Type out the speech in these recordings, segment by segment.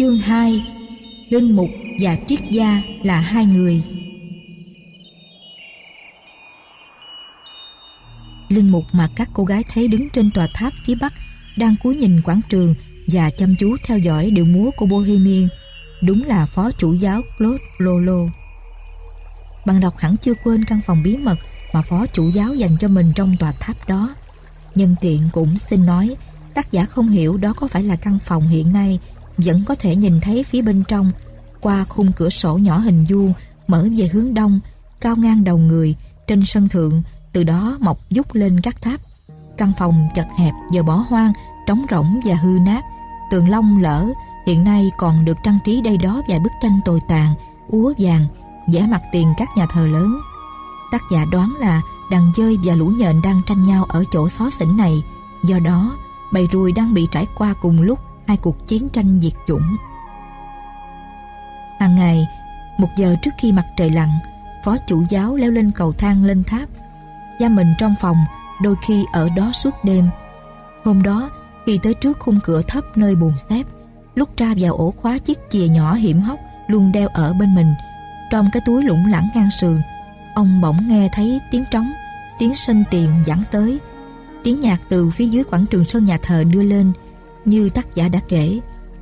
Chương 2 Linh Mục và Triết Gia là hai người Linh Mục mà các cô gái thấy đứng trên tòa tháp phía Bắc đang cúi nhìn quảng trường và chăm chú theo dõi điệu múa của Bohemian đúng là phó chủ giáo Claude Lolo. Bạn đọc hẳn chưa quên căn phòng bí mật mà phó chủ giáo dành cho mình trong tòa tháp đó. Nhân tiện cũng xin nói, tác giả không hiểu đó có phải là căn phòng hiện nay vẫn có thể nhìn thấy phía bên trong, qua khung cửa sổ nhỏ hình vuông, mở về hướng đông, cao ngang đầu người, trên sân thượng, từ đó mọc dút lên các tháp. Căn phòng chật hẹp giờ bỏ hoang, trống rỗng và hư nát. Tường long lỡ, hiện nay còn được trang trí đây đó vài bức tranh tồi tàn, úa vàng vẽ mặt tiền các nhà thờ lớn. Tác giả đoán là đàn dơi và lũ nhện đang tranh nhau ở chỗ xó xỉnh này. Do đó, bầy ruồi đang bị trải qua cùng lúc hai cuộc chiến tranh diệt chủng. Hàng ngày, một giờ trước khi mặt trời lặn, phó chủ giáo leo lên cầu thang lên tháp. Giam mình trong phòng, đôi khi ở đó suốt đêm. Hôm đó, khi tới trước khung cửa thấp nơi buồn xếp, lúc tra vào ổ khóa chiếc chìa nhỏ hiểm hóc luôn đeo ở bên mình. Trong cái túi lủng lẳng ngang sườn, ông bỗng nghe thấy tiếng trống, tiếng sân tiền dẫn tới. Tiếng nhạc từ phía dưới quảng trường sân nhà thờ đưa lên như tác giả đã kể,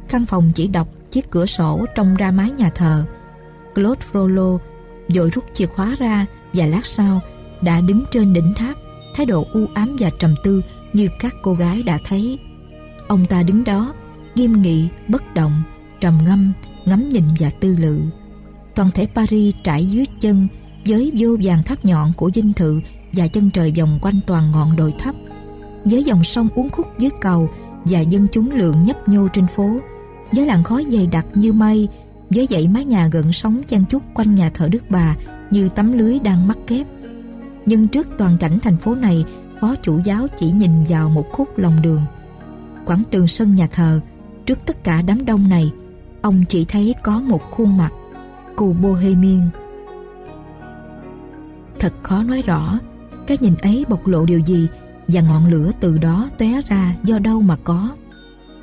căn phòng chỉ đọc chiếc cửa sổ trông ra mái nhà thờ. Claude Frollo vội rút chìa khóa ra và lát sau đã đứng trên đỉnh tháp, thái độ u ám và trầm tư như các cô gái đã thấy. Ông ta đứng đó, nghiêm nghị, bất động, trầm ngâm, ngắm nhìn và tư lự. Toàn thể Paris trải dưới chân với vô vàng tháp nhọn của dinh thự và chân trời vòng quanh toàn ngọn đồi thấp. Với dòng sông uốn khúc dưới cầu và dân chúng lượng nhấp nhô trên phố. Với làn khói dày đặc như mây với dãy mái nhà gần sóng chen chúc quanh nhà thờ Đức Bà như tấm lưới đang mắc kép. Nhưng trước toàn cảnh thành phố này, phó chủ giáo chỉ nhìn vào một khúc lòng đường. Quảng trường sân nhà thờ, trước tất cả đám đông này, ông chỉ thấy có một khuôn mặt cô Bohemian thật khó nói rõ, cái nhìn ấy bộc lộ điều gì và ngọn lửa từ đó tóe ra do đâu mà có.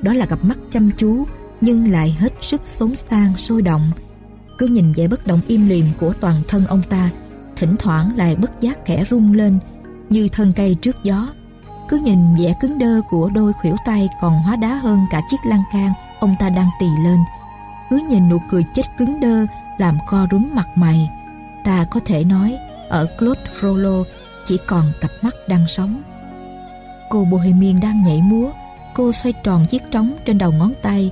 Đó là cặp mắt chăm chú, nhưng lại hết sức xốn sang, sôi động. Cứ nhìn vẻ bất động im lìm của toàn thân ông ta, thỉnh thoảng lại bất giác khẽ rung lên, như thân cây trước gió. Cứ nhìn vẻ cứng đơ của đôi khuỷu tay còn hóa đá hơn cả chiếc lan can, ông ta đang tì lên. Cứ nhìn nụ cười chết cứng đơ làm co rúm mặt mày. Ta có thể nói, ở Claude Frollo, chỉ còn cặp mắt đang sống cô Bohemian đang nhảy múa. Cô xoay tròn chiếc trống trên đầu ngón tay,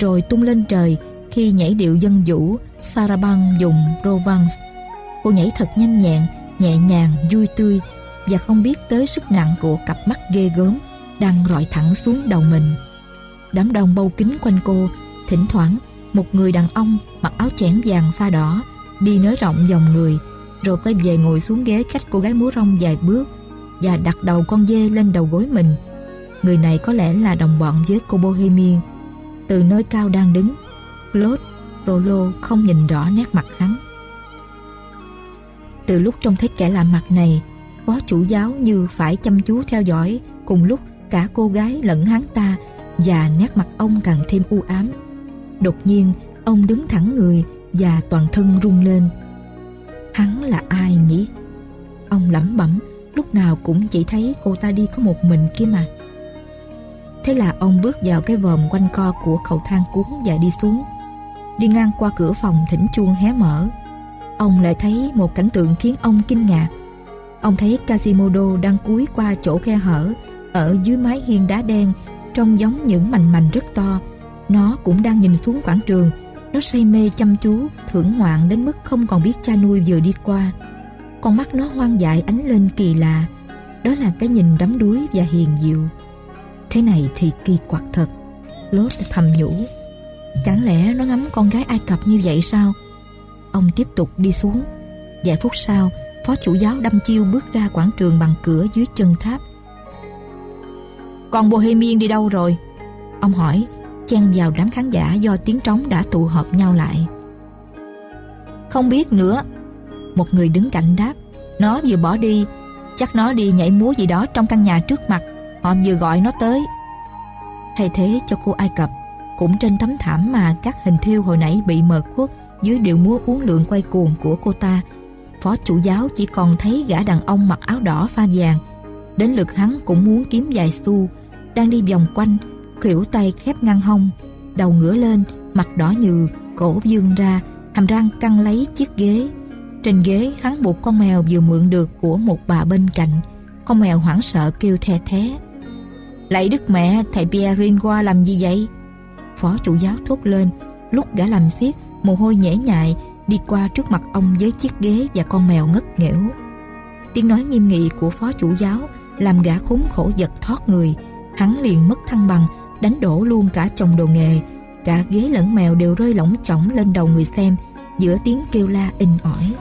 rồi tung lên trời khi nhảy điệu dân vũ Sarabang dùng Provence cô nhảy thật nhanh nhẹn, nhẹ nhàng, vui tươi và không biết tới sức nặng của cặp mắt ghê gớm đang rọi thẳng xuống đầu mình. Đám đông bâu kính quanh cô, thỉnh thoảng một người đàn ông mặc áo chẽn vàng pha đỏ đi nới rộng dòng người, rồi quay về ngồi xuống ghế cách cô gái múa rong vài bước và đặt đầu con dê lên đầu gối mình. Người này có lẽ là đồng bọn với cô Bohemian từ nơi cao đang đứng, Claude Rollo không nhìn rõ nét mặt hắn. Từ lúc trông thấy kẻ lạ mặt này, phó chủ giáo như phải chăm chú theo dõi cùng lúc cả cô gái lẫn hắn ta và nét mặt ông càng thêm u ám. Đột nhiên, ông đứng thẳng người và toàn thân rung lên. Hắn là ai nhỉ? Ông lẩm bẩm lúc nào cũng chỉ thấy cô ta đi có một mình kia mà. Thế là ông bước vào cái vòm quanh co của cầu thang cuốn và đi xuống. Đi ngang qua cửa phòng thỉnh chuông hé mở. Ông lại thấy một cảnh tượng khiến ông kinh ngạc. Ông thấy Casimodo đang cúi qua chỗ khe hở, ở dưới mái hiên đá đen, trông giống những mảnh mảnh rất to. Nó cũng đang nhìn xuống quảng trường. Nó say mê chăm chú, thưởng ngoạn đến mức không còn biết cha nuôi vừa đi qua con mắt nó hoang dại ánh lên kỳ lạ. Đó là cái nhìn đắm đuối và hiền diệu thế này thì kỳ quặc thật. Lốt thầm nhủ. Chẳng lẽ nó ngắm con gái ai cập như vậy sao? Ông tiếp tục đi xuống. Vài phút sau, phó chủ giáo đâm chiêu bước ra quảng trường bằng cửa dưới chân tháp. Còn bohemian đi đâu rồi? Ông hỏi, chen vào đám khán giả do tiếng trống đã tụ họp nhau lại. Không biết nữa một người đứng cạnh đáp nó vừa bỏ đi chắc nó đi nhảy múa gì đó trong căn nhà trước mặt họ vừa gọi nó tới thay thế cho cô Ai Cập Cũng trên tấm thảm mà các hình thiêu hồi nãy bị mờ khuất dưới điệu múa uốn lượn quay cuồng của cô ta. Phó chủ giáo chỉ còn thấy gã đàn ông mặc áo đỏ pha vàng. Đến lượt hắn cũng muốn kiếm vài xu, đang đi vòng quanh, khuỷu tay khép ngăn hông, đầu ngửa lên, mặt đỏ nhừ, cổ dương ra, hàm răng căng lấy chiếc ghế. Trên ghế hắn buộc con mèo vừa mượn được của một bà bên cạnh. Con mèo hoảng sợ kêu the thế. Lạy đức mẹ, thầy Pierre qua làm gì vậy? Phó chủ giáo thốt lên, lúc gã làm xiết, mồ hôi nhễ nhại, đi qua trước mặt ông với chiếc ghế và con mèo ngất nghẽo. Tiếng nói nghiêm nghị của phó chủ giáo làm gã khốn khổ giật thoát người. Hắn liền mất thăng bằng, đánh đổ luôn cả chồng đồ nghề. Cả ghế lẫn mèo đều rơi lỏng chỏng lên đầu người xem, giữa tiếng kêu la in ỏi.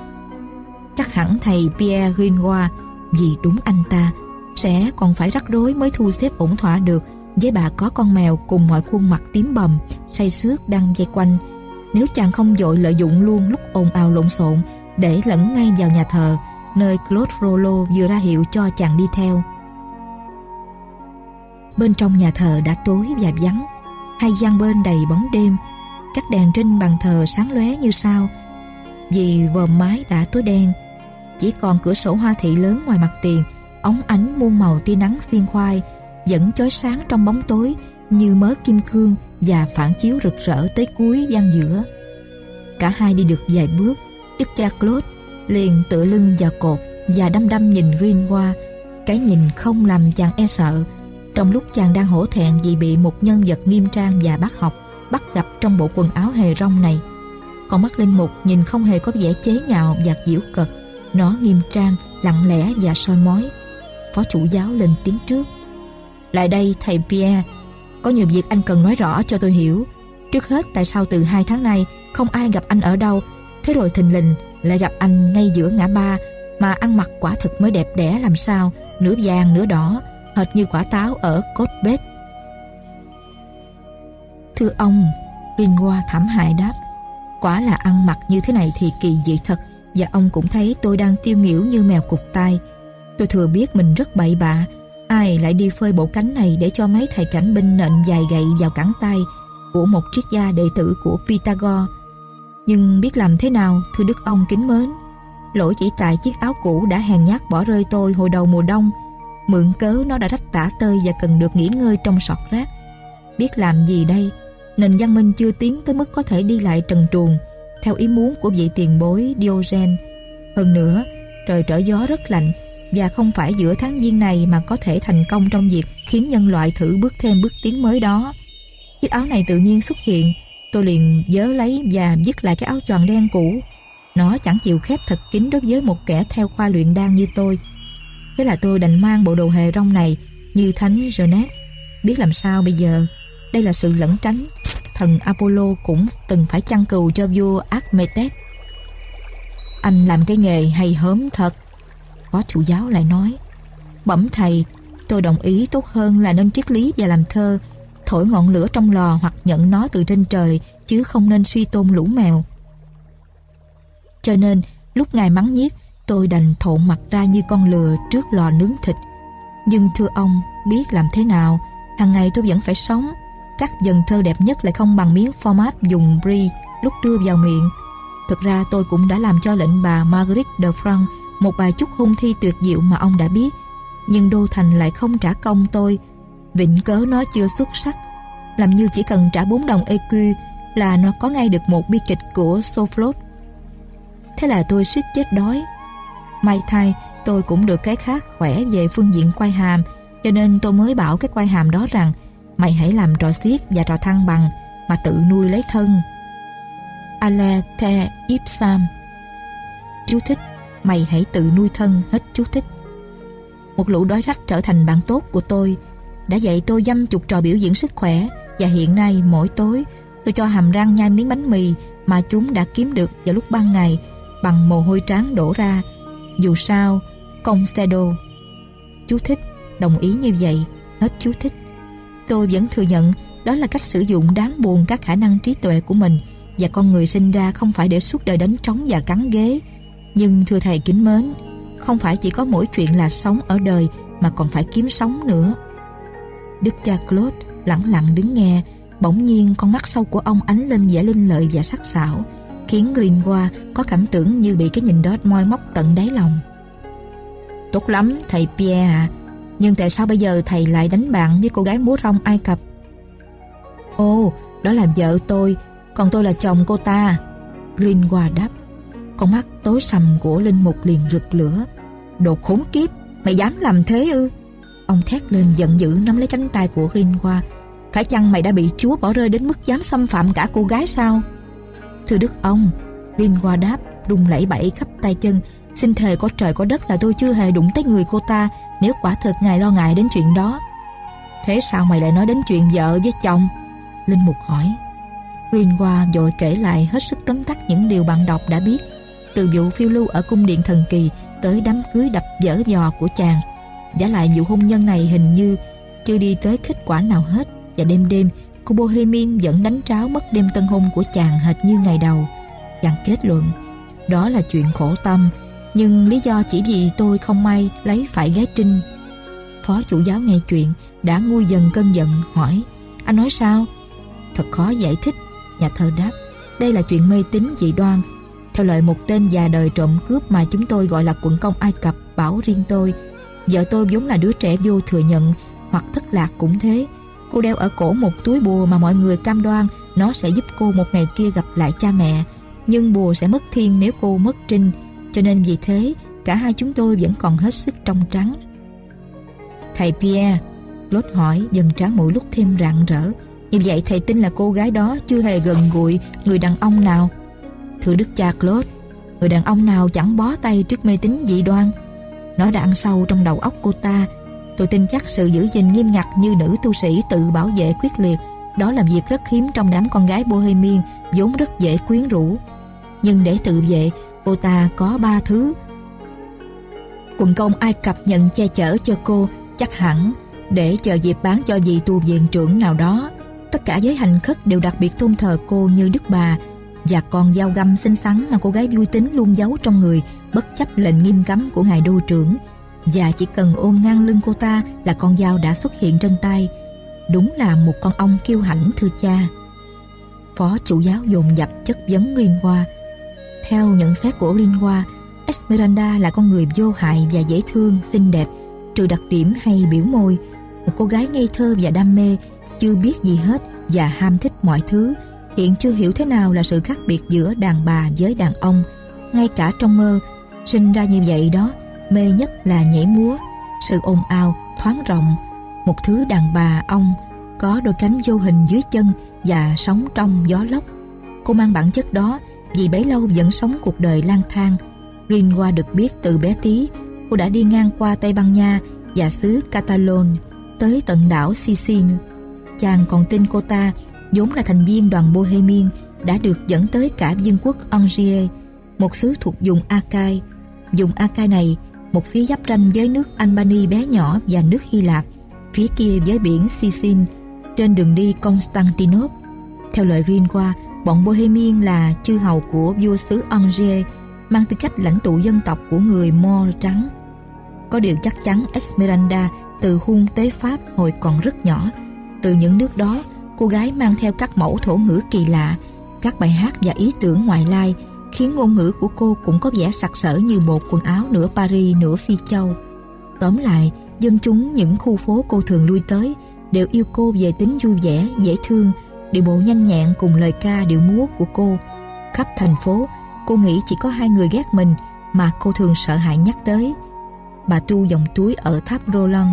Chắc hẳn thầy Pierre Grinois, vì đúng anh ta, sẽ còn phải rắc rối mới thu xếp ổn thỏa được với bà có con mèo cùng mọi khuôn mặt tím bầm, say sước đang dây quanh. Nếu chàng không dội lợi dụng luôn lúc ồn ào lộn xộn để lẫn ngay vào nhà thờ, nơi Claude Rollo vừa ra hiệu cho chàng đi theo. Bên trong nhà thờ đã tối và vắng, hai gian bên đầy bóng đêm, các đèn trên bàn thờ sáng lóe như sao, vì vòm mái đã tối đen, chỉ còn cửa sổ hoa thị lớn ngoài mặt tiền, ống ánh muôn màu tia nắng xiên khoai, vẫn chói sáng trong bóng tối như mớ kim cương và phản chiếu rực rỡ tới cuối gian giữa. Cả hai đi được vài bước, Đức cha Claude liền tựa lưng vào cột và đăm đăm nhìn Green qua. Cái nhìn không làm chàng e sợ, trong lúc chàng đang hổ thẹn vì bị một nhân vật nghiêm trang và bác học bắt gặp trong bộ quần áo hề rong này. Còn mắt linh mục nhìn không hề có vẻ chế nhạo và giễu cợt. Nó nghiêm trang, lặng lẽ và soi mói. Phó chủ giáo lên tiếng trước. Lại đây thầy Pierre, có nhiều việc anh cần nói rõ cho tôi hiểu. Trước hết tại sao từ hai tháng nay không ai gặp anh ở đâu, thế rồi thình lình lại gặp anh ngay giữa ngã ba mà ăn mặc quả thực mới đẹp đẽ làm sao, nửa vàng nửa đỏ, hệt như quả táo ở cốt bếp. Thưa ông, Ringoa thảm hại đáp, quả là ăn mặc như thế này thì kỳ dị thật và ông cũng thấy tôi đang tiêu nghỉu như mèo cục tai. Tôi thừa biết mình rất bậy bạ, ai lại đi phơi bộ cánh này để cho mấy thầy cảnh binh nện dài gậy vào cẳng tay của một triết gia đệ tử của Pythagore. Nhưng biết làm thế nào, thưa đức ông kính mến. Lỗi chỉ tại chiếc áo cũ đã hèn nhát bỏ rơi tôi hồi đầu mùa đông, mượn cớ nó đã rách tả tơi và cần được nghỉ ngơi trong sọt rác. Biết làm gì đây? Nền văn minh chưa tiến tới mức có thể đi lại trần truồng theo ý muốn của vị tiền bối Diogen. Hơn nữa, trời trở gió rất lạnh và không phải giữa tháng giêng này mà có thể thành công trong việc khiến nhân loại thử bước thêm bước tiến mới đó. Chiếc áo này tự nhiên xuất hiện, tôi liền dớ lấy và dứt lại cái áo choàng đen cũ. Nó chẳng chịu khép thật kín đối với một kẻ theo khoa luyện đan như tôi. Thế là tôi đành mang bộ đồ hề rong này như thánh Jeanette. Biết làm sao bây giờ, đây là sự lẩn tránh. Thần Apollo cũng từng phải chăn cừu cho vua Admetes. Anh làm cái nghề hay hớm thật. Phó chủ giáo lại nói. Bẩm thầy, tôi đồng ý tốt hơn là nên triết lý và làm thơ, thổi ngọn lửa trong lò hoặc nhận nó từ trên trời, chứ không nên suy tôn lũ mèo. Cho nên, lúc ngài mắng nhiếc, tôi đành thộn mặt ra như con lừa trước lò nướng thịt. Nhưng thưa ông, biết làm thế nào, hàng ngày tôi vẫn phải sống. Các dần thơ đẹp nhất lại không bằng miếng format dùng brie lúc đưa vào miệng. Thực ra tôi cũng đã làm cho lệnh bà Marguerite de France một bài chúc hôn thi tuyệt diệu mà ông đã biết. Nhưng Đô Thành lại không trả công tôi. Vịnh cớ nó chưa xuất sắc. Làm như chỉ cần trả 4 đồng EQ là nó có ngay được một bi kịch của Soflot. Thế là tôi suýt chết đói. May thay, tôi cũng được cái khác khỏe về phương diện quay hàm, cho nên tôi mới bảo cái quay hàm đó rằng mày hãy làm trò xiết và trò thăng bằng, mà tự nuôi lấy thân. Ale te ipsam Chú thích, Mày hãy tự nuôi thân hết chú thích. Một lũ đói rách trở thành bạn tốt của tôi, Đã dạy tôi dăm chục trò biểu diễn sức khỏe, Và hiện nay mỗi tối, Tôi cho hàm răng nhai miếng bánh mì Mà chúng đã kiếm được vào lúc ban ngày, Bằng mồ hôi trắng đổ ra. Dù sao, Công xe đô. Chú thích, Đồng ý như vậy, Hết chú thích. Tôi vẫn thừa nhận Đó là cách sử dụng đáng buồn các khả năng trí tuệ của mình Và con người sinh ra không phải để suốt đời đánh trống và cắn ghế. Nhưng thưa thầy kính mến, Không phải chỉ có mỗi chuyện là sống ở đời Mà còn phải kiếm sống nữa. Đức cha Claude lặng lặng đứng nghe, Bỗng nhiên con mắt sâu của ông ánh lên vẻ linh lợi và sắc sảo, khiến Greenwa có cảm tưởng như bị cái nhìn đó moi móc tận đáy lòng. Tốt lắm, thầy Pierre à nhưng tại sao bây giờ thầy lại đánh bạn với cô gái múa rong Ai Cập? Ồ, đó là vợ tôi, Còn tôi là chồng cô ta. Greenwa đáp, Con mắt tối sầm của Linh Mục liền rực lửa. Đồ khốn kiếp, Mày dám làm thế ư? Ông thét lên giận dữ nắm lấy cánh tay của Greenwa Phải chăng mày đã bị Chúa bỏ rơi đến mức dám xâm phạm cả cô gái sao? Thưa Đức ông Greenwa đáp, rung lẩy bẩy khắp tay chân. Xin thề có trời có đất là tôi chưa hề đụng tới người cô ta, Nếu quả thật ngài lo ngại đến chuyện đó. Thế sao mày lại nói đến chuyện vợ với chồng? Linh Mục hỏi. Greenwa vội kể lại hết sức tóm tắt những điều bạn đọc đã biết, Từ vụ phiêu lưu ở cung điện thần kỳ Tới đám cưới đập dở dò của chàng. Giả lại vụ hôn nhân này hình như Chưa đi tới kết quả nào hết, Và đêm đêm cô Bohemian vẫn đánh tráo mất đêm tân hôn của chàng hệt như ngày đầu. Chàng kết luận, Đó là chuyện khổ tâm nhưng lý do chỉ vì tôi không may lấy phải gái trinh. Phó chủ giáo nghe chuyện Đã nguôi dần cơn giận, hỏi, Anh nói sao? Thật khó giải thích, Nhà thơ đáp. Đây là chuyện mê tín dị đoan. Theo lời một tên già đời trộm cướp Mà chúng tôi gọi là quận công Ai Cập Bảo riêng tôi. Vợ tôi vốn là đứa trẻ vô thừa nhận Hoặc thất lạc cũng thế. Cô đeo ở cổ một túi bùa mà mọi người cam đoan Nó sẽ giúp cô một ngày kia gặp lại cha mẹ. Nhưng bùa sẽ mất thiên nếu cô mất trinh cho nên vì thế, cả hai chúng tôi vẫn còn hết sức trong trắng. Thầy Pierre Lốt hỏi, dần trán mỗi lúc thêm rạng rỡ. Như vậy thầy tin là cô gái đó chưa hề gần gũi người đàn ông nào. Thưa đức cha Claude, người đàn ông nào chẳng bó tay trước mê tín dị đoan. Nó đã ăn sâu trong đầu óc cô ta, tôi tin chắc sự giữ gìn nghiêm ngặt như nữ tu sĩ tự bảo vệ quyết liệt, đó là việc rất hiếm trong đám con gái bohemian, vốn rất dễ quyến rũ. Nhưng để tự vệ Cô ta có ba thứ. Quần công Ai Cập nhận che chở cho cô, Chắc hẳn, Để chờ dịp bán cho vị tu viện trưởng nào đó. Tất cả giới hành khất đều đặc biệt tôn thờ cô như Đức Bà Và còn dao găm xinh xắn mà cô gái vui tính luôn giấu trong người, Bất chấp lệnh nghiêm cấm của ngài đô trưởng. Và chỉ cần ôm ngang lưng cô ta là con dao đã xuất hiện trên tay. Đúng là một con ong kiêu hãnh thưa cha. Phó chủ giáo dồn dập chất vấn Riêng qua theo nhận xét của Linhua, Esmeralda là con người vô hại và dễ thương, xinh đẹp, trừ đặc điểm hay biểu môi. Một cô gái ngây thơ và đam mê, chưa biết gì hết và ham thích mọi thứ, hiện chưa hiểu thế nào là sự khác biệt giữa đàn bà với đàn ông. Ngay cả trong mơ, sinh ra như vậy đó, mê nhất là nhảy múa, sự ồn ào, thoáng rộng, một thứ đàn bà ông có đôi cánh vô hình dưới chân và sống trong gió lốc. Cô mang bản chất đó vì bấy lâu vẫn sống cuộc đời lang thang. Rinwa được biết từ bé tí, cô đã đi ngang qua Tây Ban Nha và xứ Catalon tới tận đảo Sicily. Chàng còn tin cô ta, vốn là thành viên đoàn Bohemian, đã được dẫn tới cả vương quốc Angers, một xứ thuộc vùng Akai. Vùng Akai này, một phía giáp ranh với nước Albany bé nhỏ và nước Hy Lạp, phía kia với biển Sicily, trên đường đi Constantinople. Theo lời Rinwa, Bọn Bohemian là chư hầu của vua xứ Angers mang tư cách lãnh tụ dân tộc của người Moor trắng. Có điều chắc chắn Esmeralda từ hung tế Pháp hồi còn rất nhỏ. Từ những nước đó, cô gái mang theo các mẫu thổ ngữ kỳ lạ, các bài hát và ý tưởng ngoại lai khiến ngôn ngữ của cô cũng có vẻ sặc sỡ như một quần áo nửa Paris nửa Phi Châu. Tóm lại, dân chúng những khu phố cô thường lui tới đều yêu cô về tính vui vẻ, dễ thương, điệu bộ nhanh nhẹn cùng lời ca điệu múa của cô. Khắp thành phố, cô nghĩ chỉ có hai người ghét mình mà cô thường sợ hãi nhắc tới. Bà tu dòng túi ở tháp Roland.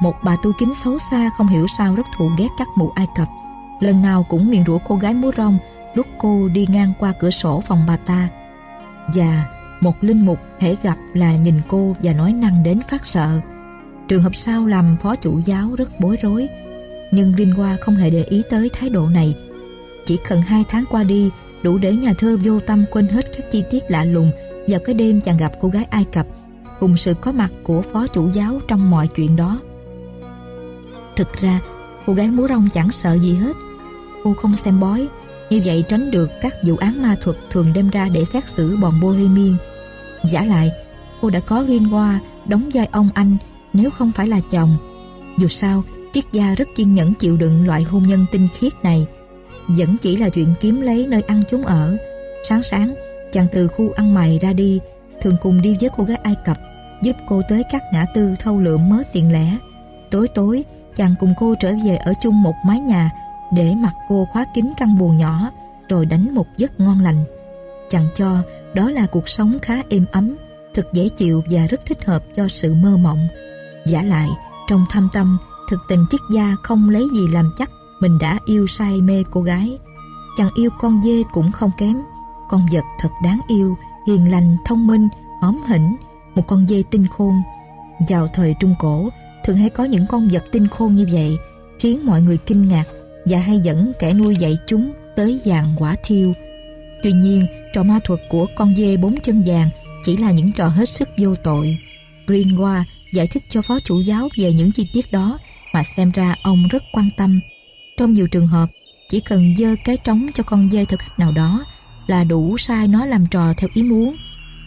Một bà tu kính xấu xa không hiểu sao rất thù ghét các mụ Ai Cập. Lần nào cũng nguyền rủa cô gái múa rong lúc cô đi ngang qua cửa sổ phòng bà ta. Và một linh mục hễ gặp là nhìn cô và nói năng đến phát sợ. Trường hợp sau làm phó chủ giáo rất bối rối nhưng Rinwa không hề để ý tới thái độ này. Chỉ cần hai tháng qua đi, đủ để nhà thơ vô tâm quên hết các chi tiết lạ lùng vào cái đêm chàng gặp cô gái Ai Cập cùng sự có mặt của phó chủ giáo trong mọi chuyện đó. Thực ra, cô gái múa rong chẳng sợ gì hết. Cô không xem bói, như vậy tránh được các vụ án ma thuật thường đem ra để xét xử bọn Bohemian. Giả lại, cô đã có Rinwa đóng vai ông anh nếu không phải là chồng. Dù sao, Triết gia rất kiên nhẫn chịu đựng loại hôn nhân tinh khiết này. Vẫn chỉ là chuyện kiếm lấy nơi ăn chúng ở. Sáng sáng, Chàng từ khu ăn mày ra đi, Thường cùng đi với cô gái Ai Cập, Giúp cô tới các ngã tư thâu lượm mớ tiền lẻ. Tối tối, Chàng cùng cô trở về ở chung một mái nhà Để mặc cô khóa kín căn buồng nhỏ, Rồi đánh một giấc ngon lành. Chàng cho đó là cuộc sống khá êm ấm, Thật dễ chịu và rất thích hợp cho sự mơ mộng. Giả lại, Trong thâm tâm Thực tình chiếc gia không lấy gì làm chắc Mình đã yêu say mê cô gái. Chàng yêu con dê cũng không kém. Con vật thật đáng yêu Hiền lành, thông minh, hóm hỉnh Một con dê tinh khôn. Vào thời Trung Cổ Thường hay có những con vật tinh khôn như vậy Khiến mọi người kinh ngạc Và hay dẫn kẻ nuôi dạy chúng Tới vàng quả thiêu. Tuy nhiên trò ma thuật của con dê bốn chân vàng Chỉ là những trò hết sức vô tội. Greenwa giải thích cho phó chủ giáo về những chi tiết đó mà xem ra ông rất quan tâm. Trong nhiều trường hợp, chỉ cần dơ cái trống cho con dê theo cách nào đó là đủ sai nó làm trò theo ý muốn.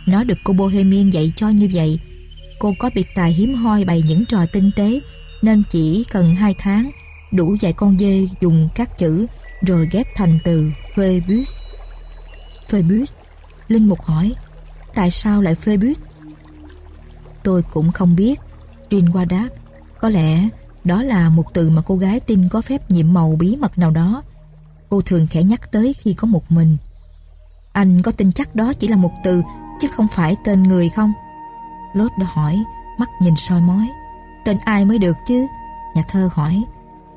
Nó được cô Bohemian dạy cho như vậy. Cô có biệt tài hiếm hoi bày những trò tinh tế nên chỉ cần hai tháng đủ dạy con dê dùng các chữ rồi ghép thành từ phê bút. phê Phoebus? Linh Mục hỏi Tại sao lại phê Phoebus? Tôi cũng không biết Rin qua đáp Có lẽ đó là một từ mà cô gái tin có phép nhiệm màu bí mật nào đó. Cô thường khẽ nhắc tới khi có một mình. Anh có tin chắc đó chỉ là một từ, Chứ không phải tên người không? Lốt đã hỏi, Mắt nhìn soi mói. Tên ai mới được chứ? Nhà thơ hỏi.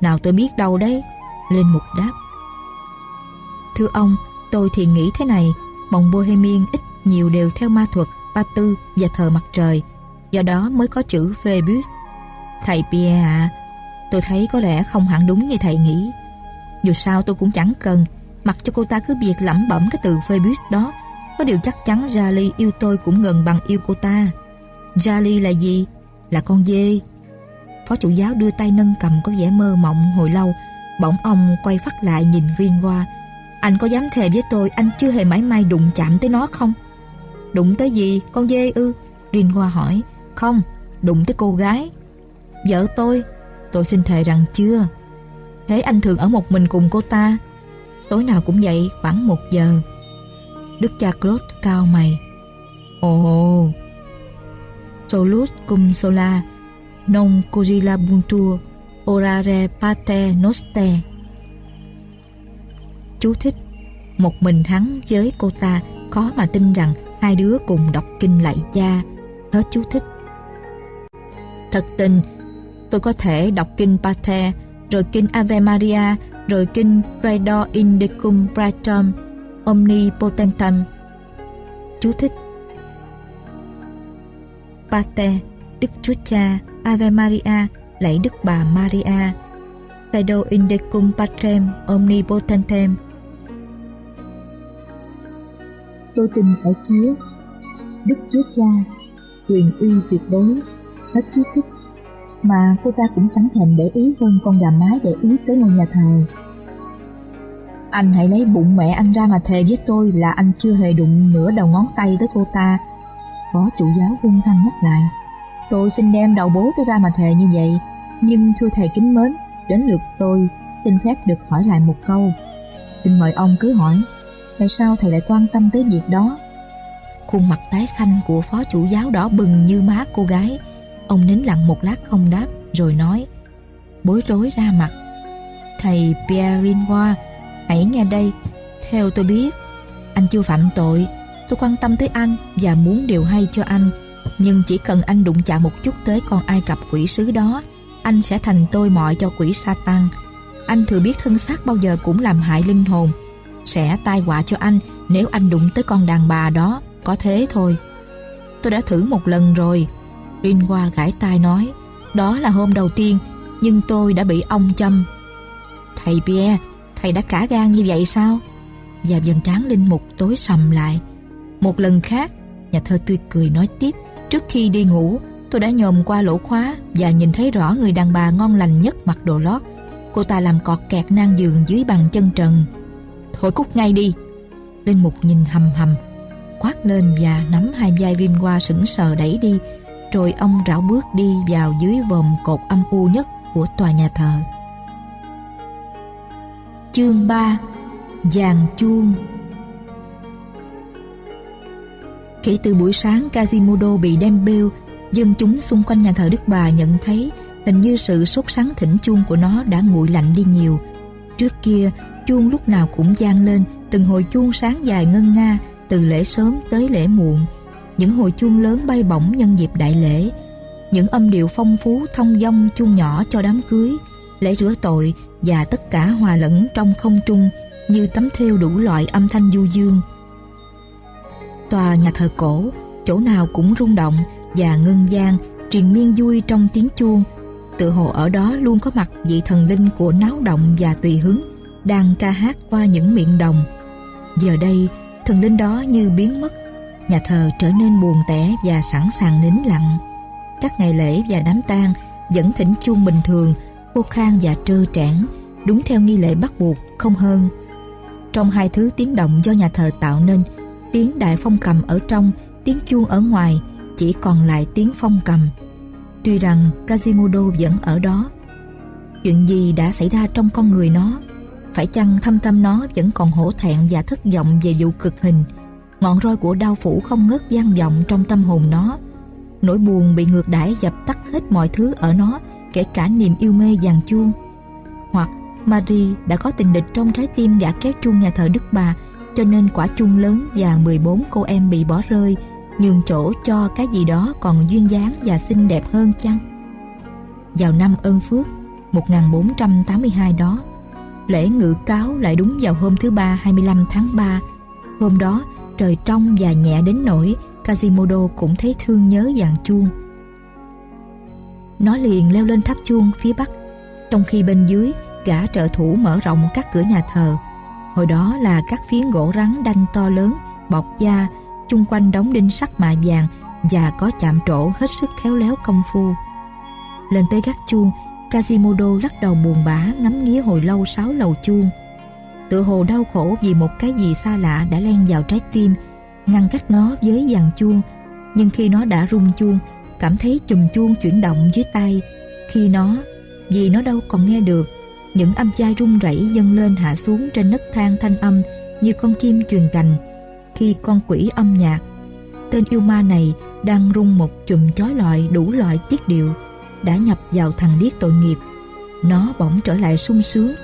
Nào tôi biết đâu đấy? Lên mục đáp. Thưa ông, Tôi thì nghĩ thế này. Mộng Bohemian ít nhiều đều theo ma thuật, Ba tư và thờ mặt trời. Do đó mới có chữ Phoebus Thầy Pierre à, Tôi thấy có lẽ không hẳn đúng như thầy nghĩ Dù sao tôi cũng chẳng cần Mặc cho cô ta cứ việc lẩm bẩm cái từ Phoebus đó Có điều chắc chắn Jali yêu tôi cũng gần bằng yêu cô ta Jali là gì? Là con dê Phó chủ giáo đưa tay nâng cầm có vẻ mơ mộng hồi lâu Bỗng ông quay phát lại nhìn Greenwa Anh có dám thề với tôi Anh chưa hề mãi may đụng chạm tới nó không? Đụng tới gì? Con dê ư? Greenwa hỏi Không, đụng tới cô gái Vợ tôi. Tôi xin thề rằng chưa. Thế anh thường ở một mình cùng cô ta. Tối nào cũng vậy, khoảng một giờ. Đức cha Claude cao mày. Ồ. Solus cum sola, Non cogilabuntur Orare pate noste Chú thích, Một mình hắn với cô ta, Khó mà tin rằng Hai đứa cùng đọc kinh lạy cha. Hết chú thích. Thật tình tôi có thể đọc kinh Pater, rồi kinh Ave Maria, rồi kinh Credo in decum Pratum omnipotentem. Chú thích Pater, Đức Chúa Cha, Ave Maria, lạy Đức Bà Maria, Credo in decum patrem omnipotentem. Tôi tin ở Chúa, Đức Chúa Cha, quyền uy tuyệt đối, hết chú thích mà cô ta cũng chẳng thèm để ý hơn con gà mái để ý tới ngôi nhà thờ. Anh hãy lấy bụng mẹ anh ra mà thề với tôi là anh chưa hề đụng nửa đầu ngón tay tới cô ta. Phó chủ giáo hung hăng nhắc lại. Tôi xin đem đầu bố tôi ra mà thề như vậy. Nhưng thưa thầy kính mến, đến lượt tôi xin phép được hỏi lại một câu. Xin mời ông cứ hỏi, tại sao thầy lại quan tâm tới việc đó? Khuôn mặt tái xanh của phó chủ giáo đỏ bừng như má cô gái, Ông nín lặng một lát không đáp, Rồi nói, Bối rối ra mặt. Thầy Pierre Rinoir Hãy nghe đây. Theo tôi biết, Anh chưa phạm tội. Tôi quan tâm tới anh Và muốn điều hay cho anh. Nhưng chỉ cần anh đụng chạm một chút tới con Ai Cập quỷ sứ đó, Anh sẽ thành tôi mọi cho quỷ Satan. Anh thừa biết thân xác bao giờ cũng làm hại linh hồn. Sẽ tai họa cho anh Nếu anh đụng tới con đàn bà đó. Có thế thôi. Tôi đã thử một lần rồi. Linh Hoa gãi tai nói, Đó là hôm đầu tiên, Nhưng tôi đã bị ông châm. Thầy Pierre, Thầy đã cả gan như vậy sao? Và dần trán linh mục tối sầm lại. Một lần khác, Nhà thơ tươi cười nói tiếp, Trước khi đi ngủ, tôi đã nhòm qua lỗ khóa Và nhìn thấy rõ người đàn bà ngon lành nhất mặc đồ lót. Cô ta làm cọt kẹt nang giường dưới bàn chân trần. Thôi cút ngay đi. Linh mục nhìn hầm hầm, Quát lên và nắm hai vai Rinwa sững sờ đẩy đi rồi ông rảo bước đi vào dưới vòm cột âm u nhất của tòa nhà thờ. Chương 3 Giàn chuông Kể từ buổi sáng Quasimodo bị đem bêu, dân chúng xung quanh nhà thờ Đức Bà nhận thấy hình như sự sốt sắng thỉnh chuông của nó đã nguội lạnh đi nhiều. Trước kia, chuông lúc nào cũng gian lên, từng hồi chuông sáng dài ngân nga, từ lễ sớm tới lễ muộn. Những hồi chuông lớn bay bổng nhân dịp đại lễ, những âm điệu phong phú thông dong chuông nhỏ cho đám cưới, lễ rửa tội và tất cả hòa lẫn trong không trung như tấm thêu đủ loại âm thanh du dương. Tòa nhà thờ cổ, chỗ nào cũng rung động và ngân gian, triền miên vui trong tiếng chuông. Tự hồ ở đó luôn có mặt vị thần linh của náo động và tùy hứng, đang ca hát qua những miệng đồng. Giờ đây, thần linh đó như biến mất, nhà thờ trở nên buồn tẻ và sẵn sàng nín lặng. Các ngày lễ và đám tang vẫn thỉnh chuông bình thường, khô khan và trơ trẽn, đúng theo nghi lễ bắt buộc, không hơn. Trong hai thứ tiếng động do nhà thờ tạo nên, tiếng đại phong cầm ở trong, tiếng chuông ở ngoài, chỉ còn lại tiếng phong cầm. Tuy rằng Quasimodo vẫn ở đó, chuyện gì đã xảy ra trong con người nó? Phải chăng thâm tâm nó vẫn còn hổ thẹn và thất vọng về vụ cực hình? Ngọn roi của đau phủ không ngớt vang vọng trong tâm hồn nó. Nỗi buồn bị ngược đãi dập tắt hết mọi thứ ở nó, kể cả niềm yêu mê vàng chuông. Hoặc Marie đã có tình địch trong trái tim gã kéo chuông nhà thờ Đức Bà, cho nên quả chuông lớn và 14 cô em bị bỏ rơi, nhường chỗ cho cái gì đó còn duyên dáng và xinh đẹp hơn chăng? Vào năm ơn phước 1482 đó, lễ ngự cáo lại đúng vào hôm thứ ba 25 tháng 3. Hôm đó, trời trong và nhẹ đến nỗi Quasimodo cũng thấy thương nhớ dàn chuông. Nó liền leo lên tháp chuông phía bắc, trong khi bên dưới gã trợ thủ mở rộng các cửa nhà thờ. Hồi đó là các phiến gỗ rắn đanh to lớn, bọc da, chung quanh đóng đinh sắt mạ vàng và có chạm trổ hết sức khéo léo công phu. Lên tới gác chuông, Quasimodo lắc đầu buồn bã ngắm nghía hồi lâu sáu lầu chuông. Tự hồ đau khổ vì một cái gì xa lạ đã len vào trái tim, ngăn cách nó với dàn chuông. Nhưng khi nó đã rung chuông, cảm thấy chùm chuông chuyển động dưới tay. Khi nó, vì nó đâu còn nghe được, những âm chai rung rẩy dâng lên hạ xuống trên nấc thang thanh âm như con chim truyền cành khi con quỷ âm nhạc. Tên yêu ma này đang rung một chùm chói lọi đủ loại tiết điệu đã nhập vào thằng điếc tội nghiệp. Nó bỗng trở lại sung sướng,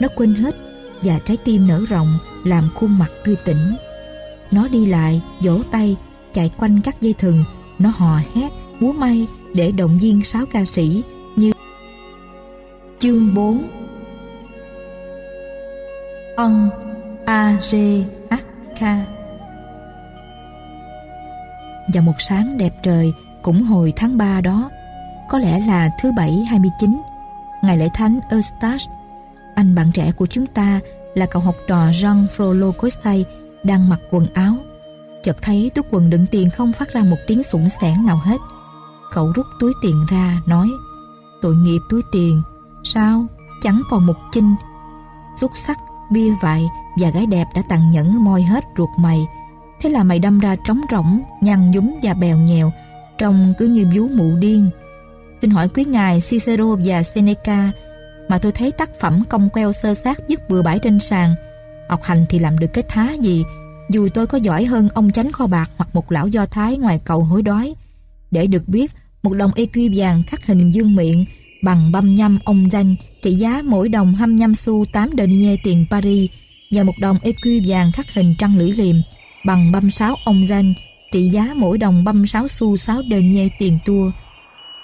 nó quên hết và trái tim nở rộng làm khuôn mặt tươi tỉnh. Nó đi lại, vỗ tay, chạy quanh các dây thừng, nó hò hét, búa may để động viên sáu ca sĩ như Chương 4 Ân A G H K. Vào một sáng đẹp trời cũng hồi tháng 3 đó có lẽ là thứ bảy 29 ngày lễ thánh Eustache anh bạn trẻ của chúng ta là cậu học trò Jean Frollo Costay đang mặc quần áo. Chợt thấy túi quần đựng tiền không phát ra một tiếng sủng sẻn nào hết. Cậu rút túi tiền ra, nói, tội nghiệp túi tiền, sao? Chẳng còn một chinh. Xuất sắc, bia vại và gái đẹp đã tàn nhẫn moi hết ruột mày. Thế là mày đâm ra trống rỗng, nhăn nhúm và bèo nhèo, trông cứ như vú mụ điên. Xin hỏi quý ngài Cicero và Seneca mà tôi thấy tác phẩm cong queo sơ sát dứt bừa bãi trên sàn. Học hành thì làm được cái thá gì, dù tôi có giỏi hơn ông chánh kho bạc hoặc một lão do thái ngoài cầu hối đói. Để được biết, một đồng EQ vàng khắc hình dương miệng, bằng băm nhăm ông danh, trị giá mỗi đồng 25 xu 8 denier tiền Paris. Và một đồng EQ vàng khắc hình trăng lưỡi liềm, bằng băm sáu ông danh, trị giá mỗi đồng băm sáu xu 6 denier tiền tour.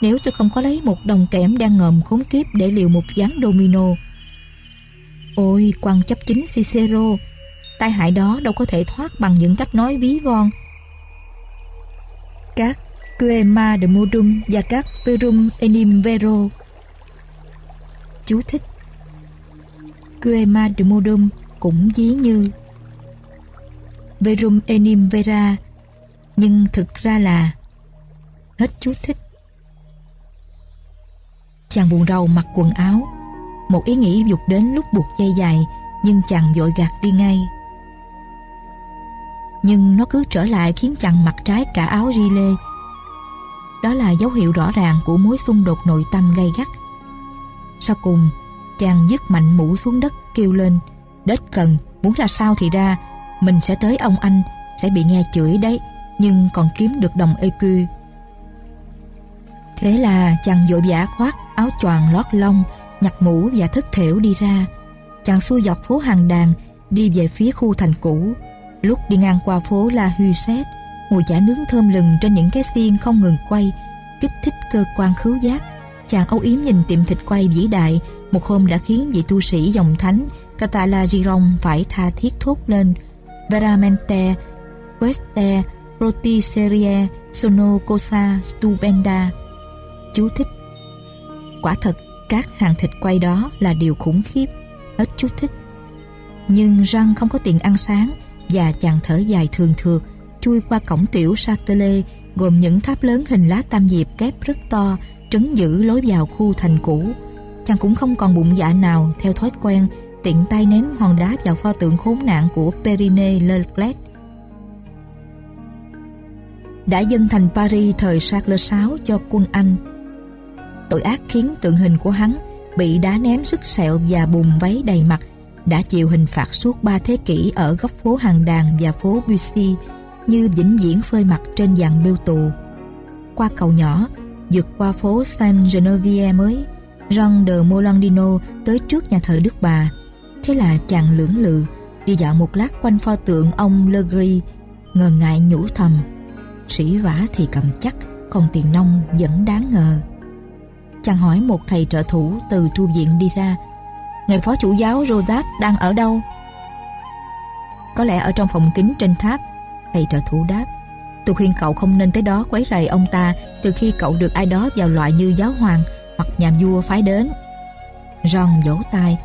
Nếu tôi không có lấy một đồng kẽm đang ngầm khốn kiếp để liều một gián domino. Ôi, quan chấp chính Cicero, tai hại đó đâu có thể thoát bằng những cách nói ví von. Các Quema de Modum và các Verum Enim Vero Chú thích Quema de Modum cũng dí như Verum enim vera nhưng thực ra là hết chú thích chàng buồn rầu mặc quần áo. Một ý nghĩ dục đến lúc buộc dây dài nhưng chàng vội gạt đi ngay. Nhưng nó cứ trở lại khiến chàng mặc trái cả áo ri lê. Đó là dấu hiệu rõ ràng của mối xung đột nội tâm gay gắt. Sau cùng, chàng dứt mạnh mũ xuống đất kêu lên Đết cần, muốn ra sao thì ra. Mình sẽ tới ông anh Sẽ bị nghe chửi đấy Nhưng còn kiếm được đồng EQ Thế là chàng vội vã khoác áo choàng lót lông, Nhặt mũ và thất thểu đi ra. Chàng xuôi dọc phố hàng đàn, Đi về phía khu thành cũ. Lúc đi ngang qua phố La xét Mùi chả nướng thơm lừng trên những cái xiên không ngừng quay, Kích thích cơ quan khứu giác. Chàng âu yếm nhìn tiệm thịt quay vĩ đại, Một hôm đã khiến vị tu sĩ dòng thánh Catala Giron phải tha thiết thốt lên. Veramente, Queste Rotiserie Sono Cosa Stupenda. Chú thích. Quả thật, các hàng thịt quay đó là điều khủng khiếp. Hết chú thích. Nhưng răng không có tiền ăn sáng Và chàng thở dài thường thường, Chui qua cổng tiểu Satele Gồm những tháp lớn hình lá tam diệp kép rất to, Trấn giữ lối vào khu thành cũ. Chàng cũng không còn bụng dạ nào, Theo thói quen, tiện tay ném hòn đá vào pho tượng khốn nạn của Perrine Leclerc đã dâng thành Paris thời Charles VI cho quân Anh. Tội ác khiến tượng hình của hắn bị đá ném sức sẹo và bùn váy đầy mặt đã chịu hình phạt suốt ba thế kỷ ở góc phố Hàng Đàn và phố Bussy như vĩnh viễn phơi mặt trên dàn bêu tù. Qua cầu nhỏ, vượt qua phố San Genevieve mới, Jean de Molandino tới trước nhà thờ Đức Bà. Thế là chàng lưỡng lự, đi dạo một lát quanh pho tượng ông Legri, ngờ ngại nhủ thầm. Sĩ vả thì cầm chắc, còn tiền nông vẫn đáng ngờ. Chàng hỏi một thầy trợ thủ từ tu viện đi ra, Ngài phó chủ giáo Rodat đang ở đâu? Có lẽ ở trong phòng kính trên tháp, thầy trợ thủ đáp. Tôi khuyên cậu không nên tới đó quấy rầy ông ta trừ khi cậu được ai đó vào loại như giáo hoàng hoặc nhà vua phái đến. Ron vỗ tay.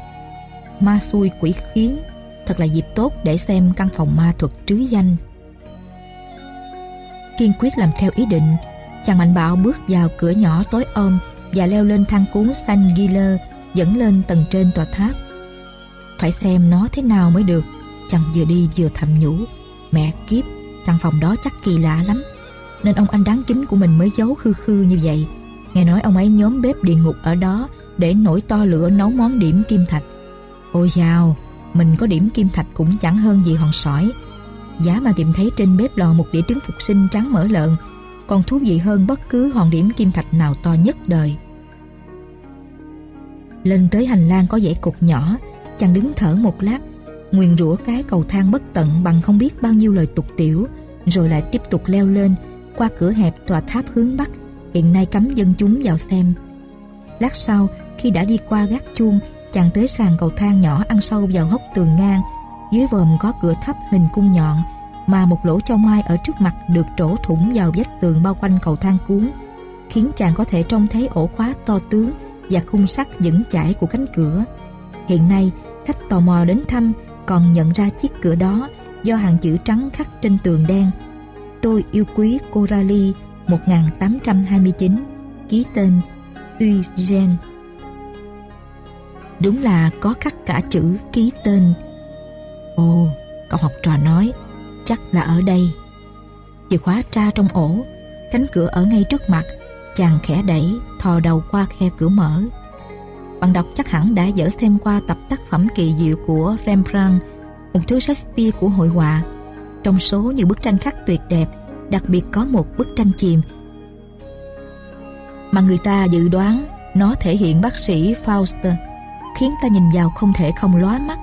Ma xui quỷ khiến, thật là dịp tốt để xem căn phòng ma thuật trứ danh. Kiên quyết làm theo ý định, chàng mạnh bạo bước vào cửa nhỏ tối ôm và leo lên thang cuốn xanh Giller dẫn lên tầng trên tòa tháp. Phải xem nó thế nào mới được, chàng vừa đi vừa thầm nhủ. Mẹ kiếp, căn phòng đó chắc kỳ lạ lắm, nên ông anh đáng kính của mình mới giấu khư khư như vậy. Nghe nói ông ấy nhóm bếp địa ngục ở đó để nổi to lửa nấu món điểm kim thạch. Ôi chào, mình có điểm kim thạch cũng chẳng hơn gì hòn sỏi. Giá mà tìm thấy trên bếp lò một đĩa trứng phục sinh trắng mỡ lợn còn thú vị hơn bất cứ hòn điểm kim thạch nào to nhất đời. Lên tới hành lang có dãy cột nhỏ, chàng đứng thở một lát, nguyền rủa cái cầu thang bất tận bằng không biết bao nhiêu lời tục tiểu, rồi lại tiếp tục leo lên qua cửa hẹp tòa tháp hướng bắc, hiện nay cấm dân chúng vào xem. Lát sau, khi đã đi qua gác chuông, chàng tới sàn cầu thang nhỏ ăn sâu vào hốc tường ngang, dưới vòm có cửa thấp hình cung nhọn, mà một lỗ cho mai ở trước mặt được trổ thủng vào vách tường bao quanh cầu thang cuốn, khiến chàng có thể trông thấy ổ khóa to tướng và khung sắt vững chãi của cánh cửa. Hiện nay, khách tò mò đến thăm còn nhận ra chiếc cửa đó do hàng chữ trắng khắc trên tường đen. Tôi yêu quý Coralie 1829, ký tên Eugene. Đúng là có khắc cả chữ ký tên. Ồ, cậu học trò nói, chắc là ở đây. Chìa khóa tra trong ổ, cánh cửa ở ngay trước mặt, chàng khẽ đẩy, thò đầu qua khe cửa mở. Bạn đọc chắc hẳn đã dở xem qua tập tác phẩm kỳ diệu của Rembrandt, một thứ Shakespeare của hội họa. Trong số nhiều bức tranh khắc tuyệt đẹp, đặc biệt có một bức tranh chìm mà người ta dự đoán nó thể hiện bác sĩ Faust khiến ta nhìn vào không thể không lóa mắt.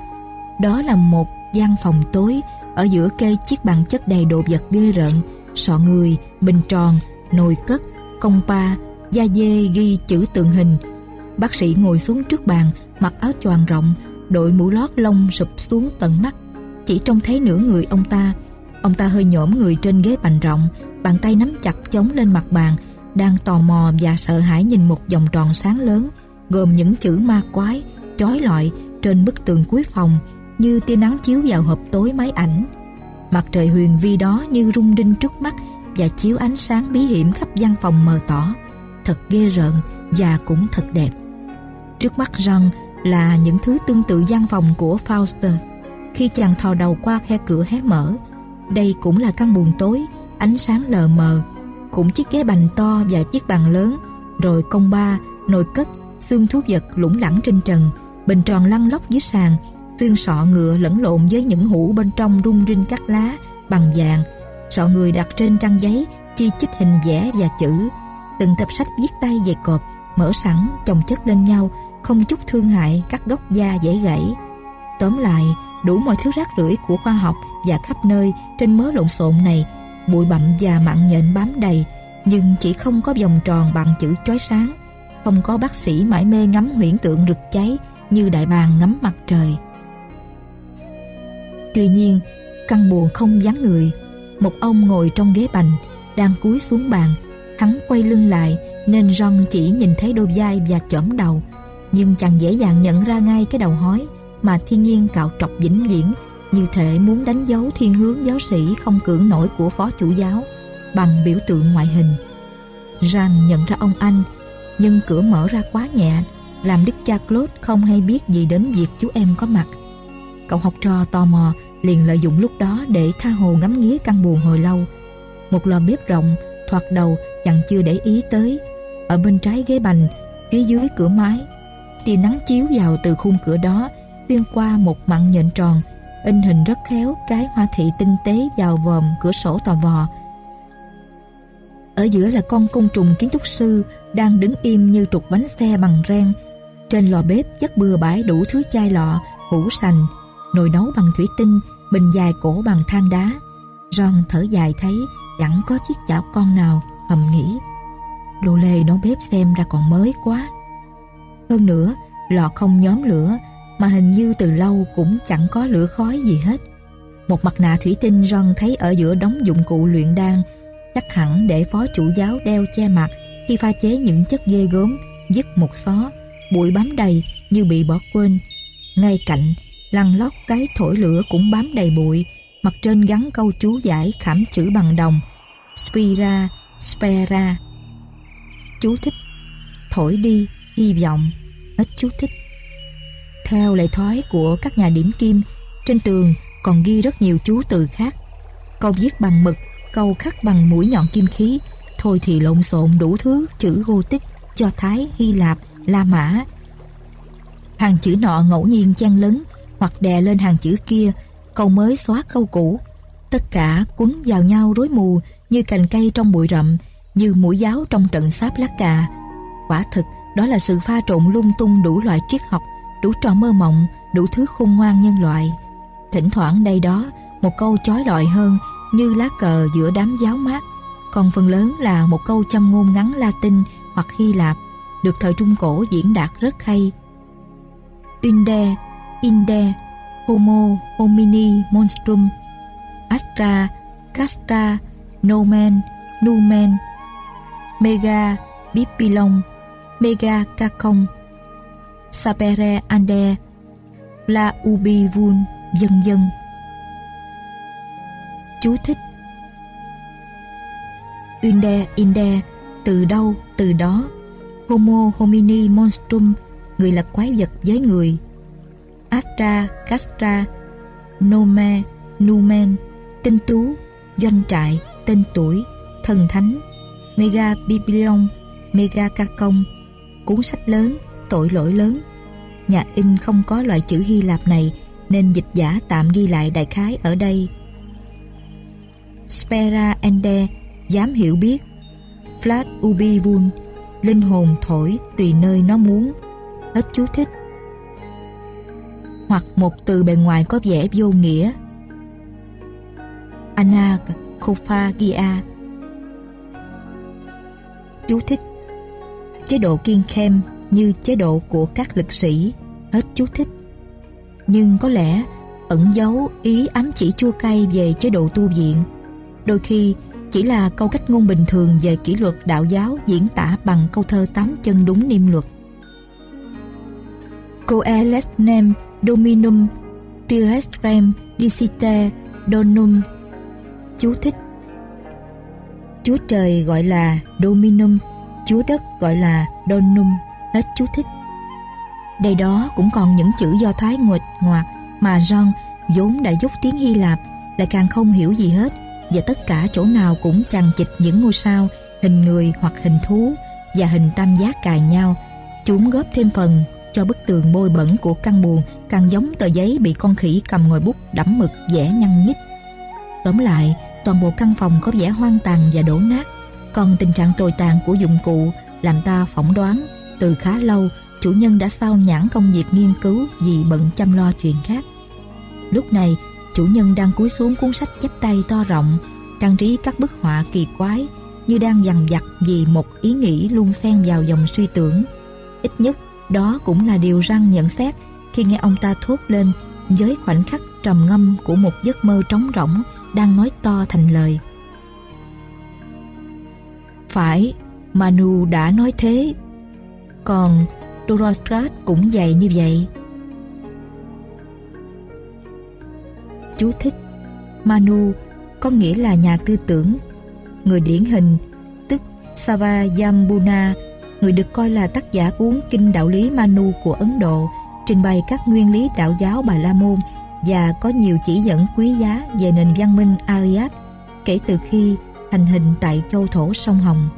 Đó là một gian phòng tối ở giữa kê chiếc bàn chất đầy đồ vật ghê rợn, sọ người, bình tròn, nồi cất, công pa, da dê ghi chữ tượng hình. Bác sĩ ngồi xuống trước bàn, mặc áo choàng rộng, đội mũ lót lông sụp xuống tận mắt. Chỉ trông thấy nửa người ông ta. Ông ta hơi nhổm người trên ghế bành rộng, bàn tay nắm chặt chống lên mặt bàn, đang tò mò và sợ hãi nhìn một vòng tròn sáng lớn, gồm những chữ ma quái, chói lọi trên bức tường cuối phòng, như tia nắng chiếu vào hộp tối máy ảnh. Mặt trời huyền vi đó như rung rinh trước mắt và chiếu ánh sáng bí hiểm khắp văn phòng mờ tỏ. Thật ghê rợn và cũng thật đẹp. Trước mắt rằng là những thứ tương tự gian phòng của Fauster Khi chàng thò đầu qua khe cửa hé mở, đây cũng là căn buồng tối, ánh sáng lờ mờ, cũng chiếc ghế bành to và chiếc bàn lớn, rồi công ba, nồi cất, xương thú vật lủng lẳng trên trần, bình tròn lăn lóc dưới sàn, xương sọ ngựa lẫn lộn với những hũ bên trong rung rinh cắt lá bằng vàng, sọ người đặt trên trang giấy chi chít hình vẽ và chữ, từng tập sách viết tay dày cộp, mở sẵn chồng chất lên nhau, không chút thương hại các góc da dễ gãy. Tóm lại, đủ mọi thứ rác rưởi của khoa học và khắp nơi trên mớ lộn xộn này, bụi bặm và mặn nhện bám đầy, nhưng chỉ không có vòng tròn bằng chữ chói sáng. Không có bác sĩ mãi mê ngắm huyễn tượng rực cháy như đại bàng ngắm mặt trời tuy nhiên căn buồn không dán người một ông ngồi trong ghế bành đang cúi xuống bàn hắn quay lưng lại nên ron chỉ nhìn thấy đôi vai và chỏm đầu nhưng chẳng dễ dàng nhận ra ngay cái đầu hói mà thiên nhiên cạo trọc vĩnh viễn như thể muốn đánh dấu thiên hướng giáo sĩ không cưỡng nổi của phó chủ giáo bằng biểu tượng ngoại hình. Rang nhận ra ông anh, nhưng cửa mở ra quá nhẹ, làm Đức cha Claude không hay biết gì đến việc chú em có mặt. Cậu học trò tò mò liền lợi dụng lúc đó để tha hồ ngắm nghía căn buồn hồi lâu. Một lò bếp rộng, thoạt đầu chẳng chưa để ý tới. Ở bên trái ghế bành, phía dưới cửa mái, tia nắng chiếu vào từ khung cửa đó, xuyên qua một mặn nhện tròn, in hình rất khéo cái hoa thị tinh tế vào vòm cửa sổ tò vò, ở giữa là con côn trùng kiến trúc sư đang đứng im như trục bánh xe bằng ren. Trên lò bếp chất bừa bãi đủ thứ chai lọ, hũ sành, nồi nấu bằng thủy tinh, bình dài cổ bằng than đá. Ron thở dài thấy chẳng có chiếc chảo con nào, hầm nghĩ. Lô lê nấu bếp xem ra còn mới quá. Hơn nữa, lò không nhóm lửa, mà hình như từ lâu cũng chẳng có lửa khói gì hết. Một mặt nạ thủy tinh Ron thấy ở giữa đống dụng cụ luyện đan chắc hẳn để phó chủ giáo đeo che mặt khi pha chế những chất ghê gớm dứt một xó bụi bám đầy như bị bỏ quên ngay cạnh lăn lóc cái thổi lửa cũng bám đầy bụi mặt trên gắn câu chú giải khảm chữ bằng đồng. Spira spera. Chú thích thổi đi hy vọng. Hết chú thích. Theo lệ thói của các nhà điểm kim trên tường còn ghi rất nhiều chú từ khác. Câu viết bằng mực câu khắc bằng mũi nhọn kim khí. Thôi thì lộn xộn đủ thứ chữ Gothic, cho Thái, Hy Lạp, La Mã. Hàng chữ nọ ngẫu nhiên chen lấn hoặc đè lên hàng chữ kia, câu mới xóa câu cũ. Tất cả quấn vào nhau rối mù như cành cây trong bụi rậm, như mũi giáo trong trận sáp lá cà. Quả thực, đó là sự pha trộn lung tung đủ loại triết học, đủ trò mơ mộng, đủ thứ khôn ngoan nhân loại. Thỉnh thoảng đây đó, một câu chói lọi hơn như lá cờ giữa đám giáo mát còn phần lớn là một câu châm ngôn ngắn Latin hoặc Hy Lạp được thời Trung Cổ diễn đạt rất hay. Inde, Inde, Homo homini monstrum, Astra, Castra, Nomen, Numen, Mega, Bipilong, Mega Cacong, Sapere Ande, La Ubi Vun, vân vân. Chú thích. Inde Inde Từ đâu từ đó? Homo homini monstrum Người là quái vật với người. Astra, Castra, Nome, Numen, Tinh tú, Doanh trại, Tên tuổi, Thần thánh, Mega Biblion, Mega Cacon Cuốn sách lớn, Tội lỗi lớn. Nhà in không có loại chữ Hy Lạp này, Nên dịch giả tạm ghi lại đại khái ở đây. Spera Ende, dám hiểu biết. Flat Ubi Vun, linh hồn thổi tùy nơi nó muốn. Hết chú thích hoặc một từ bề ngoài có vẻ vô nghĩa. Anag Kophagia Chú thích. Chế độ kiên khem như chế độ của các lực sĩ. Hết chú thích. Nhưng có lẽ ẩn giấu ý ám chỉ chua cay về chế độ tu viện. Đôi khi chỉ là câu cách ngôn bình thường về kỷ luật đạo giáo diễn tả bằng câu thơ tám chân đúng niêm luật. Coelesnem dominum terrestrem dicite, donum. Chú thích. Chúa trời gọi là dominum, Chúa đất gọi là donum. Hết chú thích. Đây đó cũng còn những chữ do Thái nguệch ngoạc mà John vốn đã giúp tiếng Hy Lạp lại càng không hiểu gì hết và tất cả chỗ nào cũng chằng chịt những ngôi sao, hình người hoặc hình thú và hình tam giác cài nhau, Chúng góp thêm phần cho bức tường bôi bẩn của căn buồn càng giống tờ giấy bị con khỉ cầm ngòi bút đẫm mực vẽ nhăn nhít. Tóm lại, toàn bộ căn phòng có vẻ hoang tàn và đổ nát, còn tình trạng tồi tàn của dụng cụ làm ta phỏng đoán từ khá lâu chủ nhân đã sao nhãn công việc nghiên cứu vì bận chăm lo chuyện khác. Lúc này, chủ nhân đang cúi xuống cuốn sách chép tay to rộng, trang trí các bức họa kỳ quái như đang dằn vặt vì một ý nghĩ luôn xen vào dòng suy tưởng. Ít nhất, đó cũng là điều răng nhận xét khi nghe ông ta thốt lên với khoảnh khắc trầm ngâm của một giấc mơ trống rỗng đang nói to thành lời. Phải, Manu đã nói thế. Còn Dorostrat cũng dạy như vậy. Chú thích Manu có nghĩa là nhà tư tưởng, người điển hình, tức Savajambuna người được coi là tác giả cuốn Kinh Đạo lý Manu của Ấn Độ, trình bày các nguyên lý đạo giáo Bà La Môn và có nhiều chỉ dẫn quý giá về nền văn minh Aryat kể từ khi thành hình tại châu thổ sông Hồng.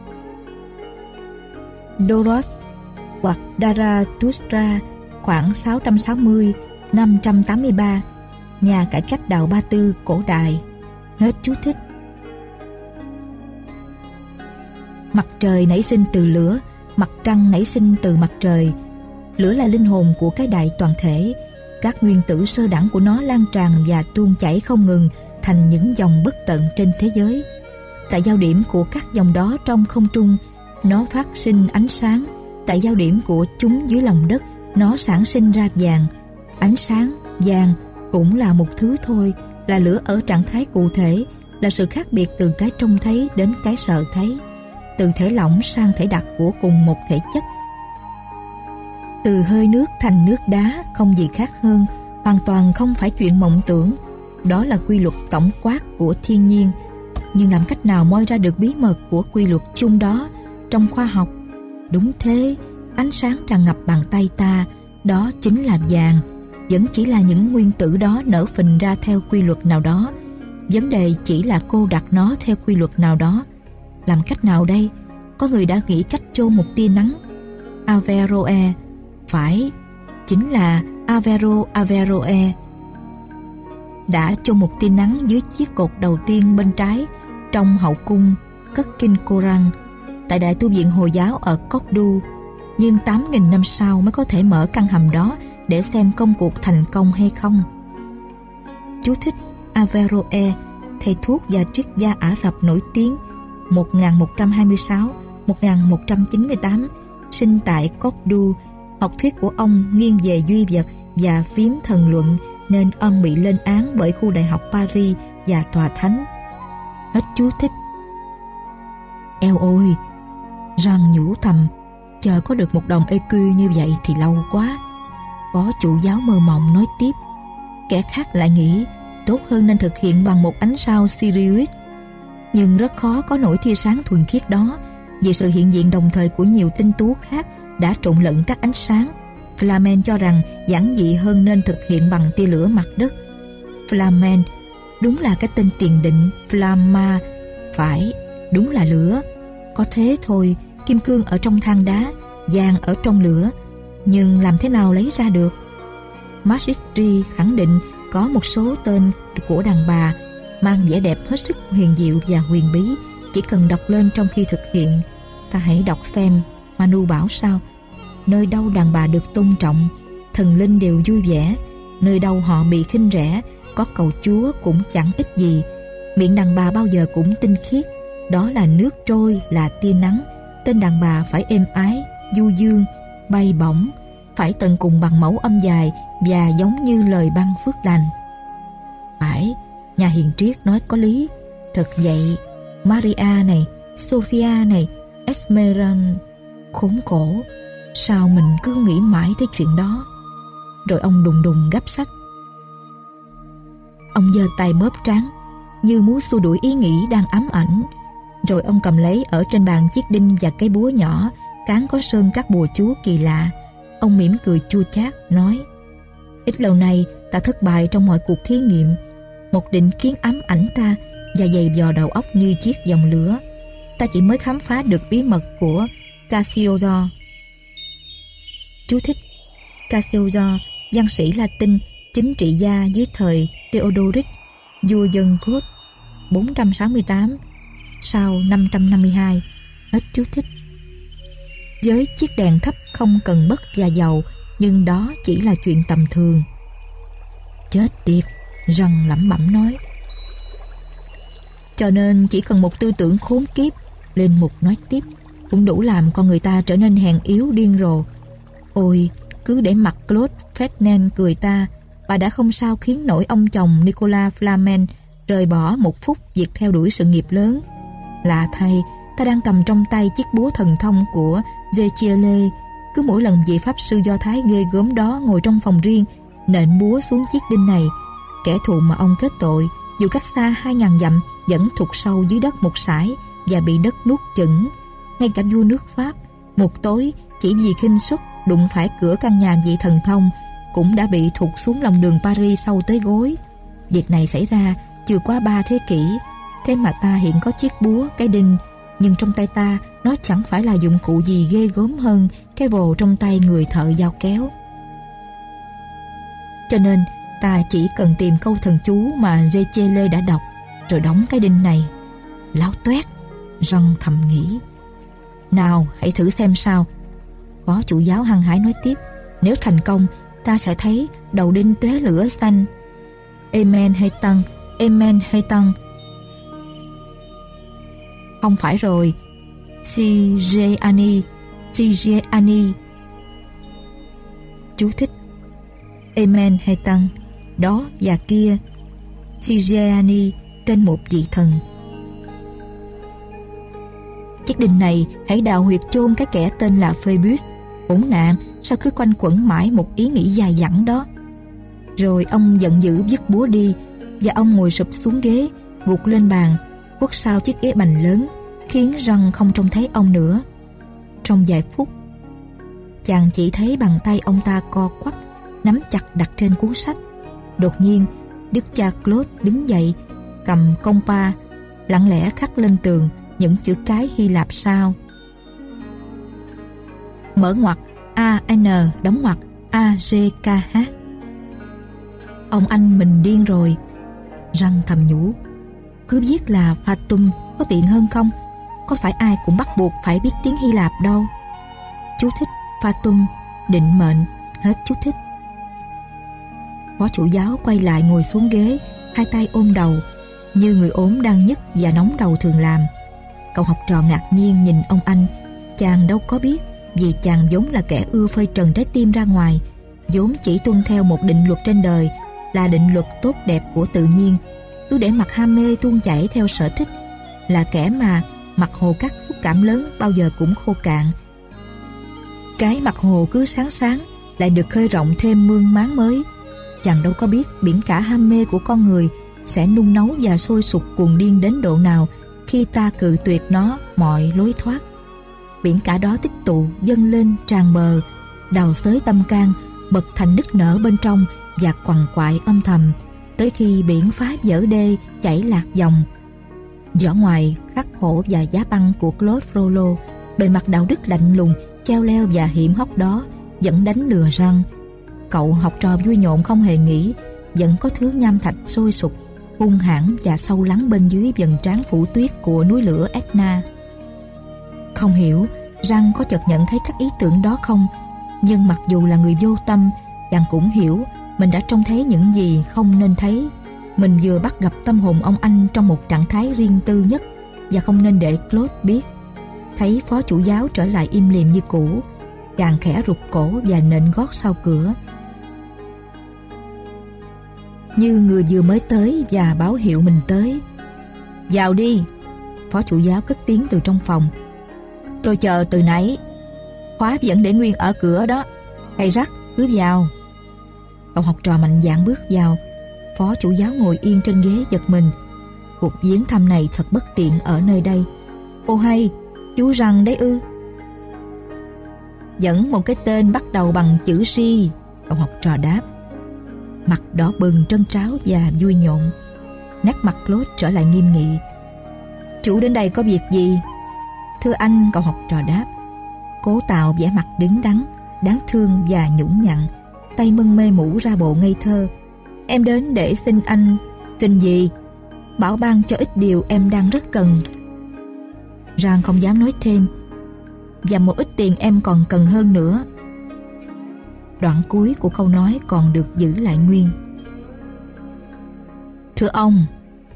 Doros hoặc Daratustra khoảng 660-583 nhà cải cách đạo Ba Tư cổ đại. Hết chú thích. Mặt trời nảy sinh từ lửa, mặt trăng nảy sinh từ mặt trời. Lửa là linh hồn của cái đại toàn thể. Các nguyên tử sơ đẳng của nó lan tràn và tuôn chảy không ngừng thành những dòng bất tận trên thế giới. Tại giao điểm của các dòng đó trong không trung, nó phát sinh ánh sáng. Tại giao điểm của chúng dưới lòng đất, nó sản sinh ra vàng. Ánh sáng, vàng cũng là một thứ thôi, là lửa ở trạng thái cụ thể, là sự khác biệt từ cái trông thấy đến cái sợ thấy, từ thể lỏng sang thể đặc của cùng một thể chất. Từ hơi nước thành nước đá không gì khác hơn, hoàn toàn không phải chuyện mộng tưởng. Đó là quy luật tổng quát của thiên nhiên. Nhưng làm cách nào moi ra được bí mật của quy luật chung đó trong khoa học? Đúng thế, ánh sáng tràn ngập bàn tay ta, đó chính là vàng, vẫn chỉ là những nguyên tử đó nở phình ra theo quy luật nào đó. Vấn đề chỉ là cô đặt nó theo quy luật nào đó. Làm cách nào đây? Có người đã nghĩ cách chôn một tia nắng. Averroe, phải, chính là Avero Averroe. Đã chôn một tia nắng dưới chiếc cột đầu tiên bên trái trong hậu cung cất kinh Koran tại Đại tu viện Hồi giáo ở Cordu nhưng 8.000 năm sau mới có thể mở căn hầm đó để xem công cuộc thành công hay không. Chú thích Averroe, thầy thuốc và triết gia Ả Rập nổi tiếng 1126-1198, sinh tại Cốc-đu. Học thuyết của ông nghiêng về duy vật và phím thần luận nên ông bị lên án bởi khu đại học Paris và tòa thánh. Hết chú thích. Eo ôi, răng nhủ thầm, chờ có được một đồng EQ như vậy thì lâu quá. Phó chủ giáo mơ mộng nói tiếp Kẻ khác lại nghĩ Tốt hơn nên thực hiện bằng một ánh sao Sirius nhưng rất khó có nổi tia sáng thuần khiết đó. Vì sự hiện diện đồng thời của nhiều tinh tú khác Đã trộn lẫn các ánh sáng. Flamen cho rằng giản dị hơn nên thực hiện bằng tia lửa mặt đất. Flamen Đúng là cái tên tiền định Flamma Phải, đúng là lửa. Có thế thôi Kim cương ở trong than đá Vàng ở trong lửa. Nhưng làm thế nào lấy ra được? Masistri khẳng định có một số tên của đàn bà mang vẻ đẹp hết sức huyền diệu và huyền bí. Chỉ cần đọc lên trong khi thực hiện ta hãy đọc xem Manu bảo sao. Nơi đâu đàn bà được tôn trọng thần linh đều vui vẻ. Nơi đâu họ bị khinh rẻ có cầu chúa cũng chẳng ích gì. Miệng đàn bà bao giờ cũng tinh khiết. Đó là nước trôi là tia nắng. Tên đàn bà phải êm ái du dương bay bổng phải tận cùng bằng mẫu âm dài và giống như lời băng phước lành. Phải, nhà hiền triết nói có lý. Thật vậy, Maria này, Sophia này, Esmeran, khốn khổ. Sao mình cứ nghĩ mãi tới chuyện đó? Rồi ông đùng đùng gấp sách. Ông giơ tay bóp trán, như muốn xua đuổi ý nghĩ đang ám ảnh. Rồi ông cầm lấy ở trên bàn chiếc đinh và cái búa nhỏ cán có sơn các bùa chú kỳ lạ. Ông mỉm cười chua chát, nói Ít lâu nay ta thất bại trong mọi cuộc thí nghiệm. Một định kiến ám ảnh ta và dày dò đầu óc như chiếc dòng lửa. Ta chỉ mới khám phá được bí mật của Cassiodor. Chú thích. Cassiodor, văn sĩ Latin, chính trị gia dưới thời Theodoric, vua dân Cốt 468 sau 552 hết chú thích. Với chiếc đèn thấp không cần bất và dầu nhưng đó chỉ là chuyện tầm thường. Chết tiệt răng lẩm bẩm nói. Cho nên chỉ cần một tư tưởng khốn kiếp, lên mục nói tiếp, cũng đủ làm con người ta trở nên hèn yếu điên rồ. Ôi, cứ để mặt Claude Ferdinand cười ta, bà đã không sao khiến nổi ông chồng Nicola Flamen rời bỏ một phút việc theo đuổi sự nghiệp lớn. Lạ thay, ta đang cầm trong tay chiếc búa thần thông của Zechiele. Cứ mỗi lần vị pháp sư do thái ghê gớm đó ngồi trong phòng riêng, nện búa xuống chiếc đinh này kẻ thù mà ông kết tội, dù cách xa hai ngàn dặm, vẫn thụt sâu dưới đất một sải và bị đất nuốt chửng. Ngay cả vua nước Pháp, một tối, chỉ vì khinh suất đụng phải cửa căn nhà vị thần thông, cũng đã bị thụt xuống lòng đường Paris sâu tới gối. Việc này xảy ra chưa qua ba thế kỷ, thế mà ta hiện có chiếc búa, cái đinh, nhưng trong tay ta nó chẳng phải là dụng cụ gì ghê gớm hơn cái vồ trong tay người thợ dao kéo. Cho nên ta chỉ cần tìm câu thần chú mà Lê đã đọc, rồi đóng cái đinh này. Láo toét răng thầm nghĩ. Nào, hãy thử xem sao. Phó chủ giáo hăng hái nói tiếp, nếu thành công, ta sẽ thấy đầu đinh tóe lửa xanh. Amen hay tăng, amen hay tăng. Không phải rồi. Sijeani Sijeani Chú thích, Amen hay Tăng. Đó và kia Sijeani tên một vị thần Chiếc đình này hãy đào huyệt chôn cái kẻ tên là Phoebus Hỗn nạn sao cứ quanh quẩn mãi một ý nghĩ dài dẳng đó Rồi ông giận dữ vứt búa đi Và ông ngồi sụp xuống ghế Gục lên bàn quất sau chiếc ghế bành lớn khiến răng không trông thấy ông nữa. Trong vài phút, chàng chỉ thấy bàn tay ông ta co quắp, nắm chặt đặt trên cuốn sách. Đột nhiên, đức cha Claude đứng dậy, cầm công pa, lặng lẽ khắc lên tường những chữ cái Hy Lạp sau. Mở ngoặc A N đóng ngoặc A G K H. Ông anh mình điên rồi. Răng thầm nhủ. Cứ viết là Fatum có tiện hơn không? có phải ai cũng bắt buộc phải biết tiếng Hy Lạp đâu. Chú thích Fatum, định mệnh, hết chú thích. Phó chủ giáo quay lại ngồi xuống ghế, hai tay ôm đầu, như người ốm đang nhức và nóng đầu thường làm. Cậu học trò ngạc nhiên nhìn ông anh, chàng đâu có biết vì chàng vốn là kẻ ưa phơi trần trái tim ra ngoài, vốn chỉ tuân theo một định luật trên đời là định luật tốt đẹp của tự nhiên, cứ để mặt ham mê tuôn chảy theo sở thích, là kẻ mà mặt hồ cắt xúc cảm lớn bao giờ cũng khô cạn. Cái mặt hồ cứ sáng sáng lại được khơi rộng thêm mương máng mới. Chàng đâu có biết biển cả ham mê của con người sẽ nung nấu và sôi sục cuồng điên đến độ nào khi ta cự tuyệt nó mọi lối thoát. Biển cả đó tích tụ, dâng lên, tràn bờ, đào xới tâm can, bật thành đứt nở bên trong và quằn quại âm thầm, tới khi biển phá vỡ đê, chảy lạc dòng, Vỏ ngoài khắc khổ và giá băng của Claude Frollo, bề mặt đạo đức lạnh lùng, treo leo và hiểm hóc đó vẫn đánh lừa răng. Cậu học trò vui nhộn không hề nghĩ vẫn có thứ nham thạch sôi sục, hung hãn và sâu lắng bên dưới vầng trán phủ tuyết của núi lửa Etna. Không hiểu răng có chợt nhận thấy các ý tưởng đó không, nhưng mặc dù là người vô tâm, chàng cũng hiểu mình đã trông thấy những gì không nên thấy mình vừa bắt gặp tâm hồn ông anh trong một trạng thái riêng tư nhất và không nên để Claude biết. Thấy phó chủ giáo trở lại im lìm như cũ, chàng khẽ rụt cổ và nện gót sau cửa. Như người vừa mới tới và báo hiệu mình tới. Vào đi, phó chủ giáo cất tiếng từ trong phòng. Tôi chờ từ nãy, khóa vẫn để nguyên ở cửa đó. Hay rắc, cứ vào. Cậu học trò mạnh dạn bước vào, Phó chủ giáo ngồi yên trên ghế giật mình Cuộc viếng thăm này thật bất tiện ở nơi đây Ô hay Chú rằng đấy ư Dẫn một cái tên bắt đầu bằng chữ si Cậu học trò đáp Mặt đỏ bừng trân tráo và vui nhộn Nét mặt lốt trở lại nghiêm nghị Chủ đến đây có việc gì Thưa anh cậu học trò đáp Cố tạo vẻ mặt đứng đắn đáng thương và nhũng nhặn, tay mân mê mũ ra bộ ngây thơ. Em đến để xin anh, xin gì? Bảo ban cho ít điều em đang rất cần. Rang không dám nói thêm, và một ít tiền em còn cần hơn nữa. Đoạn cuối của câu nói còn được giữ lại nguyên. Thưa ông,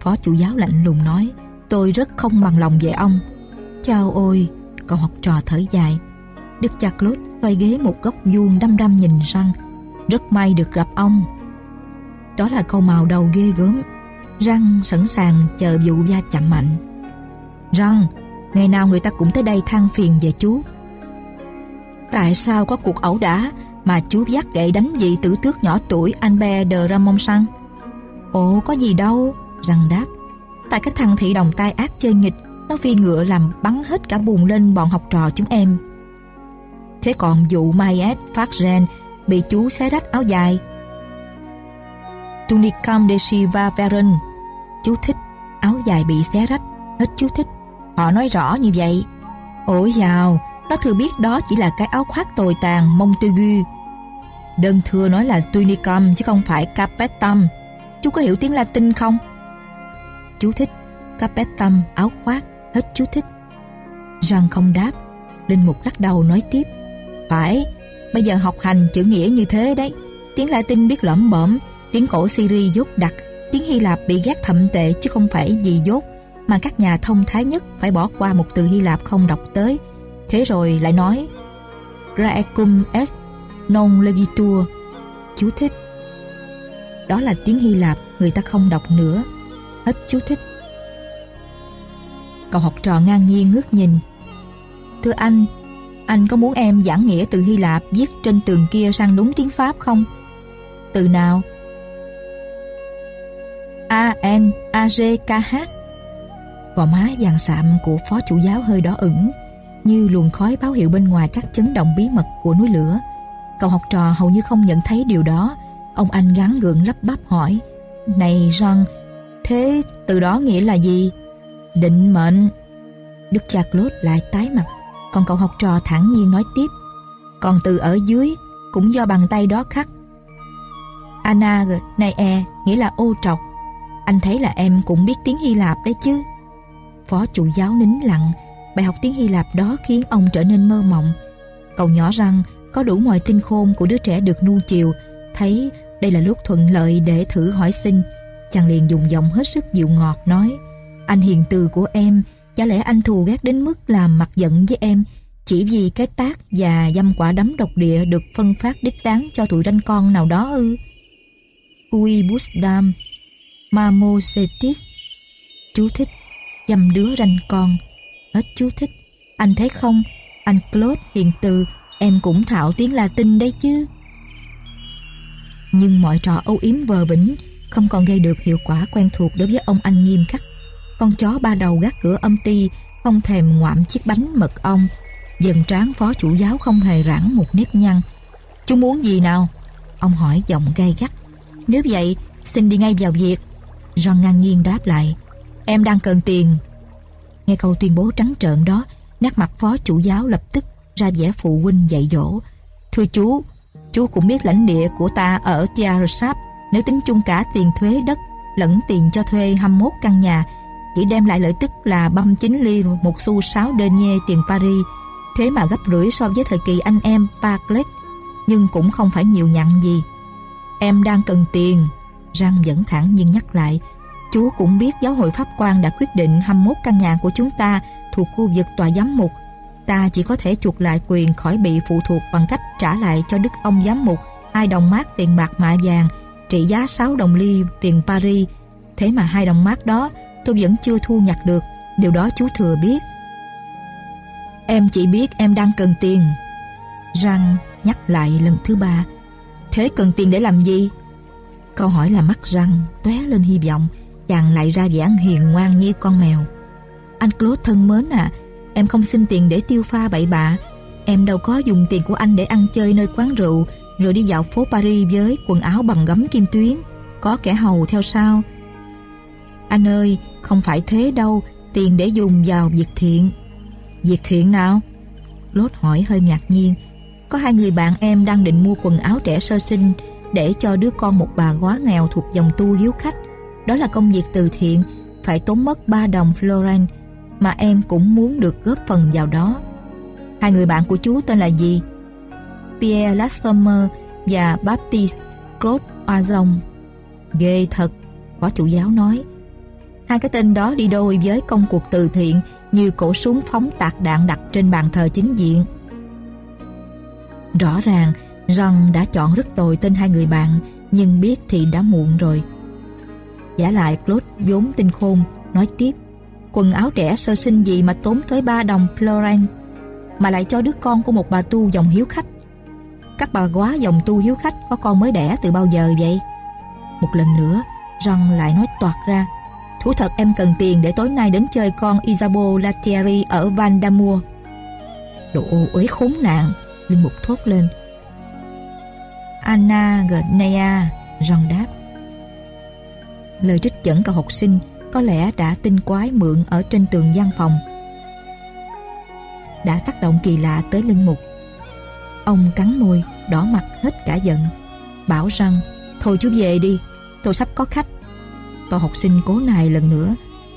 Phó chủ giáo lạnh lùng nói, tôi rất không bằng lòng về ông. Chao ôi, cậu học trò thở dài. Đức cha Claude xoay ghế một góc vuông đăm đăm nhìn răng. Rất may được gặp ông. Đó là câu màu đầu ghê gớm. Răng sẵn sàng chờ vụ va chạm mạnh. Răng, ngày nào người ta cũng tới đây than phiền về chú. Tại sao có cuộc ẩu đả mà chú dắt gậy đánh vị tử tước nhỏ tuổi Albert de Ramon Sang? Ồ, có gì đâu, Răng đáp. Tại các thằng thị đồng tai ác chơi nghịch, nó phi ngựa làm bắn hết cả buồn lên bọn học trò chúng em. Thế còn vụ Mayet phát ren bị chú xé rách áo dài. Tunicam de Shiva Veren Chú thích áo dài bị xé rách Hết chú thích Họ nói rõ như vậy Ôi dào Nó thừa biết đó chỉ là cái áo khoác tồi tàn Montagu Đơn thưa nói là tunicum chứ không phải capetum. Chú có hiểu tiếng Latin không? Chú thích Capetum, áo khoác, Hết chú thích. Răng không đáp, Linh Mục lắc đầu nói tiếp. Phải, Bây giờ học hành chữ nghĩa như thế đấy. Tiếng Latin biết lõm bõm, Tiếng cổ Syri dốt đặc, Tiếng Hy Lạp bị ghét thậm tệ chứ không phải gì dốt Mà các nhà thông thái nhất Phải bỏ qua một từ Hy Lạp không đọc tới. Thế rồi lại nói, Graecum est non legitur Chú thích. Đó là tiếng Hy Lạp, Người ta không đọc nữa. Hết chú thích. Cậu học trò ngang nhiên ngước nhìn. Thưa anh Anh có muốn em giảng nghĩa từ Hy Lạp Viết trên tường kia sang đúng tiếng Pháp không? Từ nào? A N A G K H. Gò má vàng sạm của phó chủ giáo hơi đỏ ửng, Như luồng khói báo hiệu bên ngoài các chấn động bí mật của núi lửa. Cậu học trò hầu như không nhận thấy điều đó. Ông anh gắn gượng lắp bắp hỏi Này John Thế từ đó nghĩa là gì? Định mệnh. Đức cha Claude lại tái mặt. Còn cậu học trò thẳng nhiên nói tiếp Còn từ ở dưới Cũng do bàn tay đó khắc. Anag, này e Nghĩa là ô trọc. Anh thấy là em cũng biết tiếng Hy Lạp đấy chứ. Phó chủ giáo nín lặng. Bài học tiếng Hy Lạp đó khiến ông trở nên mơ mộng. Cậu nhỏ rằng có đủ mọi tinh khôn của đứa trẻ được nuông chiều. Thấy đây là lúc thuận lợi để thử hỏi xin. Chàng liền dùng giọng hết sức dịu ngọt nói, Anh hiền từ của em, Chả lẽ anh thù ghét đến mức làm mặt giận với em? Chỉ vì cái tác và dâm quả đấm độc địa Được phân phát đích đáng cho tụi ranh con nào đó ư? Cui busdam Mamosetis Chú thích, Dâm đứa ranh con. Hết chú thích. Anh thấy không? Anh Claude hiền từ Em cũng thạo tiếng Latin đấy chứ Nhưng mọi trò âu yếm vờ vĩnh không còn gây được hiệu quả quen thuộc đối với ông anh nghiêm khắc. Con chó ba đầu gác cửa âm ti không thèm ngoạm chiếc bánh mật ong. Dần trán phó chủ giáo không hề rãng một nếp nhăn. Chú muốn gì nào? Ông hỏi giọng gay gắt. Nếu vậy, xin đi ngay vào việc. John ngang nhiên đáp lại. Em đang cần tiền. Nghe câu tuyên bố trắng trợn đó, nét mặt phó chủ giáo lập tức ra vẻ phụ huynh dạy dỗ. Thưa chú, chú cũng biết lãnh địa của ta ở Tiarasap nếu tính chung cả tiền thuế đất lẫn tiền cho thuê 21 căn nhà chỉ đem lại lợi tức là 39 ly một xu 6 nhê tiền Paris. Thế mà gấp rưỡi so với thời kỳ anh em Barclay nhưng cũng không phải nhiều nhặn gì. Em đang cần tiền. Răng vẫn thẳng nhưng nhắc lại. Chú cũng biết giáo hội Pháp quan đã quyết định 21 căn nhà của chúng ta thuộc khu vực tòa giám mục ta chỉ có thể chuộc lại quyền khỏi bị phụ thuộc bằng cách trả lại cho đức ông giám mục hai đồng mát tiền bạc mạ vàng trị giá 6 đồng ly tiền Paris. Thế mà hai đồng mát đó tôi vẫn chưa thu nhặt được. Điều đó chú thừa biết. Em chỉ biết em đang cần tiền. Răng nhắc lại lần thứ ba. Thế cần tiền để làm gì? Câu hỏi là mắt răng tóe lên hy vọng chàng lại ra vẻ hiền ngoan như con mèo. Anh Claude thân mến à, em không xin tiền để tiêu pha bậy bạ. Em đâu có dùng tiền của anh để ăn chơi nơi quán rượu rồi đi dạo phố Paris với quần áo bằng gấm kim tuyến, có kẻ hầu theo sau. Anh ơi, không phải thế đâu, tiền để dùng vào việc thiện. Việc thiện nào? Lốt hỏi hơi ngạc nhiên. Có hai người bạn em đang định mua quần áo trẻ sơ sinh để cho đứa con một bà quá nghèo thuộc dòng tu hiếu khách. Đó là công việc từ thiện, phải tốn mất 3 đồng florin mà em cũng muốn được góp phần vào đó. Hai người bạn của chú tên là gì? Pierre Lassomer và Baptiste Claude Arzon. Ghê thật, phó chủ giáo nói. Hai cái tên đó đi đôi với công cuộc từ thiện như cổ súng phóng tạc đạn đặt trên bàn thờ chính diện. Rõ ràng, rằng đã chọn rất tồi tên hai người bạn, nhưng biết thì đã muộn rồi. Giả lại Claude vốn tinh khôn, nói tiếp. Quần áo trẻ sơ sinh gì mà tốn tới 3 đồng florin mà lại cho đứa con của một bà tu dòng hiếu khách. Các bà quá dòng tu hiếu khách có con mới đẻ từ bao giờ vậy? Một lần nữa, Jean lại nói toạt ra. Thú thật em cần tiền để tối nay đến chơi con Isabeau Latieri ở Van Damour. Đồ ô uế khốn nạn, Linh Mục thốt lên. Anna Gnea, Jean đáp. Lời trích dẫn cậu học sinh có lẽ đã tinh quái mượn ở trên tường gian phòng. Đã tác động kỳ lạ tới Linh Mục. Ông cắn môi, đỏ mặt hết cả giận. Bảo rằng, thôi chú về đi, tôi sắp có khách. Cậu học sinh cố nài lần nữa.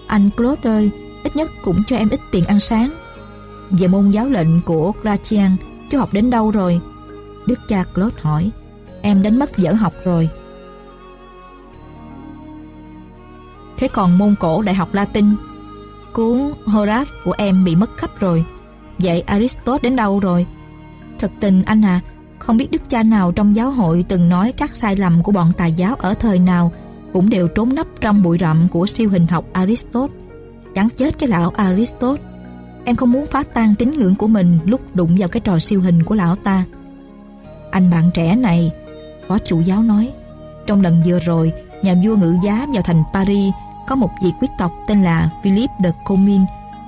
Anh Claude ơi, ít nhất cũng cho em ít tiền ăn sáng. Về môn giáo lệnh của Gratian, chú học đến đâu rồi? Đức cha Claude hỏi. Em đến mất dở học rồi. Thế còn môn cổ đại học Latin, cuốn Horace của em bị mất khắp rồi. Vậy Aristotle đến đâu rồi? Thật tình anh à, không biết đức cha nào trong giáo hội từng nói các sai lầm của bọn tài giáo ở thời nào cũng đều trốn nấp trong bụi rậm của siêu hình học Aristotle. Chẳng chết cái lão Aristotle. Em không muốn phá tan tín ngưỡng của mình lúc đụng vào cái trò siêu hình của lão ta. Anh bạn trẻ này, phó chủ giáo nói, trong lần vừa rồi, nhà vua ngự giá vào thành Paris có một vị quý tộc tên là Philip de Comin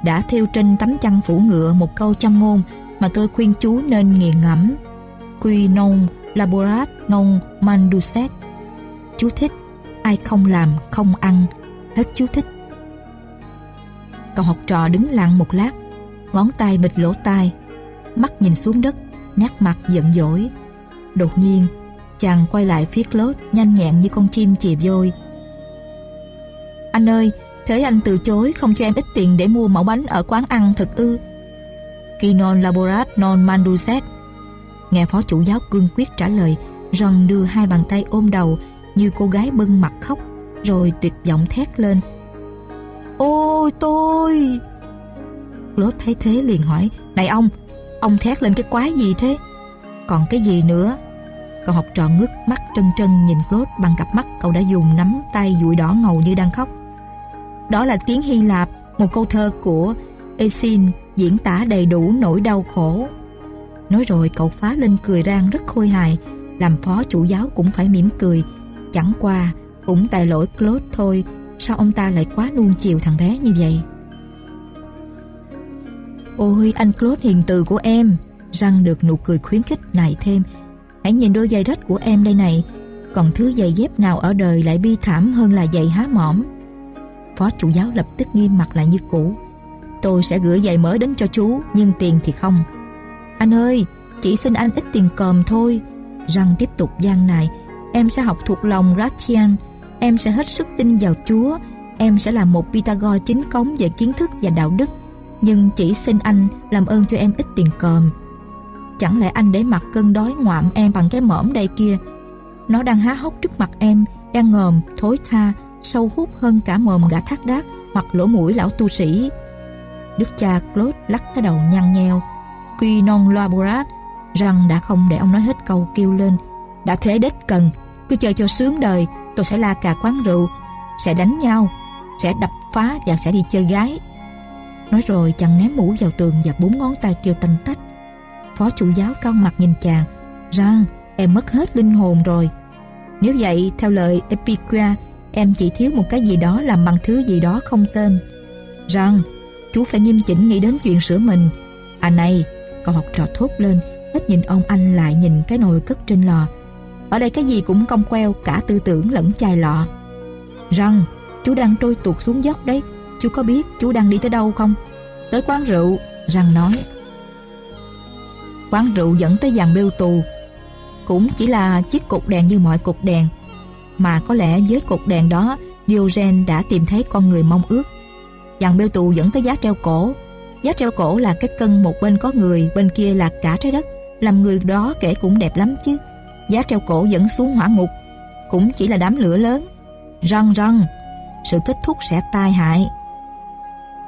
đã thêu trên tấm chăn phủ ngựa một câu châm ngôn mà tôi khuyên chú nên nghiền ngẫm. Qui non laborat non manduset. Chú thích, ai không làm không ăn. Hết chú thích. Cậu học trò đứng lặng một lát, ngón tay bịt lỗ tai, mắt nhìn xuống đất, nét mặt giận dỗi. Đột nhiên, chàng quay lại phía Claude nhanh nhẹn như con chim chì vôi. Anh ơi, thế anh từ chối không cho em ít tiền để mua mẫu bánh ở quán ăn thực ư? Qui non laborat non manduset. Nghe phó chủ giáo cương quyết trả lời, John đưa hai bàn tay ôm đầu như cô gái bưng mặt khóc, rồi tuyệt vọng thét lên. Ôi tôi! Claude thấy thế liền hỏi, Này ông, ông thét lên cái quái gì thế? Còn cái gì nữa? Cậu học trò ngước mắt trân trân nhìn Claude bằng cặp mắt cậu đã dùng nắm tay dụi đỏ ngầu như đang khóc. Đó là tiếng Hy Lạp, một câu thơ của Esin diễn tả đầy đủ nỗi đau khổ. Nói rồi cậu phá lên cười rang rất khôi hài, làm phó chủ giáo cũng phải mỉm cười. Chẳng qua, cũng tại lỗi Claude thôi, sao ông ta lại quá nuông chiều thằng bé như vậy? Ôi anh Claude hiền từ của em Răng được nụ cười khuyến khích này thêm Hãy nhìn đôi giày rách của em đây này Còn thứ giày dép nào ở đời lại bi thảm hơn là giày há mỏm Phó chủ giáo lập tức nghiêm mặt lại như cũ. Tôi sẽ gửi giày mới đến cho chú Nhưng tiền thì không. Anh ơi Chỉ xin anh ít tiền còm thôi. Răng tiếp tục gian này Em sẽ học thuộc lòng Gratian Em sẽ hết sức tin vào Chúa. Em sẽ là một Pythagore chính cống về kiến thức và đạo đức. Nhưng chỉ xin anh làm ơn cho em ít tiền còm. Chẳng lẽ anh để mặt cơn đói ngoạm em bằng cái mõm đây kia? Nó đang há hốc trước mặt em Đang ngồm, thối tha. Sâu hút hơn cả mồm gã thác đác Hoặc lỗ mũi lão tu sĩ. Đức cha Claude lắc cái đầu nhăn nheo. Quy non laborat, Rằng đã không để ông nói hết câu kêu lên. Đã thế đếch cần, Cứ chơi cho sướng đời, Tôi sẽ la cà quán rượu, Sẽ đánh nhau, Sẽ đập phá và sẽ đi chơi gái. Nói rồi chàng ném mũ vào tường Và bốn ngón tay kêu tanh tách. Phó chủ giáo cao mặt nhìn chàng. Rằng, em mất hết linh hồn rồi. Nếu vậy, theo lời Epicua Em chỉ thiếu một cái gì đó làm bằng thứ gì đó không tên. Rằng, chú phải nghiêm chỉnh nghĩ đến chuyện sửa mình. À này, Cậu học trò thốt lên, Hết nhìn ông anh lại nhìn cái nồi cất trên lò. Ở đây cái gì cũng cong queo, Cả tư tưởng lẫn chai lọ. Rằng, chú đang trôi tuột xuống dốc đấy, Chú có biết chú đang đi tới đâu không? Tới quán rượu, Rằng nói. Quán rượu dẫn tới dàn bêu tù. Cũng chỉ là chiếc cột đèn như mọi cột đèn mà có lẽ với cột đèn đó, Diogen đã tìm thấy con người mong ước. Chàng bêu tù dẫn tới giá treo cổ. Giá treo cổ là cái cân một bên có người, bên kia là cả trái đất. Làm người đó kể cũng đẹp lắm chứ. Giá treo cổ dẫn xuống hỏa ngục, cũng chỉ là đám lửa lớn. Răng răng, sự kết thúc sẽ tai hại.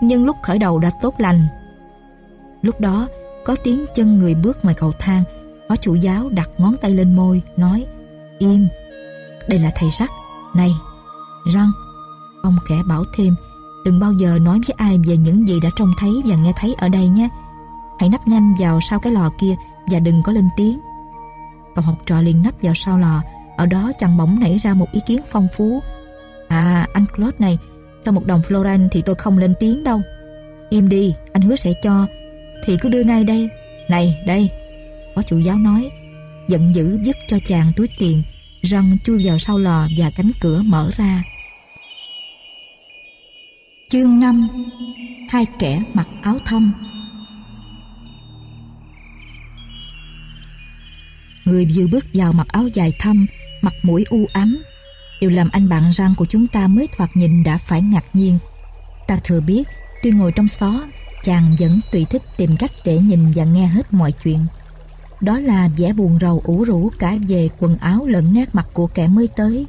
Nhưng lúc khởi đầu đã tốt lành. Lúc đó, có tiếng chân người bước ngoài cầu thang, có chủ giáo đặt ngón tay lên môi, nói, im đây là thầy sắt này, răng, ông kẻ bảo thêm, đừng bao giờ nói với ai về những gì đã trông thấy và nghe thấy ở đây nhé. Hãy nắp nhanh vào sau cái lò kia và đừng có lên tiếng. Cậu học trò liền nắp vào sau lò, ở đó chàng bỗng nảy ra một ý kiến phong phú. À anh Claude này, cho một đồng florin thì tôi không lên tiếng đâu. Im đi, anh hứa sẽ cho. Thì cứ đưa ngay đây. Này, đây. Phó chủ giáo nói, giận dữ dứt cho chàng túi tiền răng chui vào sau lò và cánh cửa mở ra. Chương 5 hai kẻ mặc áo thâm. Người vừa bước vào mặc áo dài thâm, mặt mũi u ám điều làm anh bạn răng của chúng ta mới thoạt nhìn đã phải ngạc nhiên. Ta thừa biết, tuy ngồi trong xó, chàng vẫn tùy thích tìm cách để nhìn và nghe hết mọi chuyện đó là vẻ buồn rầu ủ rũ cả về quần áo lẫn nét mặt của kẻ mới tới.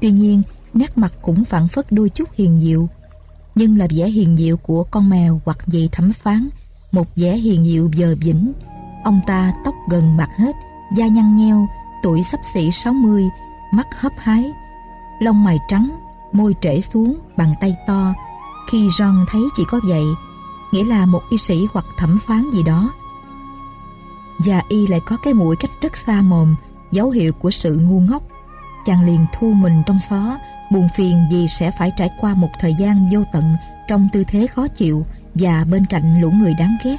Tuy nhiên, nét mặt cũng phản phất đôi chút hiền diệu, nhưng là vẻ hiền diệu của con mèo hoặc gì thẩm phán, một vẻ hiền diệu dờ dĩnh ông ta tóc gần mặt hết, da nhăn nheo, tuổi sắp xỉ 60 mắt hấp hái, lông mày trắng, môi trễ xuống, bàn tay to. Khi John thấy chỉ có vậy, nghĩa là một y sĩ hoặc thẩm phán gì đó và y lại có cái mũi cách rất xa mồm, dấu hiệu của sự ngu ngốc. Chàng liền thu mình trong xó, buồn phiền vì sẽ phải trải qua một thời gian vô tận trong tư thế khó chịu và bên cạnh lũ người đáng ghét.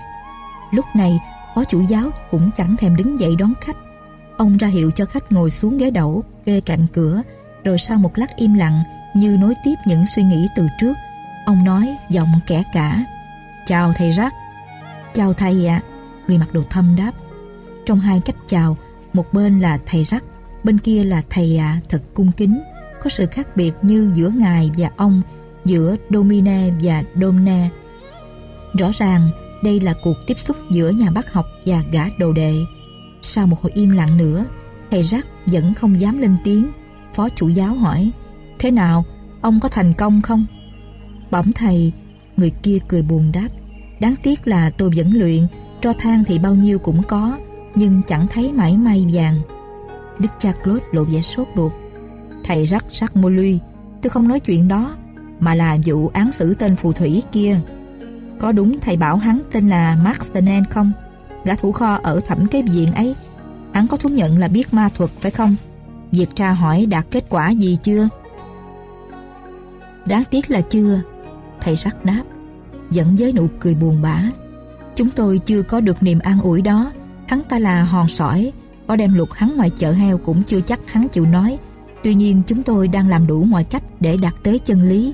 Lúc này, phó chủ giáo cũng chẳng thèm đứng dậy đón khách. Ông ra hiệu cho khách ngồi xuống ghế đẩu kê cạnh cửa, rồi sau một lát im lặng, như nối tiếp những suy nghĩ từ trước. Ông nói giọng kẻ cả, chào thầy rắc. Chào thầy ạ. Người mặc đồ thâm đáp trong hai cách chào, một bên là thầy rắc, bên kia là thầy ạ thật cung kính. Có sự khác biệt như giữa ngài và ông, giữa domine và domne. Rõ ràng, đây là cuộc tiếp xúc giữa nhà bác học và gã đồ đệ. Sau một hồi im lặng nữa, thầy rắc vẫn không dám lên tiếng. Phó chủ giáo hỏi, thế nào, ông có thành công không? Bẩm thầy, người kia cười buồn đáp, đáng tiếc là tôi vẫn luyện tro than thì bao nhiêu cũng có nhưng chẳng thấy mảy may vàng. Đức cha Claude lộ vẻ sốt ruột. Thầy rắc rắc mô lui. Tôi không nói chuyện đó, mà là vụ án xử tên phù thủy kia. Có đúng thầy bảo hắn tên là Max Stenen không? Gã thủ kho ở thẩm kế viện ấy, hắn có thú nhận là biết ma thuật phải không? Việc tra hỏi đạt kết quả gì chưa? Đáng tiếc là chưa. Thầy rắc đáp dẫn với nụ cười buồn bã. Chúng tôi chưa có được niềm an ủi đó hắn ta là hòn sỏi. Có đem luật hắn ngoài chợ heo cũng chưa chắc hắn chịu nói. Tuy nhiên chúng tôi đang làm đủ mọi cách để đạt tới chân lý.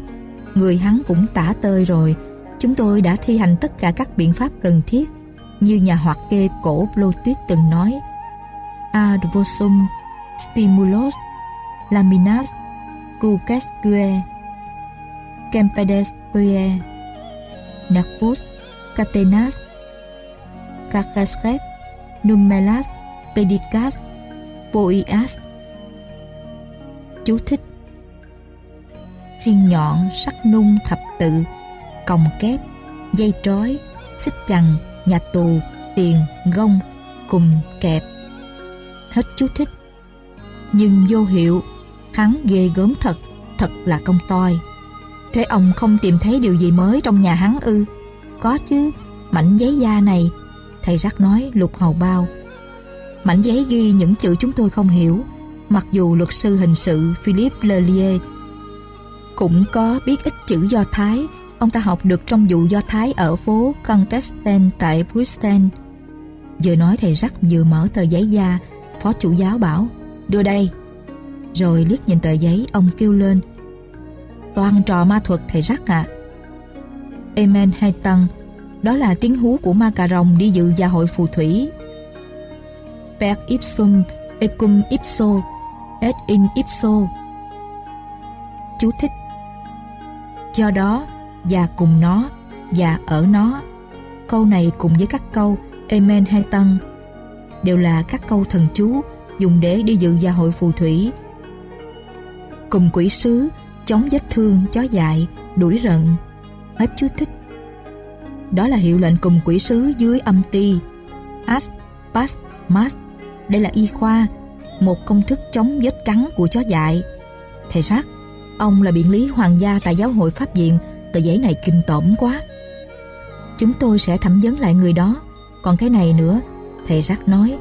Người hắn cũng tả tơi rồi. Chúng tôi đã thi hành tất cả các biện pháp cần thiết, như nhà hoạt kê cổ Plotus từng nói. Ad vosum stimulos laminas crucesque Kempedesque Nervus Catenas Cacrasquet Numelas Pedicas Poias Chú thích Xiên nhọn, sắc nung, thập tự Còng kép, dây trói Xích chằng, nhà tù, tiền, gông Cùng kẹp Hết chú thích Nhưng vô hiệu Hắn ghê gớm thật Thật là công toi Thế ông không tìm thấy điều gì mới trong nhà hắn ư? Có chứ, mảnh giấy da này. Thầy rắc nói lục hầu bao. Mảnh giấy ghi những chữ chúng tôi không hiểu. Mặc dù luật sư hình sự Philip Lelier cũng có biết ít chữ Do Thái, ông ta học được trong vụ Do Thái ở phố Contesten tại Bristol. Vừa nói thầy rắc vừa mở tờ giấy ra, phó chủ giáo bảo, đưa đây. Rồi liếc nhìn tờ giấy, ông kêu lên, Toàn trò ma thuật thầy rắc ạ. À. Amen hay tăng, đó là tiếng hú của ma cà rồng đi dự gia hội phù thủy. per ipsum, ecum ipso, et in ipso. Chú thích. Do đó, và cùng nó, và ở nó. Câu này cùng với các câu amen hay tân đều là các câu thần chú dùng để đi dự gia hội phù thủy. Cùng quỷ sứ, chống vết thương, chó dại, đuổi rận. Hết chú thích đó là hiệu lệnh cùng quỷ sứ dưới âm ti. As, pas, mas. Đây là y khoa, một công thức chống vết cắn của chó dại. Thầy sát ông là biện lý hoàng gia tại giáo hội pháp viện, tờ giấy này kinh tởm quá. Chúng tôi sẽ thẩm vấn lại người đó. Còn cái này nữa, thầy rác nói,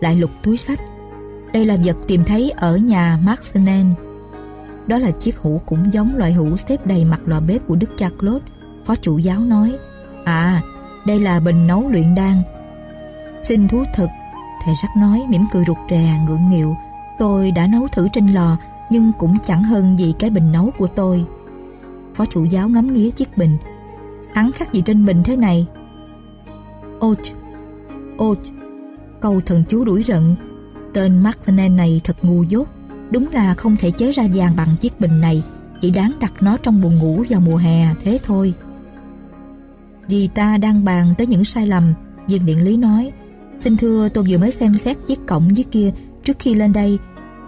lại lục túi sách. Đây là vật tìm thấy ở nhà Maxenen. đó là chiếc hũ cũng giống loại hũ xếp đầy mặt lò bếp của Đức cha Claude, phó chủ giáo nói à đây là bình nấu luyện đan. Xin thú thực, thầy sắc nói, mỉm cười rụt rè, ngượng nghịu. Tôi đã nấu thử trên lò, nhưng cũng chẳng hơn gì cái bình nấu của tôi. Phó chủ giáo ngắm nghía chiếc bình. Hắn khắc gì trên bình thế này? Ôi ôi câu thần chú đuổi rận tên Martinet này thật ngu dốt. Đúng là không thể chế ra vàng bằng chiếc bình này. Chỉ đáng đặt nó trong buồng ngủ vào mùa hè, thế thôi vì ta đang bàn tới những sai lầm viên điện lý nói xin thưa tôi vừa mới xem xét chiếc cổng dưới kia trước khi lên đây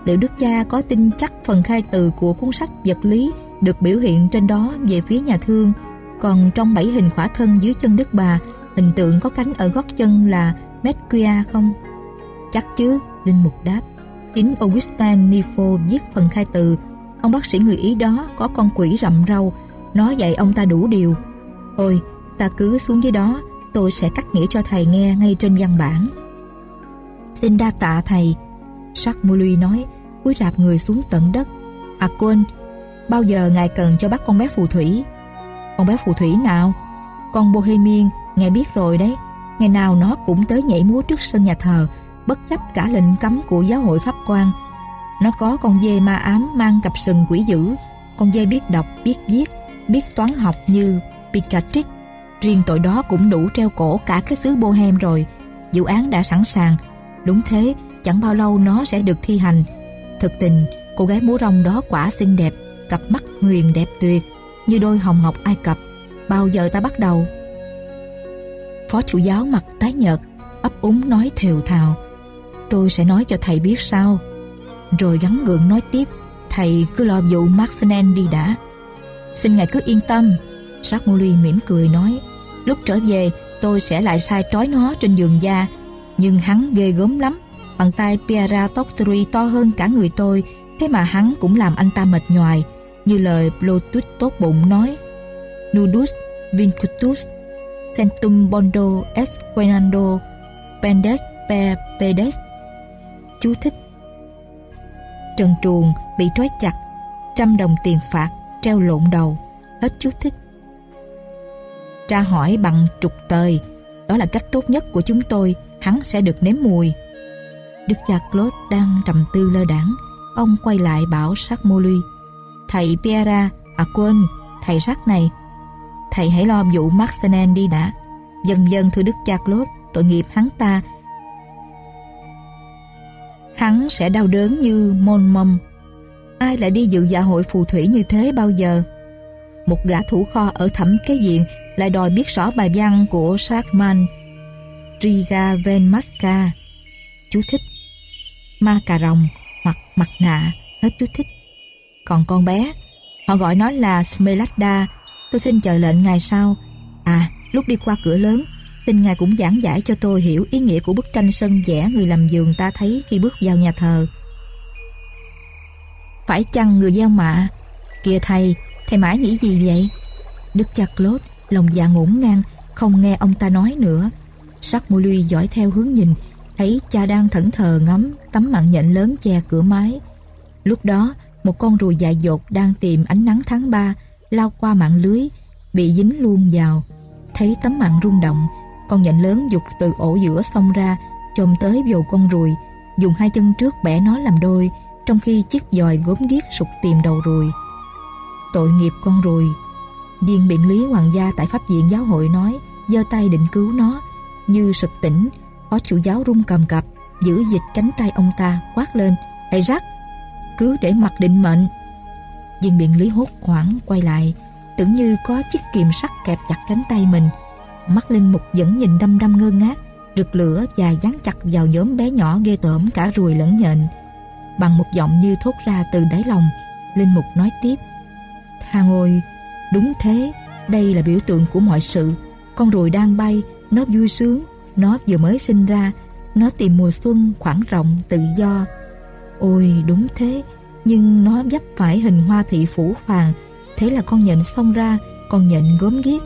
liệu đức cha có tin chắc phần khai từ của cuốn sách vật lý được biểu hiện trên đó về phía nhà thương còn trong bảy hình khỏa thân dưới chân đức bà hình tượng có cánh ở gót chân là Mercuria không? Chắc chứ, Linh Mục đáp. Chính Augustin Nifo viết phần khai từ. Ông bác sĩ người Ý đó có con quỷ rậm râu. Nó dạy ông ta đủ điều. ôi ta cứ xuống dưới đó, tôi sẽ cắt nghĩa cho thầy nghe ngay trên văn bản. Xin đa tạ thầy. Sắc Mului nói, cúi rạp người xuống tận đất. À quên, bao giờ ngài cần cho bắt con bé phù thủy? Con bé phù thủy nào? Con Bohemian, ngài biết rồi đấy. Ngày nào nó cũng tới nhảy múa trước sân nhà thờ, bất chấp cả lệnh cấm của giáo hội pháp quan. Nó có con dê ma ám mang cặp sừng quỷ dữ, con dê biết đọc, biết viết, biết toán học như Picatrix Riêng tội đó cũng đủ treo cổ cả cái xứ Bohem rồi. Dự án đã sẵn sàng. Đúng thế, chẳng bao lâu nó sẽ được thi hành. Thực tình, cô gái múa rong đó quả xinh đẹp, cặp mắt huyền đẹp tuyệt, như đôi hồng ngọc Ai Cập. Bao giờ ta bắt đầu? Phó chủ giáo mặt tái nhợt, ấp úng nói thều thào. Tôi sẽ nói cho thầy biết sao. Rồi gắn gượng nói tiếp, thầy cứ lo vụ Maxinen đi đã. Xin ngài cứ yên tâm. Sát Mô mỉm cười nói, lúc trở về tôi sẽ lại sai trói nó trên giường da. Nhưng hắn ghê gớm lắm, bàn tay Piara Toctori to hơn cả người tôi, thế mà hắn cũng làm anh ta mệt nhoài, như lời Bluetooth tốt bụng nói. Nudus vincutus centum bondo esquenando pendes per pedes chú thích trần truồng bị trói chặt trăm đồng tiền phạt treo lộn đầu hết chú thích tra hỏi bằng trục tời đó là cách tốt nhất của chúng tôi hắn sẽ được nếm mùi đức cha Claude đang trầm tư lơ đãng ông quay lại bảo sát mô lui thầy Piera à quên thầy sát này thầy hãy lo vụ Maxenen đi đã. Dần dần thưa Đức cha Claude, tội nghiệp hắn ta. Hắn sẽ đau đớn như môn mâm. Ai lại đi dự dạ hội phù thủy như thế bao giờ? Một gã thủ kho ở thẩm kế viện lại đòi biết rõ bài văn của Sarkman Riga Chú thích Ma cà rồng, mặt mặt nạ, hết chú thích. Còn con bé, họ gọi nó là Smelada Tôi xin chờ lệnh ngài sau. À lúc đi qua cửa lớn Xin ngài cũng giảng giải cho tôi hiểu ý nghĩa của bức tranh sân vẽ người làm giường ta thấy khi bước vào nhà thờ. Phải chăng người gieo mạ? Kìa thầy Thầy mãi nghĩ gì vậy? Đức cha Claude Lòng dạ ngổn ngang, Không nghe ông ta nói nữa. Sắc mô lui dõi theo hướng nhìn, Thấy cha đang thẫn thờ ngắm Tấm mạng nhện lớn che cửa mái. Lúc đó, Một con ruồi dại dột đang tìm ánh nắng tháng 3 lao qua mạng lưới, bị dính luôn vào. Thấy tấm mạng rung động, con nhện lớn dục từ ổ giữa xông ra, chồm tới vồ con ruồi dùng hai chân trước bẻ nó làm đôi, trong khi chiếc giòi gốm ghiếc sụt tìm đầu ruồi tội nghiệp con ruồi viên biện lý hoàng gia tại pháp viện giáo hội nói, giơ tay định cứu nó. Như sực tỉnh có chủ giáo rung cầm cập, giữ dịch cánh tay ông ta, quát lên Hãy rắc, Cứ để mặc định mệnh. Viên biện lý hốt hoảng quay lại, Tưởng như có chiếc kìm sắt kẹp chặt cánh tay mình. Mắt Linh Mục vẫn nhìn đăm đăm ngơ ngác, Rực lửa và dán chặt vào nhóm bé nhỏ ghê tởm cả ruồi lẫn nhện. Bằng một giọng như thốt ra từ đáy lòng, Linh Mục nói tiếp, tha ôi Đúng thế, Đây là biểu tượng của mọi sự. Con ruồi đang bay, Nó vui sướng. Nó vừa mới sinh ra, Nó tìm mùa xuân khoảng rộng, tự do. Ôi, đúng thế, Nhưng nó dấp phải hình hoa thị phủ phàng. Thế là con nhện xông ra, Con nhện gớm ghiếc.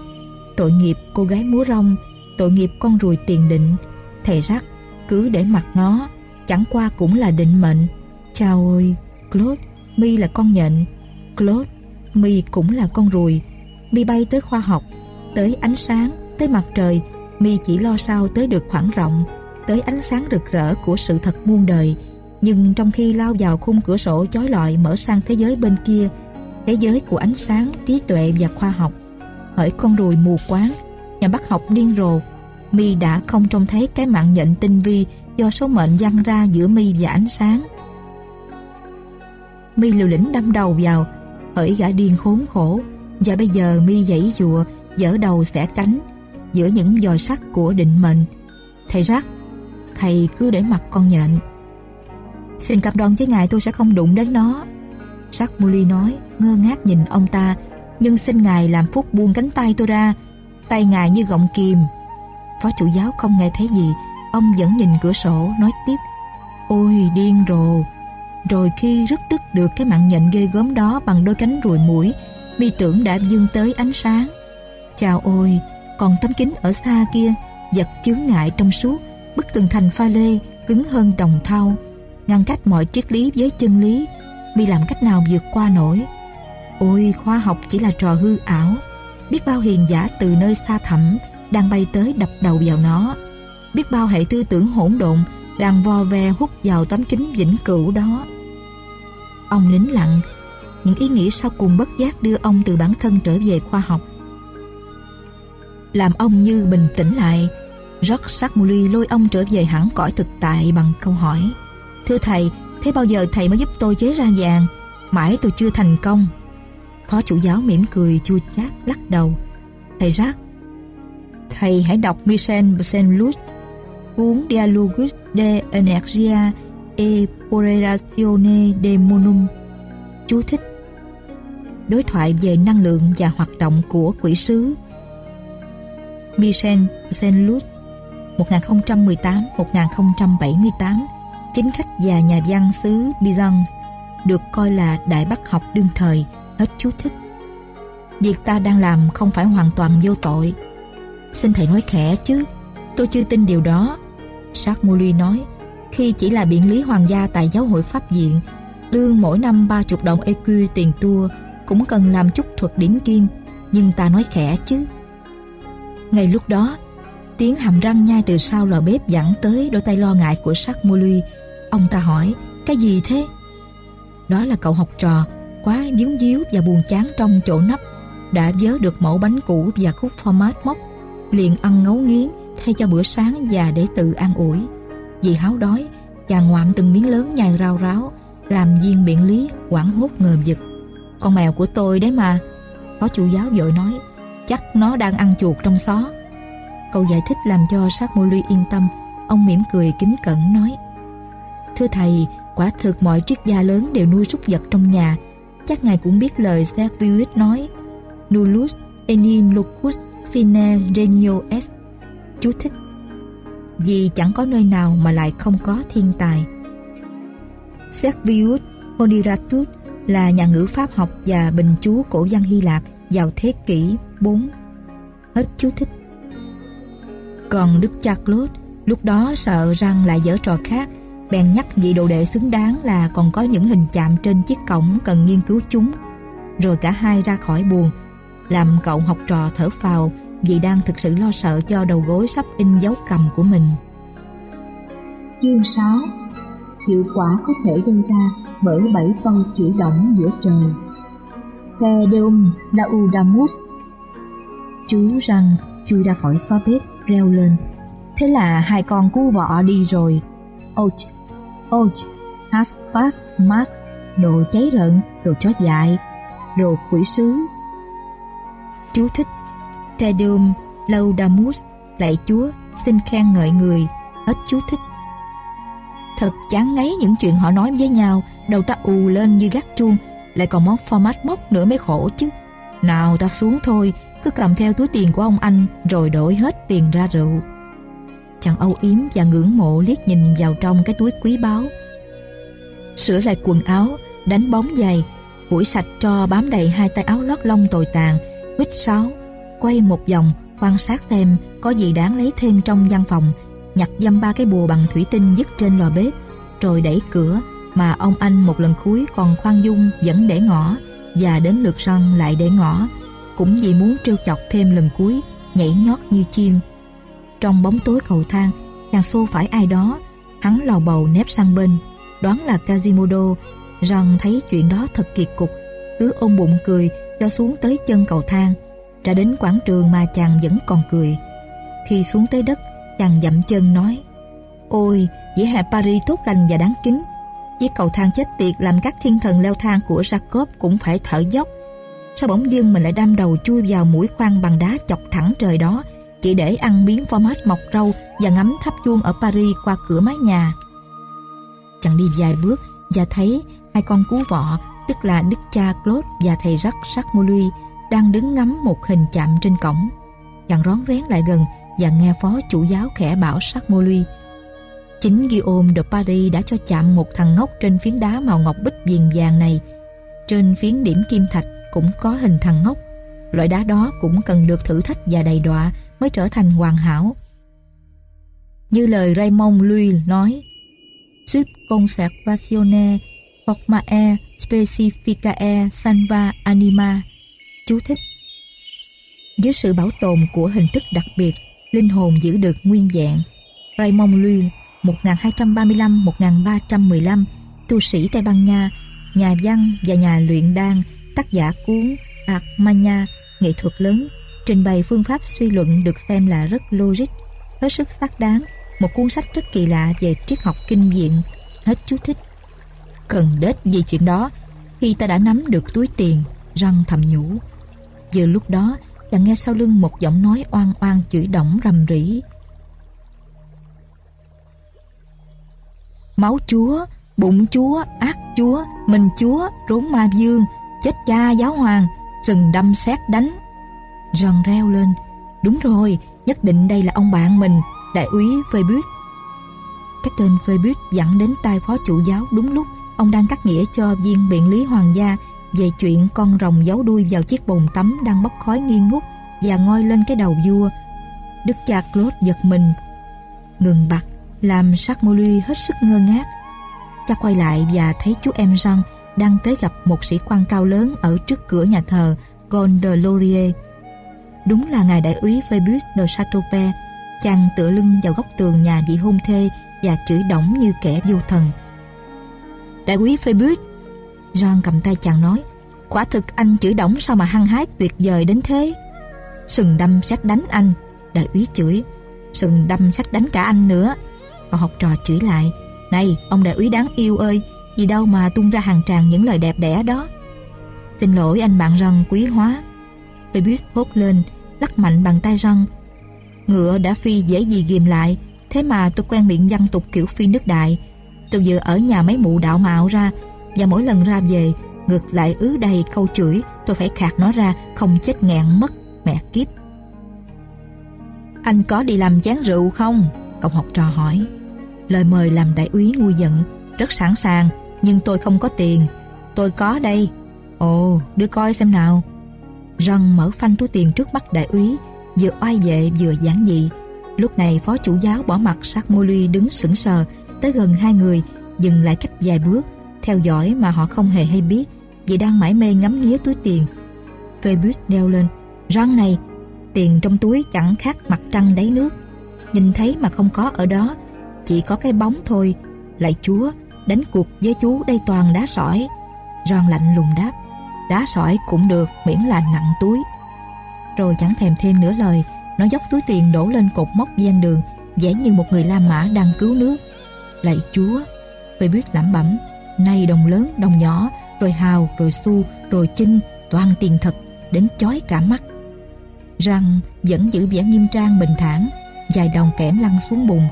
Tội nghiệp cô gái múa rong, Tội nghiệp con ruồi tiền định. Thầy rắc, cứ để mặc nó, Chẳng qua cũng là định mệnh. Chào ôi Claude mi là con nhện. Claude mi cũng là con ruồi. Mi bay tới khoa học Tới ánh sáng Tới mặt trời. Mi chỉ lo sao tới được khoảng rộng Tới ánh sáng rực rỡ của sự thật muôn đời. Nhưng trong khi lao vào khung cửa sổ chói lọi mở sang thế giới bên kia Thế giới của ánh sáng, trí tuệ và khoa học Hỡi con ruồi mù quáng Nhà bác học điên rồ mi đã không trông thấy cái mạng nhện tinh vi do số mệnh giăng ra giữa mi và ánh sáng. Mi liều lĩnh đâm đầu vào hỡi gã điên khốn khổ. Và bây giờ mi dãy dùa dở đầu xẻ cánh giữa những dòi sắt của định mệnh. Thầy rắc, thầy cứ để mặt con nhện. Xin cặp đoan với ngài tôi sẽ không đụng đến nó. Sắc muli nói, ngơ ngác nhìn ông ta, nhưng xin ngài làm phúc buông cánh tay tôi ra. Tay ngài như gọng kìm. Phó chủ giáo không nghe thấy gì, ông vẫn nhìn cửa sổ, nói tiếp. Ôi điên rồ rồi khi rứt đứt được cái mạng nhện ghê gớm đó bằng đôi cánh ruồi mũi, mi tưởng đã dương tới ánh sáng. Chào ôi, còn tấm kính ở xa kia, vật chướng ngại trong suốt, bức tường thành pha lê, cứng hơn đồng thau. Ngăn cách mọi triết lý với chân lý, mi làm cách nào vượt qua nổi. Ôi khoa học chỉ là trò hư ảo. Biết bao hiền giả từ nơi xa thẳm đang bay tới đập đầu vào nó. Biết bao hệ tư tưởng hỗn độn đang vo ve hút vào tấm kính vĩnh cửu đó. Ông nín lặng, những ý nghĩ sau cùng bất giác đưa ông từ bản thân trở về khoa học. Làm ông như bình tĩnh lại rất sắc muli lôi ông trở về hẳn cõi thực tại bằng câu hỏi, thưa thầy, thế bao giờ thầy mới giúp tôi chế ra vàng? Mãi tôi chưa thành công. Phó chủ giáo mỉm cười chua chát lắc đầu, thầy rác thầy hãy đọc Michel Saint-Louis cuốn Dialogus de Energia e Correlazione de Monum. Chú thích đối thoại về năng lượng và hoạt động của quỷ sứ. Michel Saint-Luc 1018-1078 chính khách và nhà văn xứ Byzance, được coi là đại bắc học đương thời, hết chú thích. Việc ta đang làm không phải hoàn toàn vô tội. Xin thầy nói khẽ chứ, Tôi chưa tin điều đó. Sát Muli nói, Khi chỉ là biện lý hoàng gia tại giáo hội Pháp viện Lương mỗi năm ba chục đồng EQ tiền tour Cũng cần làm chút thuật điển kim, Nhưng ta nói khẽ chứ. Ngay lúc đó, Tiếng hàm răng nhai từ sau lò bếp dẫn tới đôi tay lo ngại của Sát Muli Ông ta hỏi, Cái gì thế? Đó là cậu học trò, Quá dướng díu và buồn chán trong chỗ nắp, Đã vớ được mẫu bánh cũ và khúc format móc, liền ăn ngấu nghiến thay cho bữa sáng và để tự an ủi. Vì háo đói, chàng ngoạm từng miếng lớn nhai rau ráo, làm viên biện lý, quảng hốt ngờm giật con mèo của tôi đấy mà. Phó chủ giáo vội nói, chắc nó đang ăn chuột trong xó. Câu giải thích làm cho sát mô ly yên tâm, ông mỉm cười kính cẩn nói, thưa thầy, quả thực mọi triết gia lớn đều nuôi súc vật trong nhà. Chắc ngài cũng biết lời Servius nói nullus enim locus Sine Regio Est Chú thích. Vì chẳng có nơi nào mà lại không có thiên tài. Servius Honiratus là nhà ngữ pháp học và bình chú cổ văn Hy Lạp vào thế kỷ 4 Hết chú thích. Còn Đức cha Claude lúc đó sợ rằng lại dở trò khác, bèn nhắc vị đồ đệ xứng đáng là còn có những hình chạm trên chiếc cổng cần nghiên cứu chúng, rồi cả hai ra khỏi buồn làm cậu học trò thở phào vì đang thực sự lo sợ cho đầu gối sắp in dấu cầm của mình. Chương 6 Hiệu quả có thể gây ra bởi bảy câu chửi động giữa trời. Te Deum Laudamus Chú răng chui ra khỏi xó bếp reo lên. Thế là hai con cú vọ đi rồi. Ouch, ouch, haspas, mas, đồ cháy rợn, đồ chó dại, đồ quỷ sứ. Chú thích Tedium Laudamus, lạy Chúa, xin khen ngợi người, hết chú thích. Thật chán ngấy những chuyện họ nói với nhau, đầu ta ù lên như gác chuông, lại còn món format móc nữa mới khổ chứ. Nào ta xuống thôi, cứ cầm theo túi tiền của ông anh rồi đổi hết tiền ra rượu. Chàng âu yếm và ngưỡng mộ liếc nhìn vào trong cái túi quý báu. Sửa lại quần áo, đánh bóng giày, phủi sạch cho bám đầy hai tay áo lót lông tồi tàn, huýt sáo, quay một vòng, quan sát xem có gì đáng lấy thêm trong văn phòng, nhặt dăm ba cái bùa bằng thủy tinh dứt trên lò bếp, rồi đẩy cửa mà ông anh một lần cuối còn khoan dung vẫn để ngỏ và đến lượt son lại để ngỏ cũng vì muốn trêu chọc thêm lần cuối nhảy nhót như chim. Trong bóng tối cầu thang chàng xô phải ai đó hắn lào bầu nép sang bên đoán là kazimodo rằng thấy chuyện đó thật kiệt cục cứ ôm bụng cười cho xuống tới chân cầu thang ra đến quảng trường mà chàng vẫn còn cười khi xuống tới đất, chàng dậm chân nói, ôi, vỉa hè Paris tốt lành và đáng kính Chiếc cầu thang chết tiệt làm các thiên thần leo thang của Jacob cũng phải thở dốc. Sao bỗng dưng mình lại đâm đầu chui vào mũi khoan bằng đá chọc thẳng trời đó, chỉ để ăn miếng format mọc râu và ngắm tháp chuông ở Paris qua cửa mái nhà. Chàng đi vài bước và thấy hai con cú vọ, tức là đức cha Claude và thầy rắc Jacques Molui đang đứng ngắm một hình chạm trên cổng. Chàng rón rén lại gần và nghe phó chủ giáo khẽ bảo sắc Molui Chính Guillaume de Paris đã cho chạm một thằng ngốc trên phiến đá màu ngọc bích viền vàng này. Trên phiến điểm kim thạch cũng có hình thằng ngốc. Loại đá đó cũng cần được thử thách và đầy đọa mới trở thành hoàn hảo. Như lời Raymond Louis nói, Sub conservatione formae specificae sanva anima. Chú thích. với sự bảo tồn của hình thức đặc biệt, linh hồn giữ được nguyên dạng. Raymond Louis 1235-1315, tu sĩ Tây Ban Nha, nhà văn và nhà luyện đan, tác giả cuốn Armania, nghệ thuật lớn, trình bày phương pháp suy luận được xem là rất logic, hết sức xác đáng, một cuốn sách rất kỳ lạ về triết học kinh viện, hết chú thích. Cần đết gì chuyện đó, khi ta đã nắm được túi tiền, răng thầm nhủ vừa lúc đó, chàng nghe sau lưng một giọng nói oan oan chửi động rầm rỉ. máu chúa, bụng chúa, ác chúa, mình chúa, rốn ma dương, chết cha giáo hoàng, sừng đâm xét đánh. ròn reo lên, đúng rồi, nhất định đây là ông bạn mình, đại úy Phoebus. Cái tên Phoebus dẫn đến tai phó chủ giáo đúng lúc ông đang cắt nghĩa cho viên biện lý hoàng gia về chuyện con rồng giấu đuôi vào chiếc bồn tắm đang bốc khói nghi ngút và ngoi lên cái đầu vua. Đức cha Claude giật mình, ngừng bặt làm sắc mô hết sức ngơ ngác. Cha quay lại và thấy chú em răng đang tới gặp một sĩ quan cao lớn ở trước cửa nhà thờ Gon. Đúng là ngài đại úy Phoebus de Chateaupe, chàng tựa lưng vào góc tường nhà vị hôn thê và chửi đổng như kẻ vô thần. Đại úy Phoebus, Jean cầm tay chàng nói, quả thực anh chửi đổng sao mà hăng hái tuyệt vời đến thế. Sừng đâm xét đánh anh, đại úy chửi, sừng đâm xét đánh cả anh nữa. Và học trò chửi lại Này ông đại úy đáng yêu ơi vì đâu mà tung ra hàng tràng những lời đẹp đẽ đó Xin lỗi anh bạn răng quý hóa Phoebus thốt lên Lắc mạnh bàn tay răng Ngựa đã phi dễ gì ghìm lại Thế mà tôi quen miệng văn tục kiểu phi nước đại Tôi vừa ở nhà mấy mụ đạo mạo ra và mỗi lần ra về, Ngược lại ứ đầy câu chửi, Tôi phải khạc nó ra, Không chết nghẹn mất Mẹ kiếp. Anh có đi làm chán rượu không? Cậu học trò hỏi. Lời mời làm đại úy ngu giận, Rất sẵn sàng, Nhưng tôi không có tiền. Tôi có đây. Ồ, đưa coi xem nào. Răng mở phanh túi tiền trước mắt đại úy, Vừa oai vệ vừa giản dị. Lúc này phó chủ giáo bỏ mặt sát mô ly đứng sững sờ, Tới gần hai người, Dừng lại cách vài bước theo dõi mà họ không hề hay biết, Vì đang mải mê ngắm nghía túi tiền. Phoebus đeo lên, Răng này, Tiền trong túi chẳng khác mặt trăng đáy nước. Nhìn thấy mà không có ở đó, chỉ có cái bóng thôi. Lại chúa, đánh cuộc với chú đây toàn đá sỏi. Ron lạnh lùng đáp, đá sỏi cũng được, miễn là nặng túi. Rồi chẳng thèm thêm nửa lời, nó dốc túi tiền đổ lên cột mốc gian đường vẻ như một người la mã đang cứu nước. Lạy Chúa Tôi biết lẩm bẩm Nay đồng lớn, đồng nhỏ, Rồi hào, rồi xu, rồi chinh, Toàn tiền thật, đến chói cả mắt. Răng vẫn giữ vẻ nghiêm trang bình thản, Dài đồng kẽm lăn xuống bùn.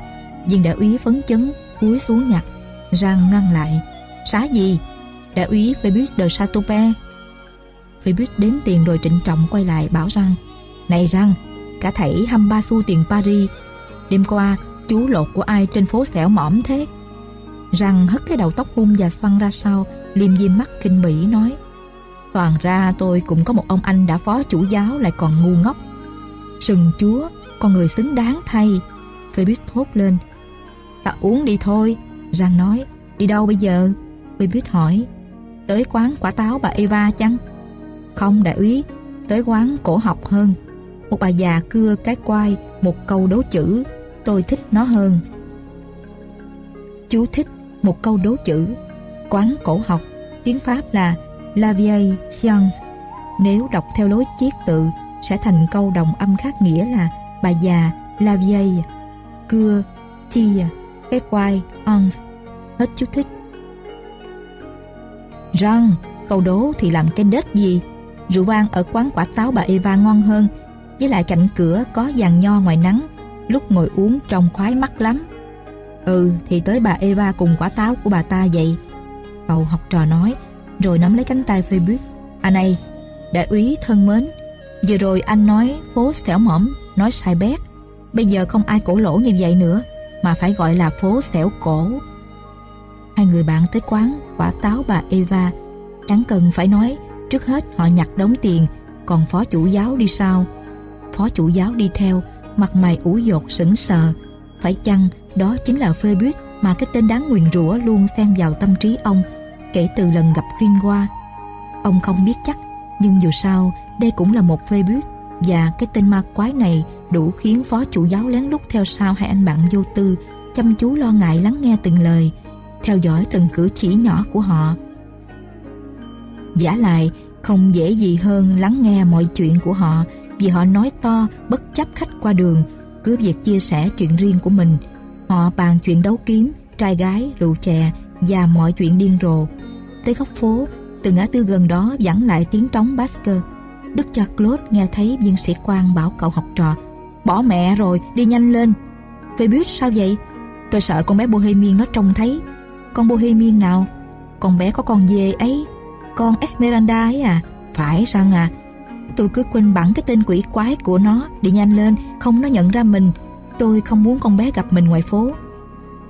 Viên đại úy phấn chấn, cúi xuống nhặt. Răng ngăn lại, Xá gì? Đại úy Phoebus de Chatope Phoebus đếm tiền rồi trịnh trọng quay lại bảo rằng Này răng, Cả thảy 23 xu tiền Paris. Đêm qua, chú lột của ai trên phố xẻo mỏm thế? Răng hất cái đầu tóc hung và xoăn ra sau. Liêm diêm mắt kinh bỉ nói, Toàn ra tôi cũng có một ông anh đã phó chủ giáo lại còn ngu ngốc. Sừng chúa, Con người xứng đáng thay. Phoebus thốt lên, Ta uống đi thôi. Răng nói, Đi đâu bây giờ? Phoebus hỏi, Tới quán quả táo bà Eva chăng? Không, đại úy, Tới quán cổ học hơn. Một bà già cưa cái quai, Một câu đố chữ, Tôi thích nó hơn. Chú thích một câu đố chữ, Quán cổ học, Tiếng Pháp là La vieille science. Nếu đọc theo lối chiết tự, Sẽ thành câu đồng âm khác nghĩa là Bà già La vieille Cưa Chia Cái quai Ons Hết chú thích. Răng Câu đố thì làm cái đết gì? Rượu vang ở quán quả táo bà Eva ngon hơn, Với lại cạnh cửa có vàng nho ngoài nắng, Lúc ngồi uống trông khoái mắt lắm. Ừ thì tới bà Eva cùng quả táo của bà ta vậy. Cậu học trò nói, Rồi nắm lấy cánh tay Phoebus. À này Đại úy thân mến. Vừa rồi anh nói phố xẻo mỏm Nói sai bét. Bây giờ không ai cổ lỗ như vậy nữa, Mà phải gọi là phố xẻo cổ. Hai người bạn tới quán, Quả táo bà Eva. Chẳng cần phải nói, Trước hết họ nhặt đống tiền, Còn phó chủ giáo đi sau. Phó chủ giáo đi theo, Mặt mày ủ dột sững sờ. Phải chăng đó chính là Phoebus Mà cái tên đáng nguyền rủa luôn xen vào tâm trí ông Kể từ lần gặp Greenwa Ông không biết chắc, Nhưng dù sao, đây cũng là một Phoebus Và cái tên ma quái này Đủ khiến phó chủ giáo lén lút theo sau Hai anh bạn vô tư Chăm chú lo ngại lắng nghe từng lời, Theo dõi từng cử chỉ nhỏ của họ. Giả lại, không dễ gì hơn lắng nghe mọi chuyện của họ vì họ nói to, bất chấp khách qua đường cứ việc chia sẻ chuyện riêng của mình, họ bàn chuyện đấu kiếm, trai gái, rượu chè và mọi chuyện điên rồ. Tới góc phố, từ ngã tư gần đó vẳng lại tiếng trống Basker. Đức cha Claude nghe thấy viên sĩ quan bảo cậu học trò, bỏ mẹ rồi, đi nhanh lên. Về biết sao vậy? Tôi sợ con bé Bohemian nó trông thấy. Con Bohemian nào? Con bé có con dê ấy, con Esmeralda ấy à. Phải rằng à tôi cứ quên bẵng cái tên quỷ quái của nó. Để nhanh lên, không nó nhận ra mình. Tôi không muốn con bé gặp mình ngoài phố.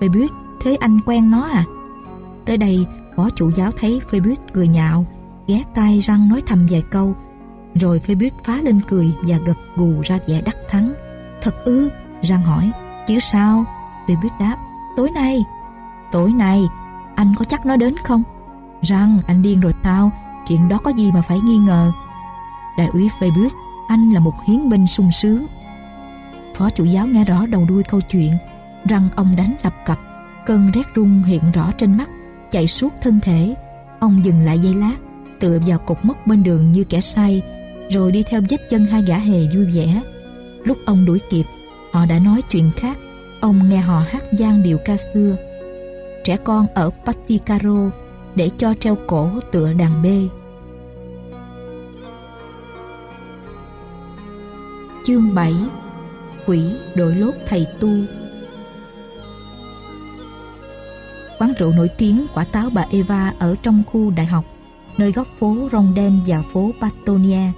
Phoebus, thế anh quen nó à? Tới đây, phó chủ giáo thấy Phoebus cười nhạo, ghé tay răng nói thầm vài câu. Rồi Phoebus phá lên cười và gật gù ra vẻ đắc thắng. Thật ư? Răng hỏi. Chứ sao? Phoebus đáp. Tối nay. Tối nay, anh có chắc nó đến không? Răng, anh điên rồi sao? Chuyện đó có gì mà phải nghi ngờ? Đại úy Phoebus, Anh là một hiến binh sung sướng. Phó chủ giáo nghe rõ đầu đuôi câu chuyện Răng ông đánh lập cập, Cơn rét run hiện rõ trên mắt, Chạy suốt thân thể. Ông dừng lại giây lát, Tựa vào cột mốc bên đường như kẻ say, Rồi đi theo vết chân hai gã hề vui vẻ. Lúc ông đuổi kịp, Họ đã nói chuyện khác, Ông nghe họ hát gian điệu ca xưa. Trẻ con ở Paticaro để cho treo cổ tựa đàn bê. Chương 7 Quỷ đội lốt thầy tu Quán rượu nổi tiếng quả táo bà Eva ở trong khu đại học, nơi góc phố Rondel và phố Patonia.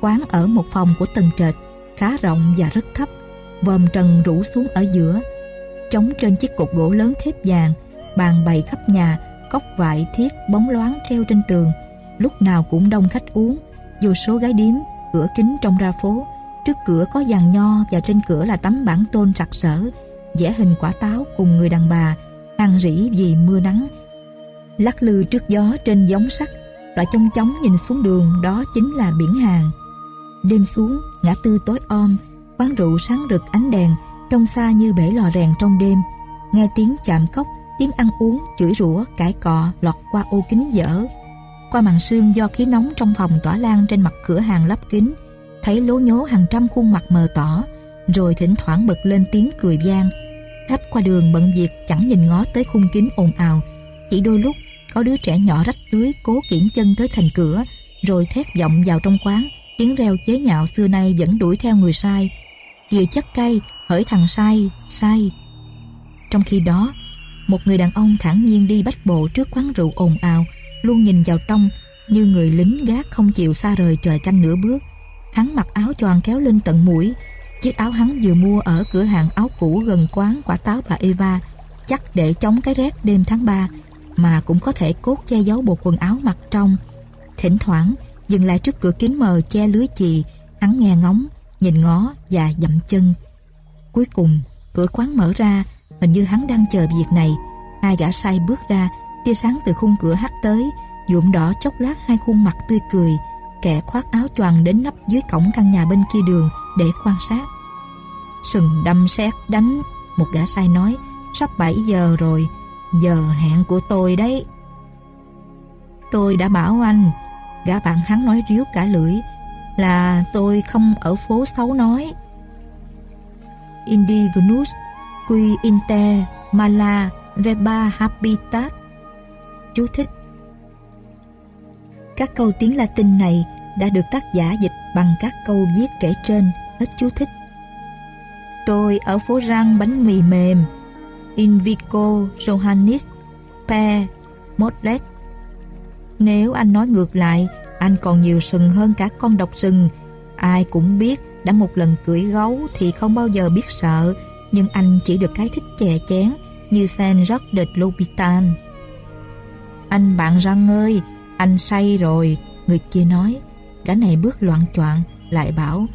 Quán ở một phòng của tầng trệt, khá rộng và rất thấp, vòm trần rủ xuống ở giữa. Chống trên chiếc cột gỗ lớn thép vàng, bàn bày khắp nhà cốc vải thiết bóng loáng treo trên tường lúc nào cũng đông khách uống vô số gái điếm cửa kính trong ra phố trước cửa có giàn nho và trên cửa là tấm bản tôn sặc sỡ vẽ hình quả táo cùng người đàn bà ăn rỉ vì mưa nắng. Lắc lư trước gió trên giống sắt loại chong chóng nhìn xuống đường đó chính là biển hàng đêm xuống ngã tư tối om quán rượu sáng rực ánh đèn trông xa như bể lò rèn trong đêm. Nghe tiếng chạm cốc tiếng ăn uống, chửi rủa, cãi cọ lọt qua ô kính dở. Qua màn sương do khí nóng trong phòng tỏa lan trên mặt cửa hàng lắp kính, thấy lố nhố hàng trăm khuôn mặt mờ tỏ, rồi thỉnh thoảng bật lên tiếng cười gian. Khách qua đường bận việc chẳng nhìn ngó tới khung kính ồn ào. Chỉ đôi lúc có đứa trẻ nhỏ rách lưới cố kiển chân tới thành cửa rồi thét giọng vào trong quán tiếng reo chế nhạo xưa nay vẫn đuổi theo người sai kìa chất cay hỡi thằng sai sai trong khi đó một người đàn ông thản nhiên đi bách bộ trước quán rượu ồn ào luôn nhìn vào trong như người lính gác không chịu xa rời chòi canh nửa bước hắn mặc áo choàng kéo lên tận mũi. Chiếc áo hắn vừa mua ở cửa hàng áo cũ gần quán quả táo bà Eva, chắc để chống cái rét đêm tháng 3 mà cũng có thể cốt che giấu bộ quần áo mặc trong. Thỉnh thoảng, dừng lại trước cửa kính mờ che lưới chì, hắn nghe ngóng, nhìn ngó và dậm chân. Cuối cùng, cửa quán mở ra, hình như hắn đang chờ việc này. Hai gã say bước ra, tia sáng từ khung cửa hắt tới, nhuộm đỏ chốc lát hai khuôn mặt tươi cười kẻ khoác áo choàng đến nắp dưới cổng căn nhà bên kia đường để quan sát. Sừng đâm xét đánh, một gã sai nói, sắp 7 giờ rồi, giờ hẹn của tôi đấy. Tôi đã bảo anh, gã bạn hắn nói ríu cả lưỡi, là tôi không ở phố xấu nói. Indigenus Qui inter Mala Veba Habitat. Chú thích các câu tiếng Latin này đã được tác giả dịch bằng các câu viết kể trên. Hết chú thích. Tôi ở phố răng bánh mì mềm. Invico Johannis Pe Modlet. Nếu anh nói ngược lại anh còn nhiều sừng hơn cả con độc sừng. Ai cũng biết đã một lần cưỡi gấu thì không bao giờ biết sợ. Nhưng anh chỉ được cái thích chè chén như Saint Jacques de l'Hôpital. Anh bạn răng ơi, anh say rồi. Người kia nói. Cả này bước loạn choạng, lại bảo,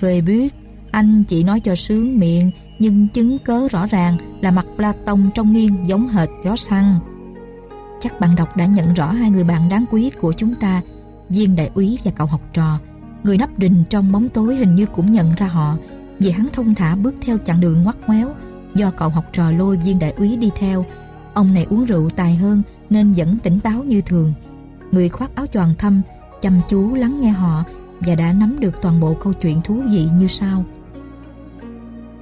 Phê biết anh chỉ nói cho sướng miệng, nhưng chứng cớ rõ ràng là mặt Platon trong nghiêng giống hệt chó săn. Chắc bạn đọc đã nhận rõ hai người bạn đáng quý của chúng ta, viên đại úy và cậu học trò. Người nấp đình trong bóng tối hình như cũng nhận ra họ, vì hắn thông thả bước theo chặng đường ngoắt ngoéo, do cậu học trò lôi viên đại úy đi theo. Ông này uống rượu tài hơn, nên vẫn tỉnh táo như thường người khoác áo choàng thâm, chăm chú lắng nghe họ và đã nắm được toàn bộ câu chuyện thú vị như sau.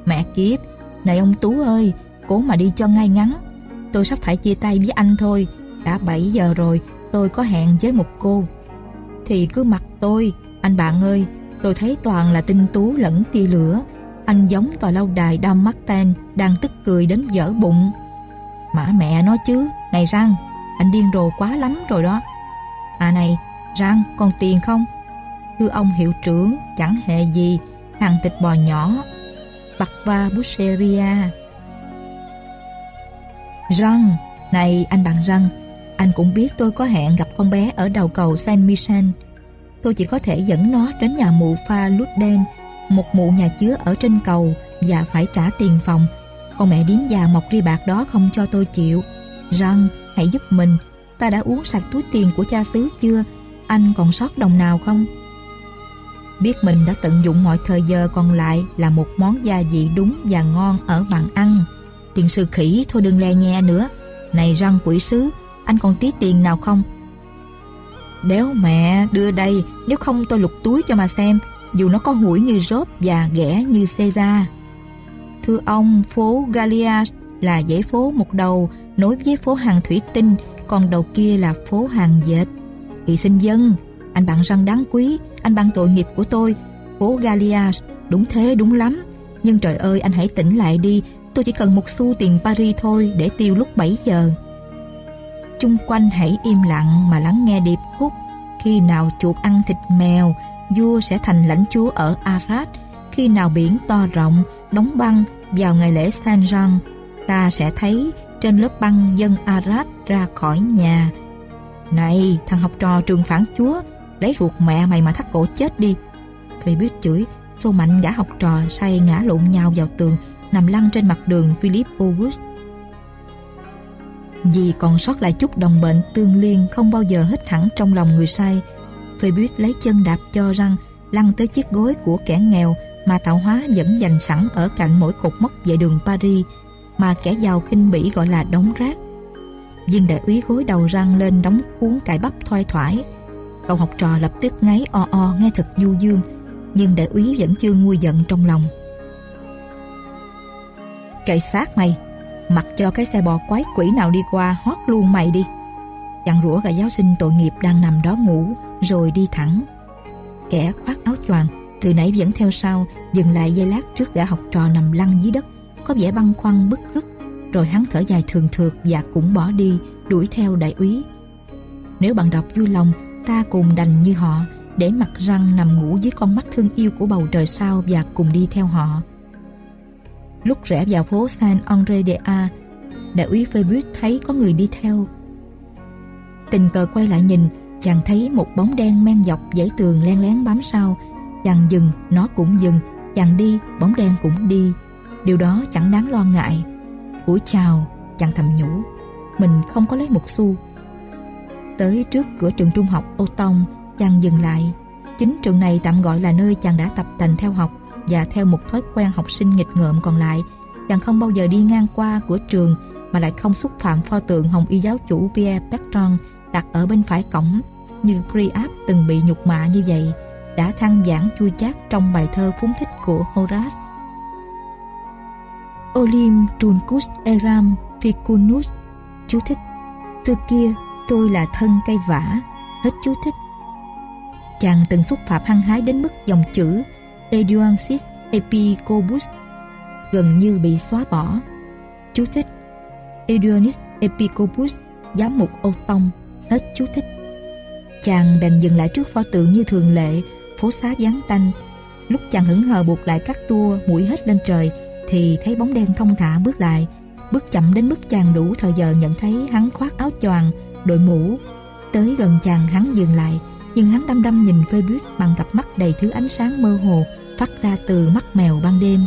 Mẹ kiếp, này ông tú ơi, cố mà đi cho ngay ngắn. Tôi sắp phải chia tay với anh thôi, đã 7 giờ rồi, tôi có hẹn với một cô. Thì cứ mặc tôi, anh bạn ơi, tôi thấy toàn là tinh tú lẫn tia lửa. Anh giống tòa lâu đài Dam Martin đang tức cười đến dở bụng. Mã mẹ nó chứ, này răng, anh điên rồ quá lắm rồi đó à này răng còn tiền không thưa ông hiệu trưởng chẳng hề gì hàng thịt bò nhỏ bạc va busseria răng này anh bạn răng anh cũng biết tôi có hẹn gặp con bé ở đầu cầu Saint Michel. Tôi chỉ có thể dẫn nó đến nhà mụ pha lút đen, một mụ nhà chứa ở trên cầu và phải trả tiền phòng. Con mẹ điếm già mọc ri bạc đó không cho tôi chịu. răng hãy giúp mình. Ta đã uống sạch túi tiền của cha xứ chưa? Anh còn sót đồng nào không? Biết mình đã tận dụng mọi thời giờ còn lại là một món gia vị đúng và ngon ở bàn ăn. Tiền sư khỉ thôi đừng le nhe nữa. Này răng quỷ sứ, anh còn tí tiền nào không? Đéo mẹ đưa đây Nếu không tôi lục túi cho mà xem Dù nó có hủi như rốt và ghẻ như Caesar Thưa ông phố Galias là dãy phố một đầu Nối với phố hàng thủy tinh còn đầu kia là phố hàng dệt. Thì xin dân, Anh bạn răng đáng quý, Anh bạn tội nghiệp của tôi, Phố Gallias Đúng thế đúng lắm. Nhưng trời ơi, anh hãy tỉnh lại đi, Tôi chỉ cần một xu tiền Paris thôi Để tiêu lúc 7 giờ. Chung quanh hãy im lặng mà lắng nghe điệp khúc, khi nào chuột ăn thịt mèo, vua sẽ thành lãnh chúa ở Arad. Khi nào biển to rộng, đóng băng vào ngày lễ Saint Jean, ta sẽ thấy trên lớp băng dân Arad ra khỏi nhà. Này thằng học trò trường phản chúa lấy ruột mẹ mày mà thắt cổ chết đi. Phê biết chửi xô mạnh gã học trò say ngã lộn nhau vào tường nằm lăn trên mặt đường Philip August. Vì còn sót lại chút đồng bệnh tương liên không bao giờ hết hẳn trong lòng người say. Phê biết lấy chân đạp cho răng, lăn tới chiếc gối của kẻ nghèo mà tạo hóa vẫn dành sẵn ở cạnh mỗi cột mốc về đường Paris mà kẻ giàu khinh bỉ gọi là đống rác. Viên đại úy gối đầu răng lên đóng cuốn cải bắp thoai thoải. Cậu học trò lập tức ngáy o o nghe thật du dương, nhưng đại úy vẫn chưa nguôi giận trong lòng. Cậy xác mày Mặc cho cái xe bò quái quỷ nào đi qua hót luôn mày đi Chặn rủa gã giáo sinh tội nghiệp đang nằm đó ngủ Rồi đi thẳng Kẻ khoác áo choàng Từ nãy vẫn theo sau Dừng lại giây lát trước gã học trò nằm lăn dưới đất có vẻ băn khoăn bức rứt. Rồi hắn thở dài thường thượt và cũng bỏ đi Đuổi theo đại úy. Nếu bạn đọc vui lòng Ta cùng đành như họ Để mặt răng nằm ngủ dưới con mắt thương yêu Của bầu trời sao và cùng đi theo họ. Lúc rẽ vào phố Saint André de A Đại úy Phoebus thấy có người đi theo. Tình cờ quay lại nhìn Chàng thấy một bóng đen men dọc dãy tường len lén bám sau. Chàng dừng, nó cũng dừng Chàng đi, bóng đen cũng đi. Điều đó chẳng đáng lo ngại. Ủa chào, chàng thầm nhủ. Mình không có lấy một xu. Tới trước cửa trường trung học Ô Tông Chàng dừng lại. Chính trường này tạm gọi là nơi chàng đã tập tành theo học Và theo một thói quen học sinh nghịch ngợm còn lại. Chàng không bao giờ đi ngang qua của trường Mà lại không xúc phạm pho tượng hồng y giáo chủ Pierre Bertrand đặt ở bên phải cổng như Priap từng bị nhục mạ như vậy đã than giảng chua chát trong bài thơ phúng thích của Horace. Olim truncus eram ficunus Chú thích, Từ kia tôi là thân cây vả. Hết chú thích. Chàng từng xúc phạm hăng hái đến mức dòng chữ Eduansis Epicobus gần như bị xóa bỏ. Chú thích Eduanis Epicobus, giám mục Âu Tông. Hết chú thích. Chàng đành dừng lại trước pho tượng như thường lệ, Phố xá vắng tanh. Lúc chàng hững hờ buộc lại các tua mũi hết lên trời thì thấy bóng đen thông thả bước lại, Bước chậm đến mức chàng đủ thời giờ nhận thấy hắn khoác áo choàng, Đội mũ. Tới gần chàng hắn dừng lại, Nhưng hắn đăm đăm nhìn phê buýt bằng cặp mắt đầy thứ ánh sáng mơ hồ Phát ra từ mắt mèo ban đêm.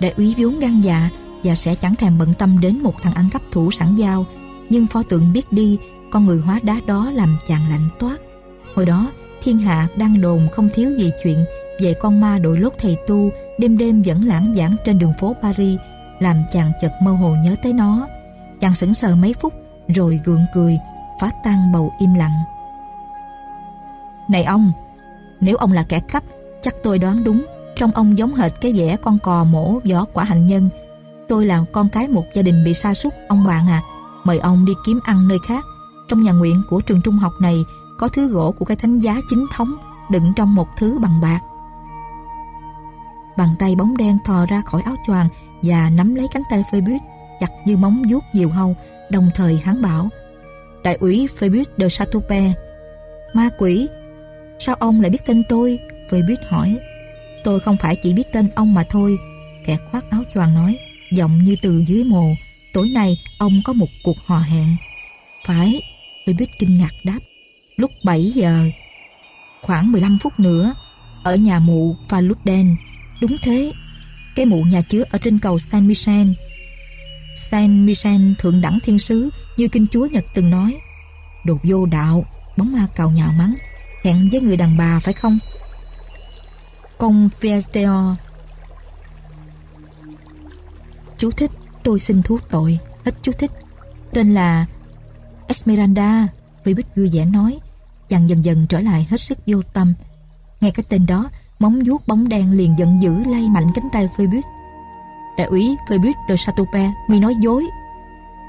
Đại úy vốn gan dạ Và sẽ chẳng thèm bận tâm đến một thằng ăn cắp thủ sẵn dao nhưng pho tượng biết đi, con người hóa đá đó làm chàng lạnh toát. Hồi đó thiên hạ đang đồn không thiếu gì chuyện về con ma đội lốt thầy tu đêm đêm vẫn lãng giảng trên đường phố Paris, làm chàng chợt mơ hồ nhớ tới nó. Chàng sững sờ mấy phút, rồi gượng cười, phá tan bầu im lặng. Này ông, nếu ông là kẻ cắp, chắc tôi đoán đúng trong ông giống hệt cái vẻ con cò mổ vỏ quả hạnh nhân. Tôi là con cái một gia đình bị sa sút, ông bạn à. Mời ông đi kiếm ăn nơi khác. Trong nhà nguyện của trường trung học này có thứ gỗ của cái thánh giá chính thống đựng trong một thứ bằng bạc. Bàn tay bóng đen thò ra khỏi áo choàng và nắm lấy cánh tay Phoebus chặt như móng vuốt diều hâu, đồng thời hắn bảo Đại úy Phoebus de Chatope Ma quỷ Sao ông lại biết tên tôi? Phoebus hỏi Tôi không phải chỉ biết tên ông mà thôi Kẻ khoác áo choàng nói Giọng như từ dưới mồ Tối nay ông có một cuộc hò hẹn Phải Phoebus kinh ngạc đáp Lúc 7 giờ, Khoảng 15 phút nữa, Ở nhà mụ Faluden Đúng thế, Cái mụ nhà chứa ở trên cầu Saint Michel. Saint Michel thượng đẳng thiên sứ, Như kinh chúa Nhật từng nói. Đồ vô đạo, Bóng ma cào nhạo mắng, Hẹn với người đàn bà phải không? Công Fiesteo Chú thích, tôi xin thuốc tội. Hết chú thích. Tên là Esmeralda vị Bích vui vẻ nói. Chàng dần dần trở lại hết sức vô tâm. Nghe cái tên đó Móng vuốt bóng đen liền giận dữ lay mạnh cánh tay Phoebus. Đại úy Phoebus de Satope Mi nói dối.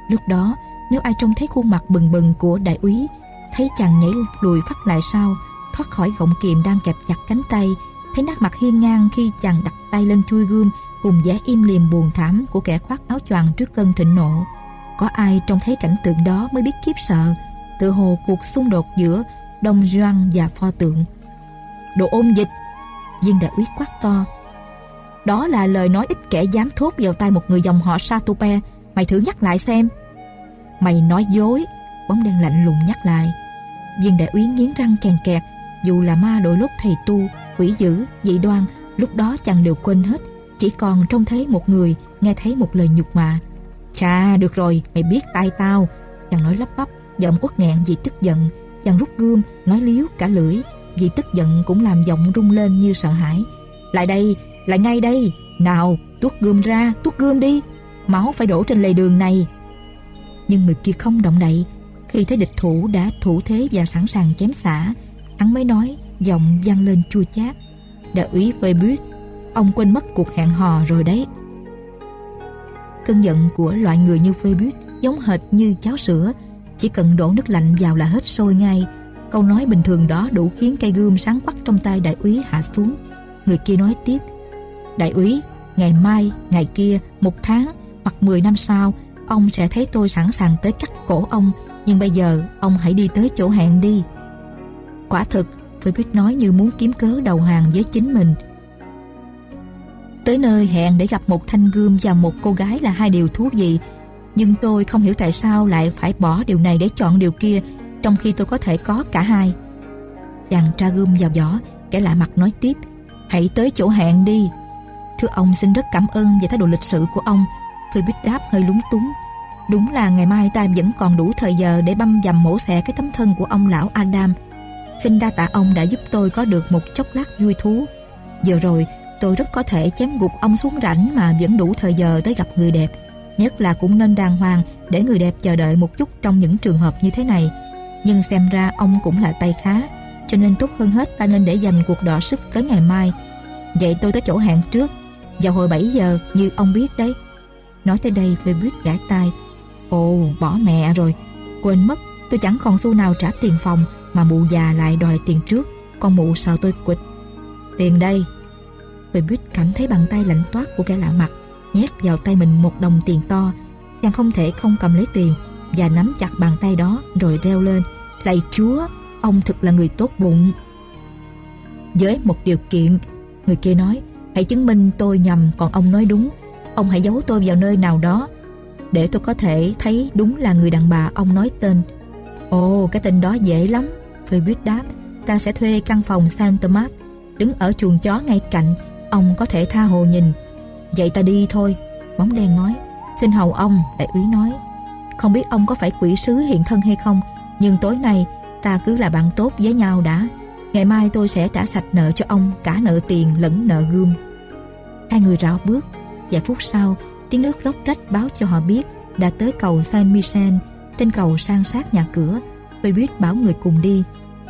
Lúc đó nếu ai trông thấy khuôn mặt bừng bừng của đại úy Thấy chàng nhảy lùi phát lại sau Thoát khỏi gọng kiềm đang kẹp chặt cánh tay Thấy nát mặt hiên ngang khi chàng đặt tay lên chui gươm cùng vẻ im lìm buồn thảm của kẻ khoác áo choàng trước cơn thịnh nộ. Có ai trông thấy cảnh tượng đó mới biết kiếp sợ, tự hồ cuộc xung đột giữa Đông Doan và pho tượng. Đồ ôn dịch! Viên đại úy quát to. Đó là lời nói ít kẻ dám thốt vào tay một người dòng họ Satupe. Mày thử nhắc lại xem. Mày nói dối. Bóng đen lạnh lùng nhắc lại. Viên đại úy nghiến răng kèn kẹt. Dù là ma đội lúc thầy tu, quỷ dữ, dị đoan, lúc đó chàng đều quên hết chỉ còn trông thấy một người Nghe thấy một lời nhục mạ Chà được rồi mày biết tay tao Chàng nói lắp bắp Giọng uất nghẹn vì tức giận Chàng rút gươm, nói liếu cả lưỡi, Vì tức giận cũng làm giọng rung lên như sợ hãi. Lại đây, Lại ngay đây. Nào, tuốt gươm ra, Tuốt gươm đi. Máu phải đổ trên lề đường này. Nhưng người kia không động đậy. Khi thấy địch thủ đã thủ thế và sẵn sàng chém xả, Hắn mới nói, Giọng vang lên chua chát. Đại úy Phoebus, Ông quên mất cuộc hẹn hò rồi đấy. Cơn giận của loại người như Phoebus giống hệt như cháo sữa chỉ cần đổ nước lạnh vào là hết sôi ngay. Câu nói bình thường đó đủ khiến cây gươm sáng quắc trong tay đại úy hạ xuống. Người kia nói tiếp Đại úy, ngày mai, ngày kia, một tháng hoặc 10 năm sau Ông sẽ thấy tôi sẵn sàng tới cắt cổ ông. Nhưng bây giờ ông hãy đi tới chỗ hẹn đi. Quả thực Philip nói như muốn kiếm cớ đầu hàng với chính mình. Tới nơi hẹn để gặp một thanh gươm và một cô gái là hai điều thú vị. Nhưng tôi không hiểu tại sao lại phải bỏ điều này để chọn điều kia, Trong khi tôi có thể có cả hai. Chàng tra gươm vào vỏ Kẻ lạ mặt nói tiếp, Hãy tới chỗ hẹn đi. Thưa ông, xin rất cảm ơn về thái độ lịch sự của ông. Phoebus đáp hơi lúng túng, Đúng là ngày mai ta vẫn còn đủ thời giờ để băm dầm mổ xẻ cái tấm thân của ông lão Adam. Xin đa tạ ông đã giúp tôi có được một chốc lát vui thú. Giờ rồi, tôi rất có thể chém gục ông xuống rảnh mà vẫn đủ thời giờ tới gặp người đẹp. Nhất là cũng nên đàng hoàng để người đẹp chờ đợi một chút trong những trường hợp như thế này. Nhưng xem ra ông cũng là tay khá, Cho nên tốt hơn hết ta nên để dành cuộc đọ sức tới ngày mai. Vậy tôi tới chỗ hẹn trước, Vào hồi 7 giờ như ông biết đấy. Nói tới đây Phoebus gãi tai. Ồ, bỏ mẹ rồi, Quên mất, tôi chẳng còn xu nào trả tiền phòng Mà mụ già lại đòi tiền trước, Con mụ sợ tôi quỵt. Tiền đây. Phoebus cảm thấy bàn tay lạnh toát của kẻ lạ mặt. Nhét vào tay mình một đồng tiền to. Chàng không thể không cầm lấy tiền Và nắm chặt bàn tay đó Rồi reo lên, Lạy chúa, Ông thực là người tốt bụng. Với một điều kiện, Người kia nói, Hãy chứng minh tôi nhầm, còn ông nói đúng. Ông hãy giấu tôi vào nơi nào đó Để tôi có thể thấy đúng là người đàn bà ông nói tên. Ồ, cái tên đó dễ lắm Phoebus đáp. Ta sẽ thuê căn phòng Saint Thomas, Đứng ở chuồng chó ngay cạnh. Ông có thể tha hồ nhìn. Vậy ta đi thôi. Bóng đen nói. Xin hầu ông, Đại úy nói. Không biết ông có phải quỷ sứ hiện thân hay không, Nhưng tối nay ta cứ là bạn tốt với nhau đã. Ngày mai tôi sẽ trả sạch nợ cho ông, Cả nợ tiền lẫn nợ gươm. Hai người rảo bước. Vài phút sau, Tiếng nước róc rách báo cho họ biết Đã tới cầu Saint Michel Trên cầu sang sát nhà cửa. Tôi biết bảo người cùng đi.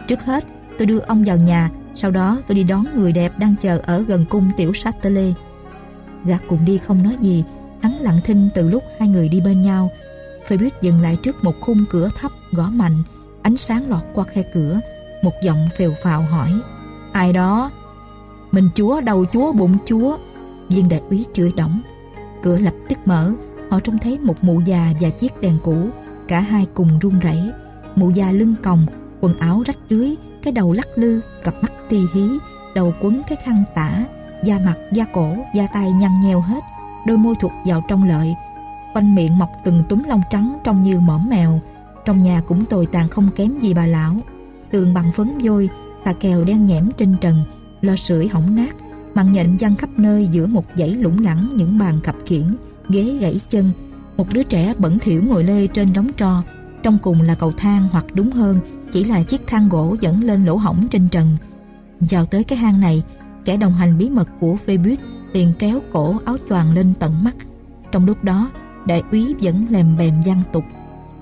Trước hết, tôi đưa ông vào nhà, Sau đó tôi đi đón người đẹp đang chờ Ở gần cung tiểu Châtelet. Gạt cùng đi không nói gì, Hắn lặng thinh từ lúc hai người đi bên nhau. Phoebus dừng lại trước một khung cửa thấp, gõ mạnh, Ánh sáng lọt qua khe cửa. Một giọng phèo phào hỏi, Ai đó? Mình chúa, đầu chúa, bụng chúa. Viên đại úy chửi đổng. Cửa lập tức mở, Họ trông thấy một mụ già và chiếc đèn cũ, Cả hai cùng run rẩy. Mụ già lưng còng, Quần áo rách rưới, Cái đầu lắc lư, Cặp mắt ti hí, Đầu quấn cái khăn tả. Da mặt, da cổ, da tay nhăn nheo hết Đôi môi thụt vào trong lợi Quanh miệng mọc từng túm lông trắng Trông như mõm mèo Trong nhà cũng tồi tàn không kém gì bà lão Tường bằng phấn vôi Xà kèo đen nhẽm trên trần Lo sưởi hỏng nát màn nhện văng khắp nơi giữa một dãy lủng lẳng những bàn cặp kiển, ghế gãy chân. Một đứa trẻ bẩn thỉu ngồi lê trên đống tro. Trong cùng là cầu thang hoặc đúng hơn chỉ là chiếc thang gỗ dẫn lên lỗ hổng trên trần. Vào tới cái hang này, kẻ đồng hành bí mật của Phoebus liền kéo cổ áo choàng lên tận mắt. Trong lúc đó, đại úy vẫn lèm bèm gian tục.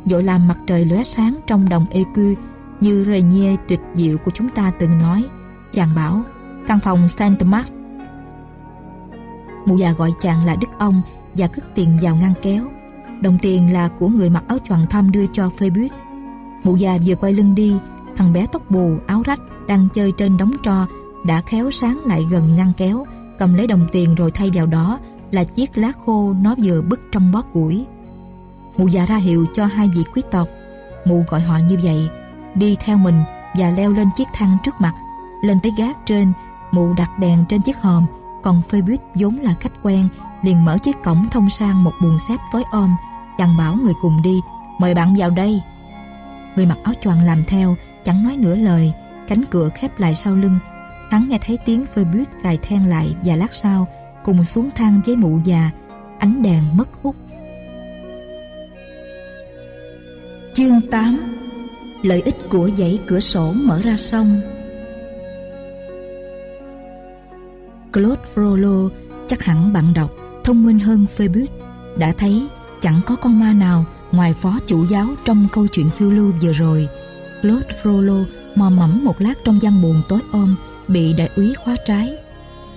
Dội làm mặt trời lóe sáng trong đồng EQ như Renier tuyệt diệu của chúng ta từng nói. Chàng bảo, căn phòng Saint Mark Mụ già gọi chàng là Đức Ông và cất tiền vào ngăn kéo. Đồng tiền là của người mặc áo choàng thăm đưa cho Phoebus. Mụ già vừa quay lưng đi, thằng bé tóc bù, áo rách đang chơi trên đống tro đã khéo sáng lại gần ngăn kéo, cầm lấy đồng tiền rồi thay vào đó là chiếc lá khô nó vừa bứt trong bó củi. Mụ già ra hiệu cho hai vị quý tộc. Mụ gọi họ như vậy, đi theo mình và leo lên chiếc thang trước mặt. Lên tới gác trên, mụ đặt đèn trên chiếc hòm còn phê buýt vốn là khách quen liền mở chiếc cổng thông sang một buồng xếp tối om chàng bảo người cùng đi mời bạn vào đây người mặc áo choàng làm theo chẳng nói nửa lời cánh cửa khép lại sau lưng hắn nghe thấy tiếng Phoebus cài then lại và lát sau, cùng xuống thang với mụ già, ánh đèn mất hút chương 8 lợi ích của dãy cửa sổ mở ra sông Claude Frollo chắc hẳn bạn đọc, thông minh hơn Phoebus đã thấy chẳng có con ma nào ngoài phó chủ giáo trong câu chuyện phiêu lưu vừa rồi. Claude Frollo mò mẫm một lát trong gian buồn tối om bị đại úy khóa trái.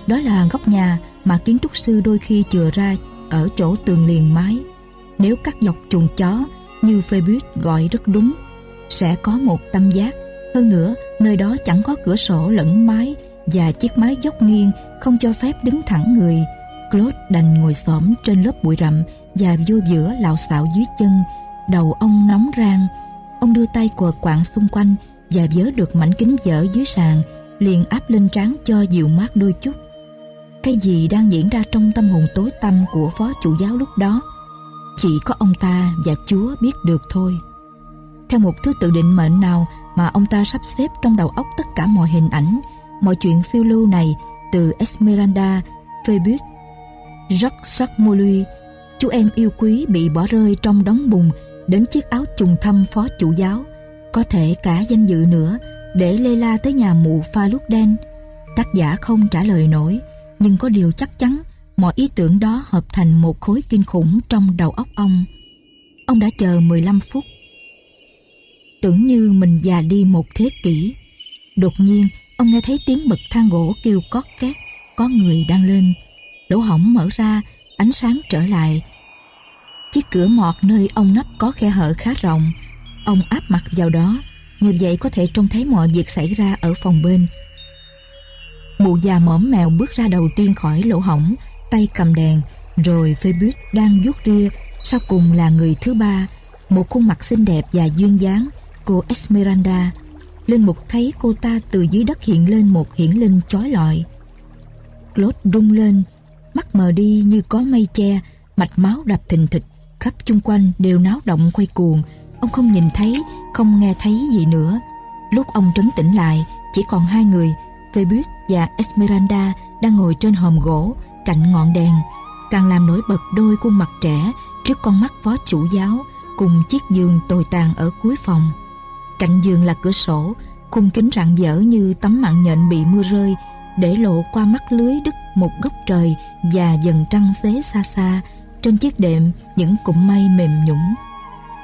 Đó là góc nhà mà kiến trúc sư đôi khi chừa ra ở chỗ tường liền mái. Nếu cắt dọc chuồng chó như Phoebus gọi rất đúng, sẽ có một tâm giác. Hơn nữa, nơi đó chẳng có cửa sổ lẫn mái và chiếc mái dốc nghiêng không cho phép đứng thẳng người. Claude đành ngồi xổm trên lớp bụi rậm và vô giữa lạo xạo dưới chân. Đầu ông nóng rang. Ông đưa tay quờ quạng xung quanh và vớ được mảnh kính vỡ dưới sàn liền áp lên trán cho dịu mát đôi chút. Cái gì đang diễn ra trong tâm hồn tối tăm của phó chủ giáo lúc đó chỉ có ông ta và Chúa biết được thôi. Theo một thứ tự định mệnh nào mà ông ta sắp xếp trong đầu óc tất cả mọi hình ảnh, mọi chuyện phiêu lưu này từ Esmeralda, Phoebus, Jacques Sarmolui, chú em yêu quý bị bỏ rơi trong đống bùn đến chiếc áo trùng thâm phó chủ giáo, có thể cả danh dự nữa để lê la tới nhà mụ pha lúc đen. Tác giả không trả lời nổi, nhưng có điều chắc chắn mọi ý tưởng đó hợp thành một khối kinh khủng trong đầu óc ông. Ông đã chờ 15 phút. Tưởng như mình già đi một thế kỷ. Đột nhiên, ông nghe thấy tiếng bậc thang gỗ kêu cót két, có người đang lên. Lỗ hỏng mở ra, ánh sáng trở lại. Chiếc cửa mọt nơi ông nấp có khe hở khá rộng. Ông áp mặt vào đó, như vậy có thể trông thấy mọi việc xảy ra ở phòng bên. Mụ già mõm mèo bước ra đầu tiên khỏi lỗ hỏng, tay cầm đèn, rồi Phoebus đang vuốt ria, sau cùng là người thứ ba, một khuôn mặt xinh đẹp và duyên dáng, cô Esmeralda. Linh Mục thấy cô ta từ dưới đất hiện lên một hiển linh chói lọi. Claude rung lên, mắt mờ đi như có mây che, mạch máu đập thình thịch, khắp chung quanh đều náo động quay cuồng. Ông không nhìn thấy, không nghe thấy gì nữa. Lúc ông trấn tĩnh lại, chỉ còn hai người, Phoebus và Esmeralda đang ngồi trên hòm gỗ, cạnh ngọn đèn càng làm nổi bật đôi khuôn mặt trẻ trước con mắt phó chủ giáo cùng chiếc giường tồi tàn ở cuối phòng. Cạnh giường là cửa sổ khung kính rạng dở như tấm mạng nhện bị mưa rơi để lộ qua mắt lưới đứt một góc trời và dần trăng xế xa xa. Trên chiếc đệm những cụm mây mềm nhũng.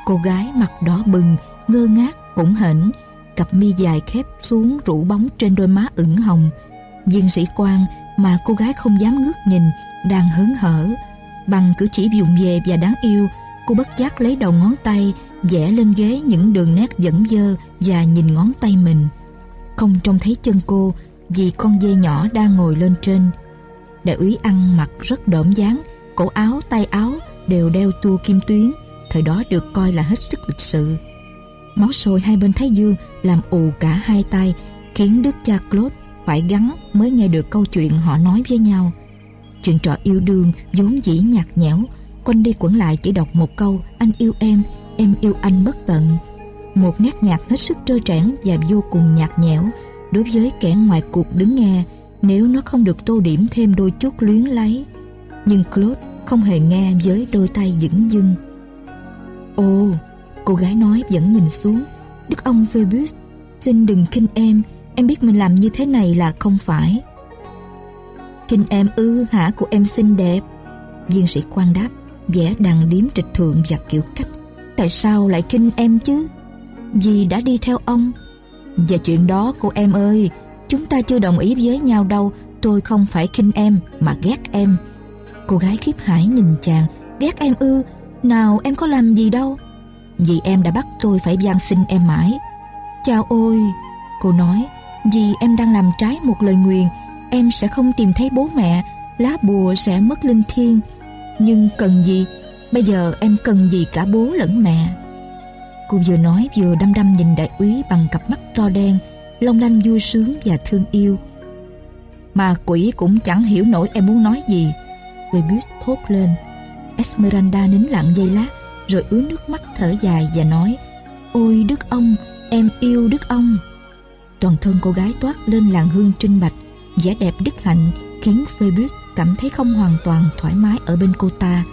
Cô gái mặt đỏ bừng ngơ ngác, hỗn hển, cặp mi dài khép xuống rủ bóng trên đôi má ửng hồng. Viên sĩ quan mà cô gái không dám ngước nhìn đang hớn hở. Bằng cử chỉ dùng về và đáng yêu, cô bất giác lấy đầu ngón tay, vẽ lên ghế những đường nét dẫn dơ và nhìn ngón tay mình. Không trông thấy chân cô vì con dê nhỏ đang ngồi lên trên. Đại úy ăn mặc rất đỡm dáng, cổ áo, tay áo đều đeo tua kim tuyến, thời đó được coi là hết sức lịch sự máu sôi hai bên thái dương làm ù cả hai tay khiến đức cha Claude phải gắn mới nghe được câu chuyện họ nói với nhau. Chuyện trò yêu đương vốn dĩ nhạt nhẽo, quanh đi quẩn lại chỉ đọc một câu anh yêu em, em yêu anh bất tận. Một nét nhạc hết sức trơ trẽn và vô cùng nhạt nhẽo đối với kẻ ngoài cuộc đứng nghe nếu nó không được tô điểm thêm đôi chút luyến lấy. Nhưng Claude không hề nghe với đôi tay dững dưng. Ồ, cô gái nói vẫn nhìn xuống. Đức ông Phoebus, xin đừng khinh em, Em biết mình làm như thế này là không phải. Kinh em ư hả của em xinh đẹp? Viên sĩ quan đáp vẻ đằng điếm trịch thượng và kiểu cách. Tại sao lại kinh em chứ? Vì đã đi theo ông. Và chuyện đó cô em ơi Chúng ta chưa đồng ý với nhau đâu. Tôi không phải khinh em mà ghét em. Cô gái khiếp hải nhìn chàng Ghét em ư? Nào em có làm gì đâu? Vì em đã bắt tôi phải van xin em mãi. Chào ôi, Cô nói, vì em đang làm trái một lời nguyền, Em sẽ không tìm thấy bố mẹ, Lá bùa sẽ mất linh thiêng. Nhưng cần gì, Bây giờ em cần gì cả bố lẫn mẹ. Cô vừa nói vừa đăm đăm nhìn đại úy Bằng cặp mắt to đen, Long lanh vui sướng và thương yêu. Mà quỷ cũng chẳng hiểu nổi em muốn nói gì. Webius thốt lên, Esmeralda nín lặng giây lát. Rồi ứa nước mắt thở dài và nói, Ôi đức ông, Em yêu đức ông. Toàn thân cô gái toát lên làn hương trinh bạch, vẻ đẹp đức hạnh khiến Phoebus cảm thấy không hoàn toàn thoải mái ở bên cô ta.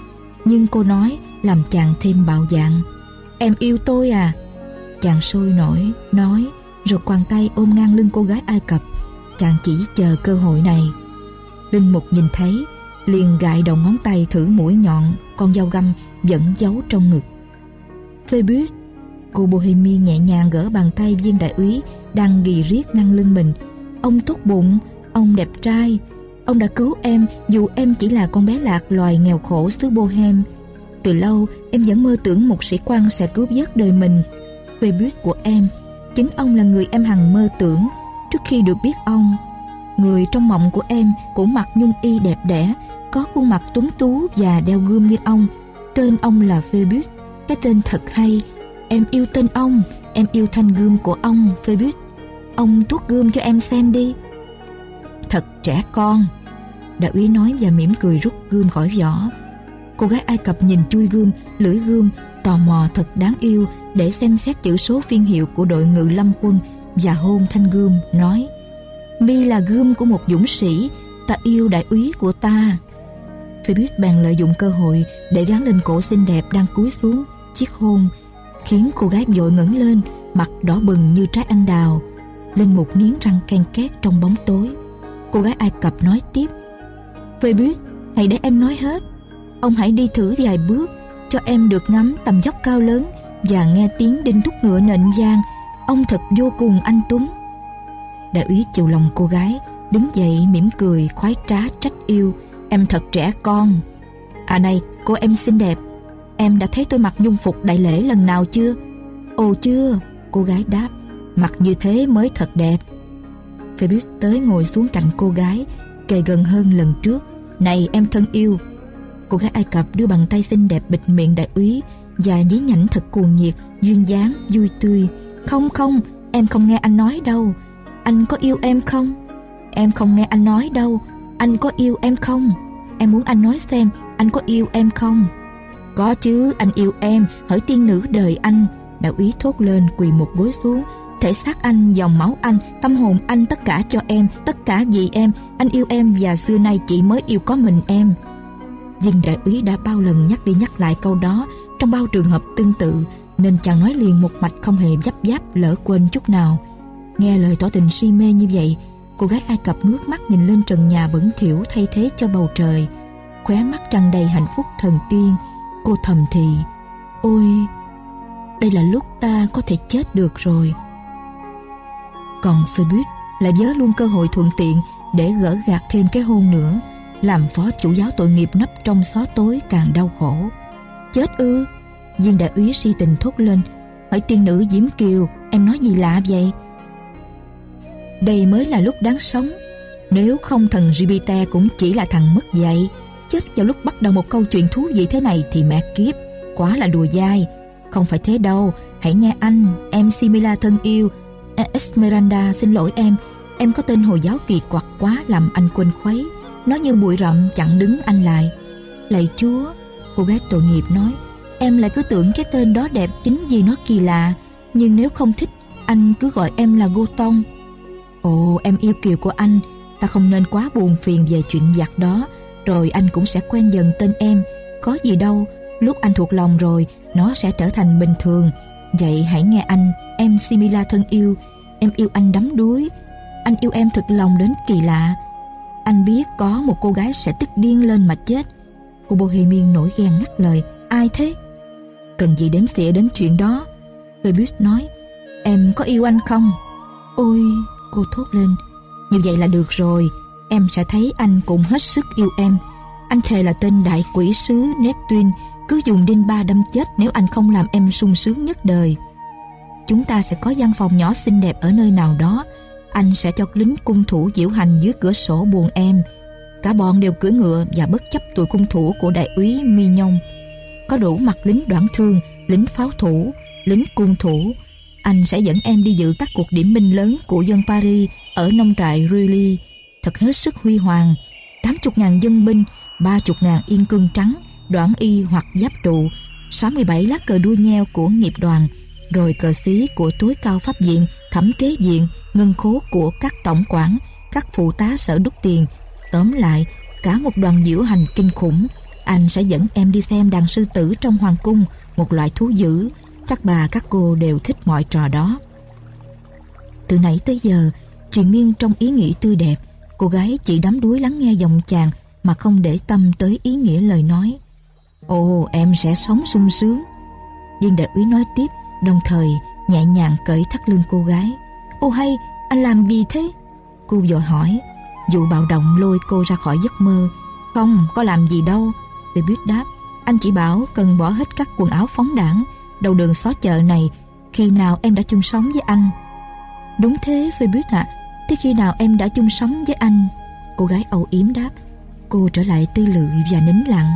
Nhưng cô nói, làm chàng thêm bạo dạn em yêu tôi à? Chàng sôi nổi, nói, rồi quàng tay ôm ngang lưng cô gái Ai Cập. Chàng chỉ chờ cơ hội này. Linh Mục nhìn thấy, liền gại đầu ngón tay thử mũi nhọn con dao găm vẫn giấu trong ngực Phoebus cô Bohemian nhẹ nhàng gỡ bàn tay viên đại úy đang ghi riết ngăn lưng mình ông tốt bụng ông đẹp trai Ông đã cứu em dù em chỉ là con bé lạc loài nghèo khổ xứ Bohem. Từ lâu em vẫn mơ tưởng một sĩ quan sẽ cứu vớt đời mình. Về biết của em, chính ông là người em hằng mơ tưởng trước khi được biết ông. Người trong mộng của em cũng mặc nhung y đẹp đẽ, có khuôn mặt tuấn tú và đeo gươm như ông. Tên ông là Phoebus, cái tên thật hay. Em yêu tên ông, em yêu thanh gươm của ông Phoebus. Ông tuốt gươm cho em xem đi. Thật trẻ con. Đại úy nói và mỉm cười rút gươm khỏi vỏ. Cô gái Ai Cập nhìn chui gươm, lưỡi gươm, tò mò thật đáng yêu để xem xét chữ số phiên hiệu của đội ngự lâm quân và hôn thanh gươm, nói Mi là gươm của một dũng sĩ, ta yêu đại úy của ta phải biết bạn lợi dụng cơ hội để gắn lên cổ xinh đẹp đang cúi xuống, chiếc hôn, khiến cô gái vội ngẩng lên, mặt đỏ bừng như trái anh đào. Linh Mục nghiến răng ken két trong bóng tối. Cô gái Ai Cập nói tiếp, Phoebus, hãy để em nói hết. Ông hãy đi thử vài bước, cho em được ngắm tầm dốc cao lớn và nghe tiếng đinh thúc ngựa nện vang. Ông thật vô cùng anh Tuấn. Đại úy chiều lòng cô gái, đứng dậy mỉm cười khoái trá trách yêu. Em thật trẻ con. À này, cô em xinh đẹp. Em đã thấy tôi mặc nhung phục đại lễ lần nào chưa? Ồ chưa, cô gái đáp. Mặc như thế mới thật đẹp. Phoebus tới ngồi xuống cạnh cô gái, kề gần hơn lần trước. Này em thân yêu. Cô gái Ai Cập đưa bàn tay xinh đẹp bịt miệng đại úy và nhí nhảnh thật cuồng nhiệt, duyên dáng, vui tươi. Không không, em không nghe anh nói đâu. Anh có yêu em không? Em không nghe anh nói đâu. Anh có yêu em không? Em muốn anh nói xem anh có yêu em không? Có chứ, anh yêu em, hỡi tiên nữ đời anh. Đạo úy thốt lên quỳ một gối xuống. Thể xác anh, dòng máu anh, tâm hồn anh tất cả cho em, tất cả vì em. Anh yêu em và xưa nay chỉ mới yêu có mình em. Nhưng đại úy đã bao lần nhắc đi nhắc lại câu đó trong bao trường hợp tương tự nên chàng nói liền một mạch không hề dấp giáp lỡ quên chút nào. Nghe lời tỏ tình si mê như vậy, cô gái Ai Cập ngước mắt nhìn lên trần nhà bẩn thỉu thay thế cho bầu trời. Khóe mắt tràn đầy hạnh phúc thần tiên, cô thầm thì, ôi, đây là lúc ta có thể chết được rồi. Còn Phoebus lại vớ luôn cơ hội thuận tiện để gỡ gạt thêm cái hôn nữa, làm phó chủ giáo tội nghiệp nấp trong xó tối càng đau khổ. Chết ư? Viên đại úy si tình thốt lên, hỏi tiên nữ Diễm Kiều, em nói gì lạ vậy? Đây mới là lúc đáng sống. Nếu không thần Jupiter cũng chỉ là thằng mất dạy, Chết vào lúc bắt đầu một câu chuyện thú vị thế này Thì mẹ kiếp, Quá là đùa dai. Không phải thế đâu, Hãy nghe anh, Em Simila thân yêu. Esmeralda, xin lỗi em Em có tên Hồi giáo kỳ quặc quá Làm anh quên khuấy. Nó như bụi rậm chặn đứng anh lại. Lạy chúa, Cô gái tội nghiệp nói, Em lại cứ tưởng cái tên đó đẹp chính vì nó kỳ lạ. Nhưng nếu không thích, Anh cứ gọi em là Gô Tông Ồ, em yêu kiều của anh. Ta không nên quá buồn phiền về chuyện giặt đó. Rồi anh cũng sẽ quen dần tên em. Có gì đâu, Lúc anh thuộc lòng rồi, Nó sẽ trở thành bình thường. Vậy hãy nghe anh, Em Simila thân yêu. Em yêu anh đắm đuối. Anh yêu em thật lòng đến kỳ lạ. Anh biết có một cô gái sẽ tức điên lên mà chết. Cô Bohemian nổi ghen ngắt lời. Ai thế? Cần gì đếm xỉa đến chuyện đó? Phoebus nói, Em có yêu anh không? Ôi! Cô thốt lên. Như vậy là được rồi. Em sẽ thấy anh cũng hết sức yêu em. Anh thề là tên đại quỷ sứ Neptune. Cứ dùng đinh ba đâm chết Nếu anh không làm em sung sướng nhất đời. Chúng ta sẽ có văn phòng nhỏ xinh đẹp Ở nơi nào đó. Anh sẽ cho lính cung thủ diễu hành dưới cửa sổ buồn em. Cả bọn đều cưỡi ngựa Và bất chấp tuổi cung thủ của đại úy Mi Nhông. Có đủ mặt lính đoạn thương, Lính pháo thủ, Lính cung thủ anh sẽ dẫn em đi dự các cuộc điểm binh lớn của dân Paris ở nông trại Rilly, thật hết sức huy hoàng. 80.000 dân binh, 30.000 yên cương trắng, đoạn y hoặc giáp trụ, 67 lá cờ đua nheo của nghiệp đoàn, rồi cờ xí của tối cao pháp viện, thẩm kế viện, ngân khố của các tổng quản, các phụ tá sở đúc tiền. Tóm lại, cả một đoàn diễu hành kinh khủng. Anh sẽ dẫn em đi xem đàn sư tử trong hoàng cung, một loại thú dữ, các bà, các cô đều thích mọi trò đó. Từ nãy tới giờ Triền miên trong ý nghĩ tươi đẹp, Cô gái chỉ đắm đuối lắng nghe giọng chàng Mà không để tâm tới ý nghĩa lời nói. Ồ, em sẽ sống sung sướng. Viên đại úy nói tiếp, Đồng thời nhẹ nhàng cởi thắt lưng cô gái. Ô hay, anh làm gì thế? Cô vội hỏi, Vụ bạo động lôi cô ra khỏi giấc mơ. Không, có làm gì đâu. Phoebus đáp, Anh chỉ bảo cần bỏ hết các quần áo phóng đảng Đầu đường xó chợ này Khi nào em đã chung sống với anh? Đúng thế Phoebus ạ. À, Thế khi nào em đã chung sống với anh? Cô gái âu yếm đáp. Cô trở lại tư lự và nín lặng.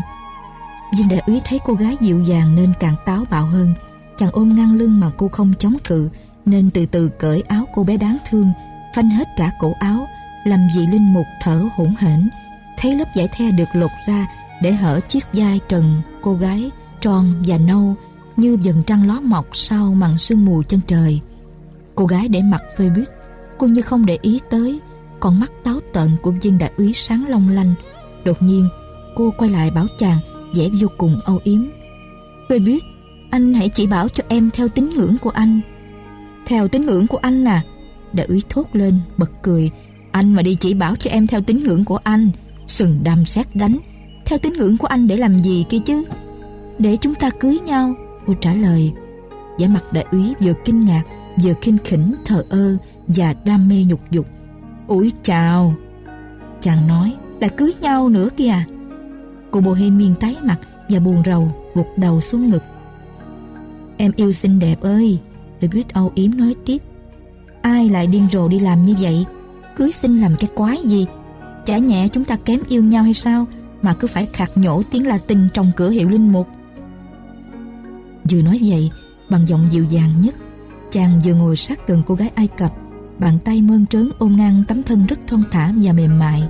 Viên đại úy thấy cô gái dịu dàng Nên càng táo bạo hơn. Chàng ôm ngang lưng mà cô không chống cự Nên từ từ cởi áo cô bé đáng thương Phanh hết cả cổ áo Làm vị linh mục thở hổn hển. Thấy lớp vải the được lột ra Để hở chiếc vai trần cô gái Tròn và nâu như dần trăng ló mọc sau màn sương mù chân trời. Cô gái để mặt phê buýt Cô như không để ý tới, Con mắt táo tợn của viên đại úy sáng long lanh. Đột nhiên, cô quay lại bảo chàng, vẻ vô cùng âu yếm. Phê biết anh hãy chỉ bảo cho em theo tín ngưỡng của anh. Theo tín ngưỡng của anh à? Đại úy thốt lên, bật cười. Anh mà đi chỉ bảo cho em theo tín ngưỡng của anh, Sừng đâm xét đánh. Theo tín ngưỡng của anh để làm gì kia chứ? Để chúng ta cưới nhau. Cô trả lời vẻ mặt đại úy vừa kinh ngạc, Vừa kinh khỉnh, thờ ơ Và đam mê nhục dục. Ủi chào! Chàng nói lại cưới nhau nữa kìa. Cô Bohemian tái mặt và buồn rầu gục đầu xuống ngực. Em yêu xinh đẹp ơi David âu yếm nói tiếp. Ai lại điên rồ đi làm như vậy? Cưới xin làm cái quái gì? Chả nhẹ chúng ta kém yêu nhau hay sao Mà cứ phải khạc nhổ tiếng Latin trong cửa hiệu linh mục? Vừa nói vậy Bằng giọng dịu dàng nhất Chàng vừa ngồi sát gần cô gái Ai Cập Bàn tay mơn trớn ôm ngang tấm thân rất thon thả và mềm mại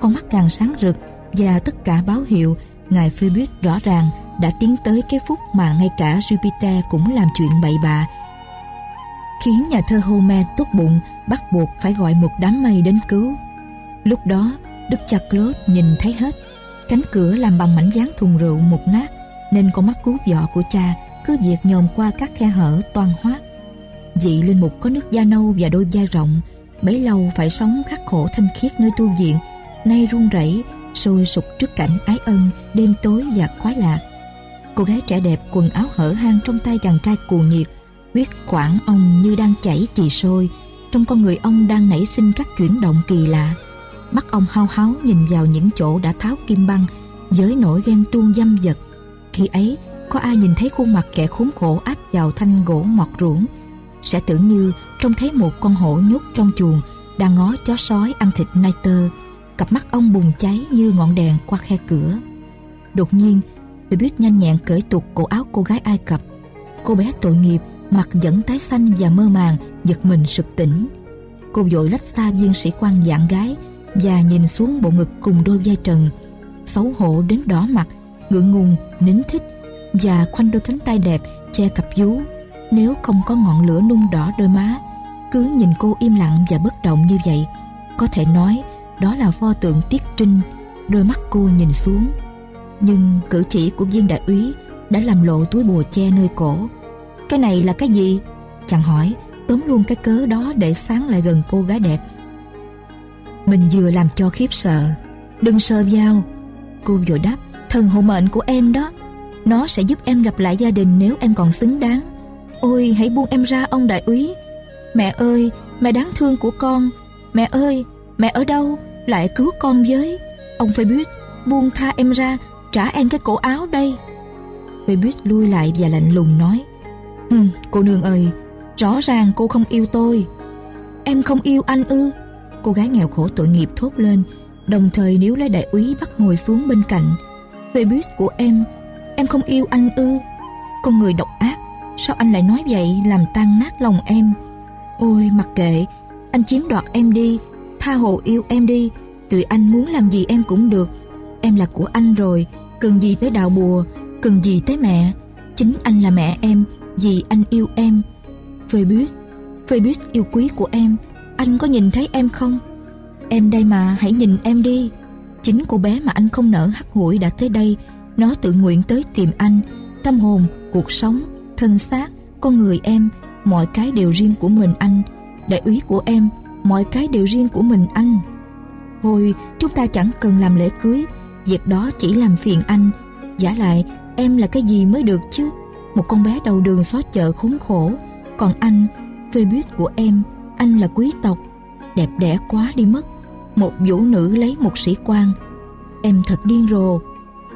Con mắt càng sáng rực Và tất cả báo hiệu Ngài Phoebus rõ ràng đã tiến tới cái phút mà ngay cả Jupiter cũng làm chuyện bậy bạ khiến nhà thơ Homer tốt bụng bắt buộc phải gọi một đám mây đến cứu. Lúc đó, Đức cha Claude nhìn thấy hết. Cánh cửa làm bằng mảnh dán thùng rượu một nát nên con mắt cú vọ của cha cứ việc nhòm qua các khe hở toan hoác Dị linh mục có nước da nâu và đôi vai rộng, bấy lâu phải sống khắc khổ thanh khiết nơi tu viện, nay run rẩy, sôi sục trước cảnh ái ân, đêm tối và khoái lạc. Cô gái trẻ đẹp quần áo hở hang trong tay chàng trai cuồng nhiệt, huyết quản ông như đang chảy chì sôi, trong con người ông đang nảy sinh các chuyển động kỳ lạ. Mắt ông hao háo nhìn vào những chỗ đã tháo kim băng với nỗi ghen tuông dâm vật khi ấy có ai nhìn thấy khuôn mặt kẻ khốn khổ áp vào thanh gỗ mọt ruỗng sẽ tưởng như trông thấy một con hổ nhốt trong chuồng đang ngó chó sói ăn thịt nai tơ. Cặp mắt ông bùng cháy như ngọn đèn qua khe cửa. Đột nhiên Tôi biết nhanh nhẹn cởi tục cổ áo cô gái Ai Cập. Cô bé tội nghiệp Mặt vẫn tái xanh và mơ màng Giật mình sực tỉnh. Cô vội lách xa viên sĩ quan dạng gái Và nhìn xuống bộ ngực cùng đôi vai trần. Xấu hổ đến đỏ mặt Ngượng ngùng, nín thích và khoanh đôi cánh tay đẹp Che cặp vú Nếu không có ngọn lửa nung đỏ đôi má Cứ nhìn cô im lặng và bất động như vậy Có thể nói Đó là pho tượng tiết trinh Đôi mắt cô nhìn xuống nhưng cử chỉ của viên đại úy đã làm lộ túi bùa che nơi cổ. Cái này là cái gì? Chàng hỏi, tóm luôn cái cớ đó để sáng lại gần cô gái đẹp. Mình vừa làm cho khiếp sợ. Đừng sờ vào. Cô vội đáp, thần hộ mệnh của em đó. Nó sẽ giúp em gặp lại gia đình nếu em còn xứng đáng. Ôi, hãy buông em ra ông đại úy. Mẹ ơi, mẹ đáng thương của con. Mẹ ơi, mẹ ở đâu? Lại cứu con với. Ông phải biết, buông tha em ra trả em cái cổ áo đây Phoebus lui lại và lạnh lùng nói Hừ, cô nương ơi Rõ ràng cô không yêu tôi Em không yêu anh ư Cô gái nghèo khổ tội nghiệp thốt lên Đồng thời nếu lấy đại úy bắt ngồi xuống bên cạnh Phoebus của em Em không yêu anh ư? Con người độc ác, Sao anh lại nói vậy, làm tan nát lòng em? Ôi, mặc kệ, Anh chiếm đoạt em đi, Tha hồ yêu em đi, Tụi anh muốn làm gì em cũng được. Em là của anh rồi, Cần gì tới đạo bùa, Cần gì tới mẹ? Chính anh là mẹ em, Vì anh yêu em. Phoebus Phoebus yêu quý của em, Anh có nhìn thấy em không? Em đây mà, hãy nhìn em đi. Chính cô bé mà anh không nỡ hắt hủi đã tới đây nó tự nguyện tới tìm anh. Tâm hồn, cuộc sống, thân xác Con người em Mọi cái đều riêng của mình anh. Đại úy của em Mọi cái đều riêng của mình anh. Thôi chúng ta chẳng cần làm lễ cưới. Việc đó chỉ làm phiền anh. Giả lại em là cái gì mới được chứ? Một con bé đầu đường xó chợ khốn khổ. Còn anh Phoebus của em Anh là quý tộc. Đẹp đẽ quá đi mất. Một vũ nữ lấy một sĩ quan. Em thật điên rồ.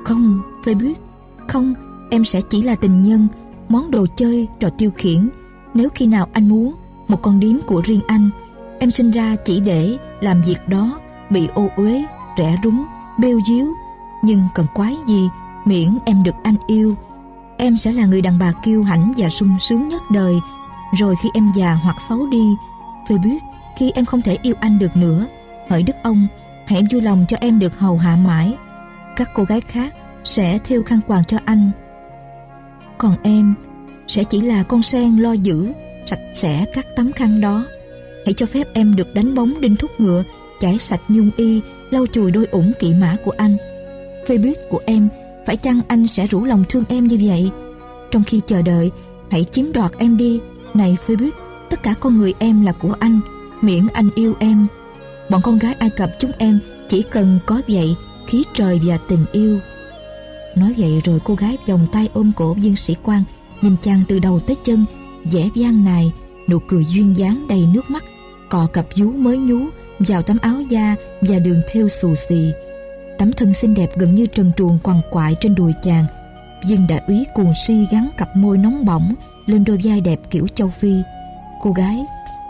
Không, phải biết. Không, em sẽ chỉ là tình nhân, món đồ chơi, trò tiêu khiển. Nếu khi nào anh muốn, một con điếm của riêng anh, em sinh ra chỉ để làm việc đó, bị ô uế, rẻ rúng, bêu díu. Nhưng cần quái gì, miễn em được anh yêu. Em sẽ là người đàn bà kiêu hãnh và sung sướng nhất đời. Rồi khi em già hoặc xấu đi, phải biết khi em không thể yêu anh được nữa, hỡi đức ông, hãy vui lòng cho em được hầu hạ mãi. Các cô gái khác sẽ theo khăn quàng cho anh. Còn em sẽ chỉ là con sen lo giữ, sạch sẽ các tấm khăn đó. Hãy cho phép em được đánh bóng đinh thúc ngựa, chải sạch nhung y, lau chùi đôi ủng kỵ mã của anh. Phê biết của em, phải chăng anh sẽ rủ lòng thương em như vậy? Trong khi chờ đợi, hãy chiếm đoạt em đi. Này Phê biết, tất cả con người em là của anh, miễn anh yêu em. Bọn con gái Ai Cập chúng em chỉ cần có vậy, khí trời và tình yêu. Nói vậy rồi cô gái vòng tay ôm cổ viên sĩ quan, nhìn chàng từ đầu tới chân, vẻ vang nài, nụ cười duyên dáng đầy nước mắt, cọ cặp vú mới nhú vào tấm áo da và đường thêu xù xì. Tấm thân xinh đẹp gần như trần truồng quằn quại trên đùi chàng. Viên đại úy cuồng si gắn cặp môi nóng bỏng lên đôi vai đẹp kiểu châu Phi. Cô gái,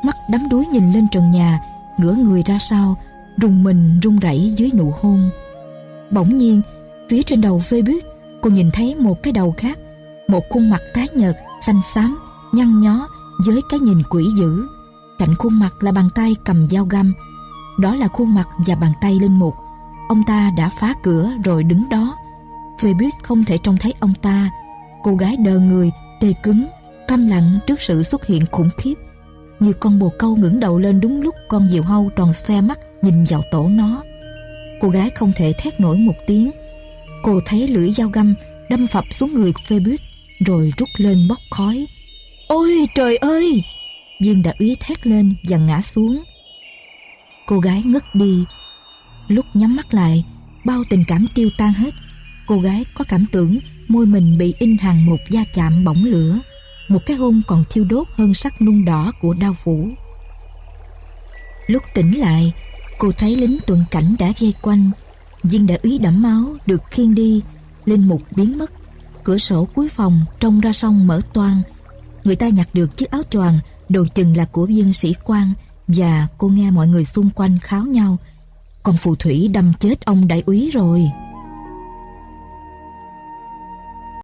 mắt đắm đuối nhìn lên trần nhà, ngửa người ra sau, rùng mình run rẩy dưới nụ hôn. Bỗng nhiên, phía trên đầu phê biết, cô nhìn thấy một cái đầu khác, một khuôn mặt tái nhợt, xanh xám, nhăn nhó với cái nhìn quỷ dữ. Cạnh khuôn mặt là bàn tay cầm dao găm. Đó là khuôn mặt và bàn tay linh mục. Ông ta đã phá cửa rồi đứng đó. Phê biết không thể trông thấy ông ta. Cô gái đờ người, tê cứng, câm lặng trước sự xuất hiện khủng khiếp như con bồ câu ngẩng đầu lên đúng lúc con diều hâu tròn xoe mắt nhìn vào tổ nó. Cô gái không thể thét nổi một tiếng. Cô thấy lưỡi dao găm đâm phập xuống người phê rồi rút lên bốc khói. Ôi trời ơi! Viên đại úy thét lên và ngã xuống. Cô gái ngất đi. Lúc nhắm mắt lại, bao tình cảm tiêu tan hết. Cô gái có cảm tưởng môi mình bị in hàng một da chạm bỏng lửa một cái hôn còn thiêu đốt hơn sắc nung đỏ của đao phủ. Lúc tỉnh lại, cô thấy lính tuần cảnh đã vây quanh, viên đại úy đẫm máu được khiêng đi, linh mục biến mất. Cửa sổ cuối phòng trông ra sông mở toang. Người ta nhặt được chiếc áo choàng đồ chừng là của viên sĩ quan và cô nghe mọi người xung quanh kháo nhau. Còn phù thủy đâm chết ông đại úy rồi.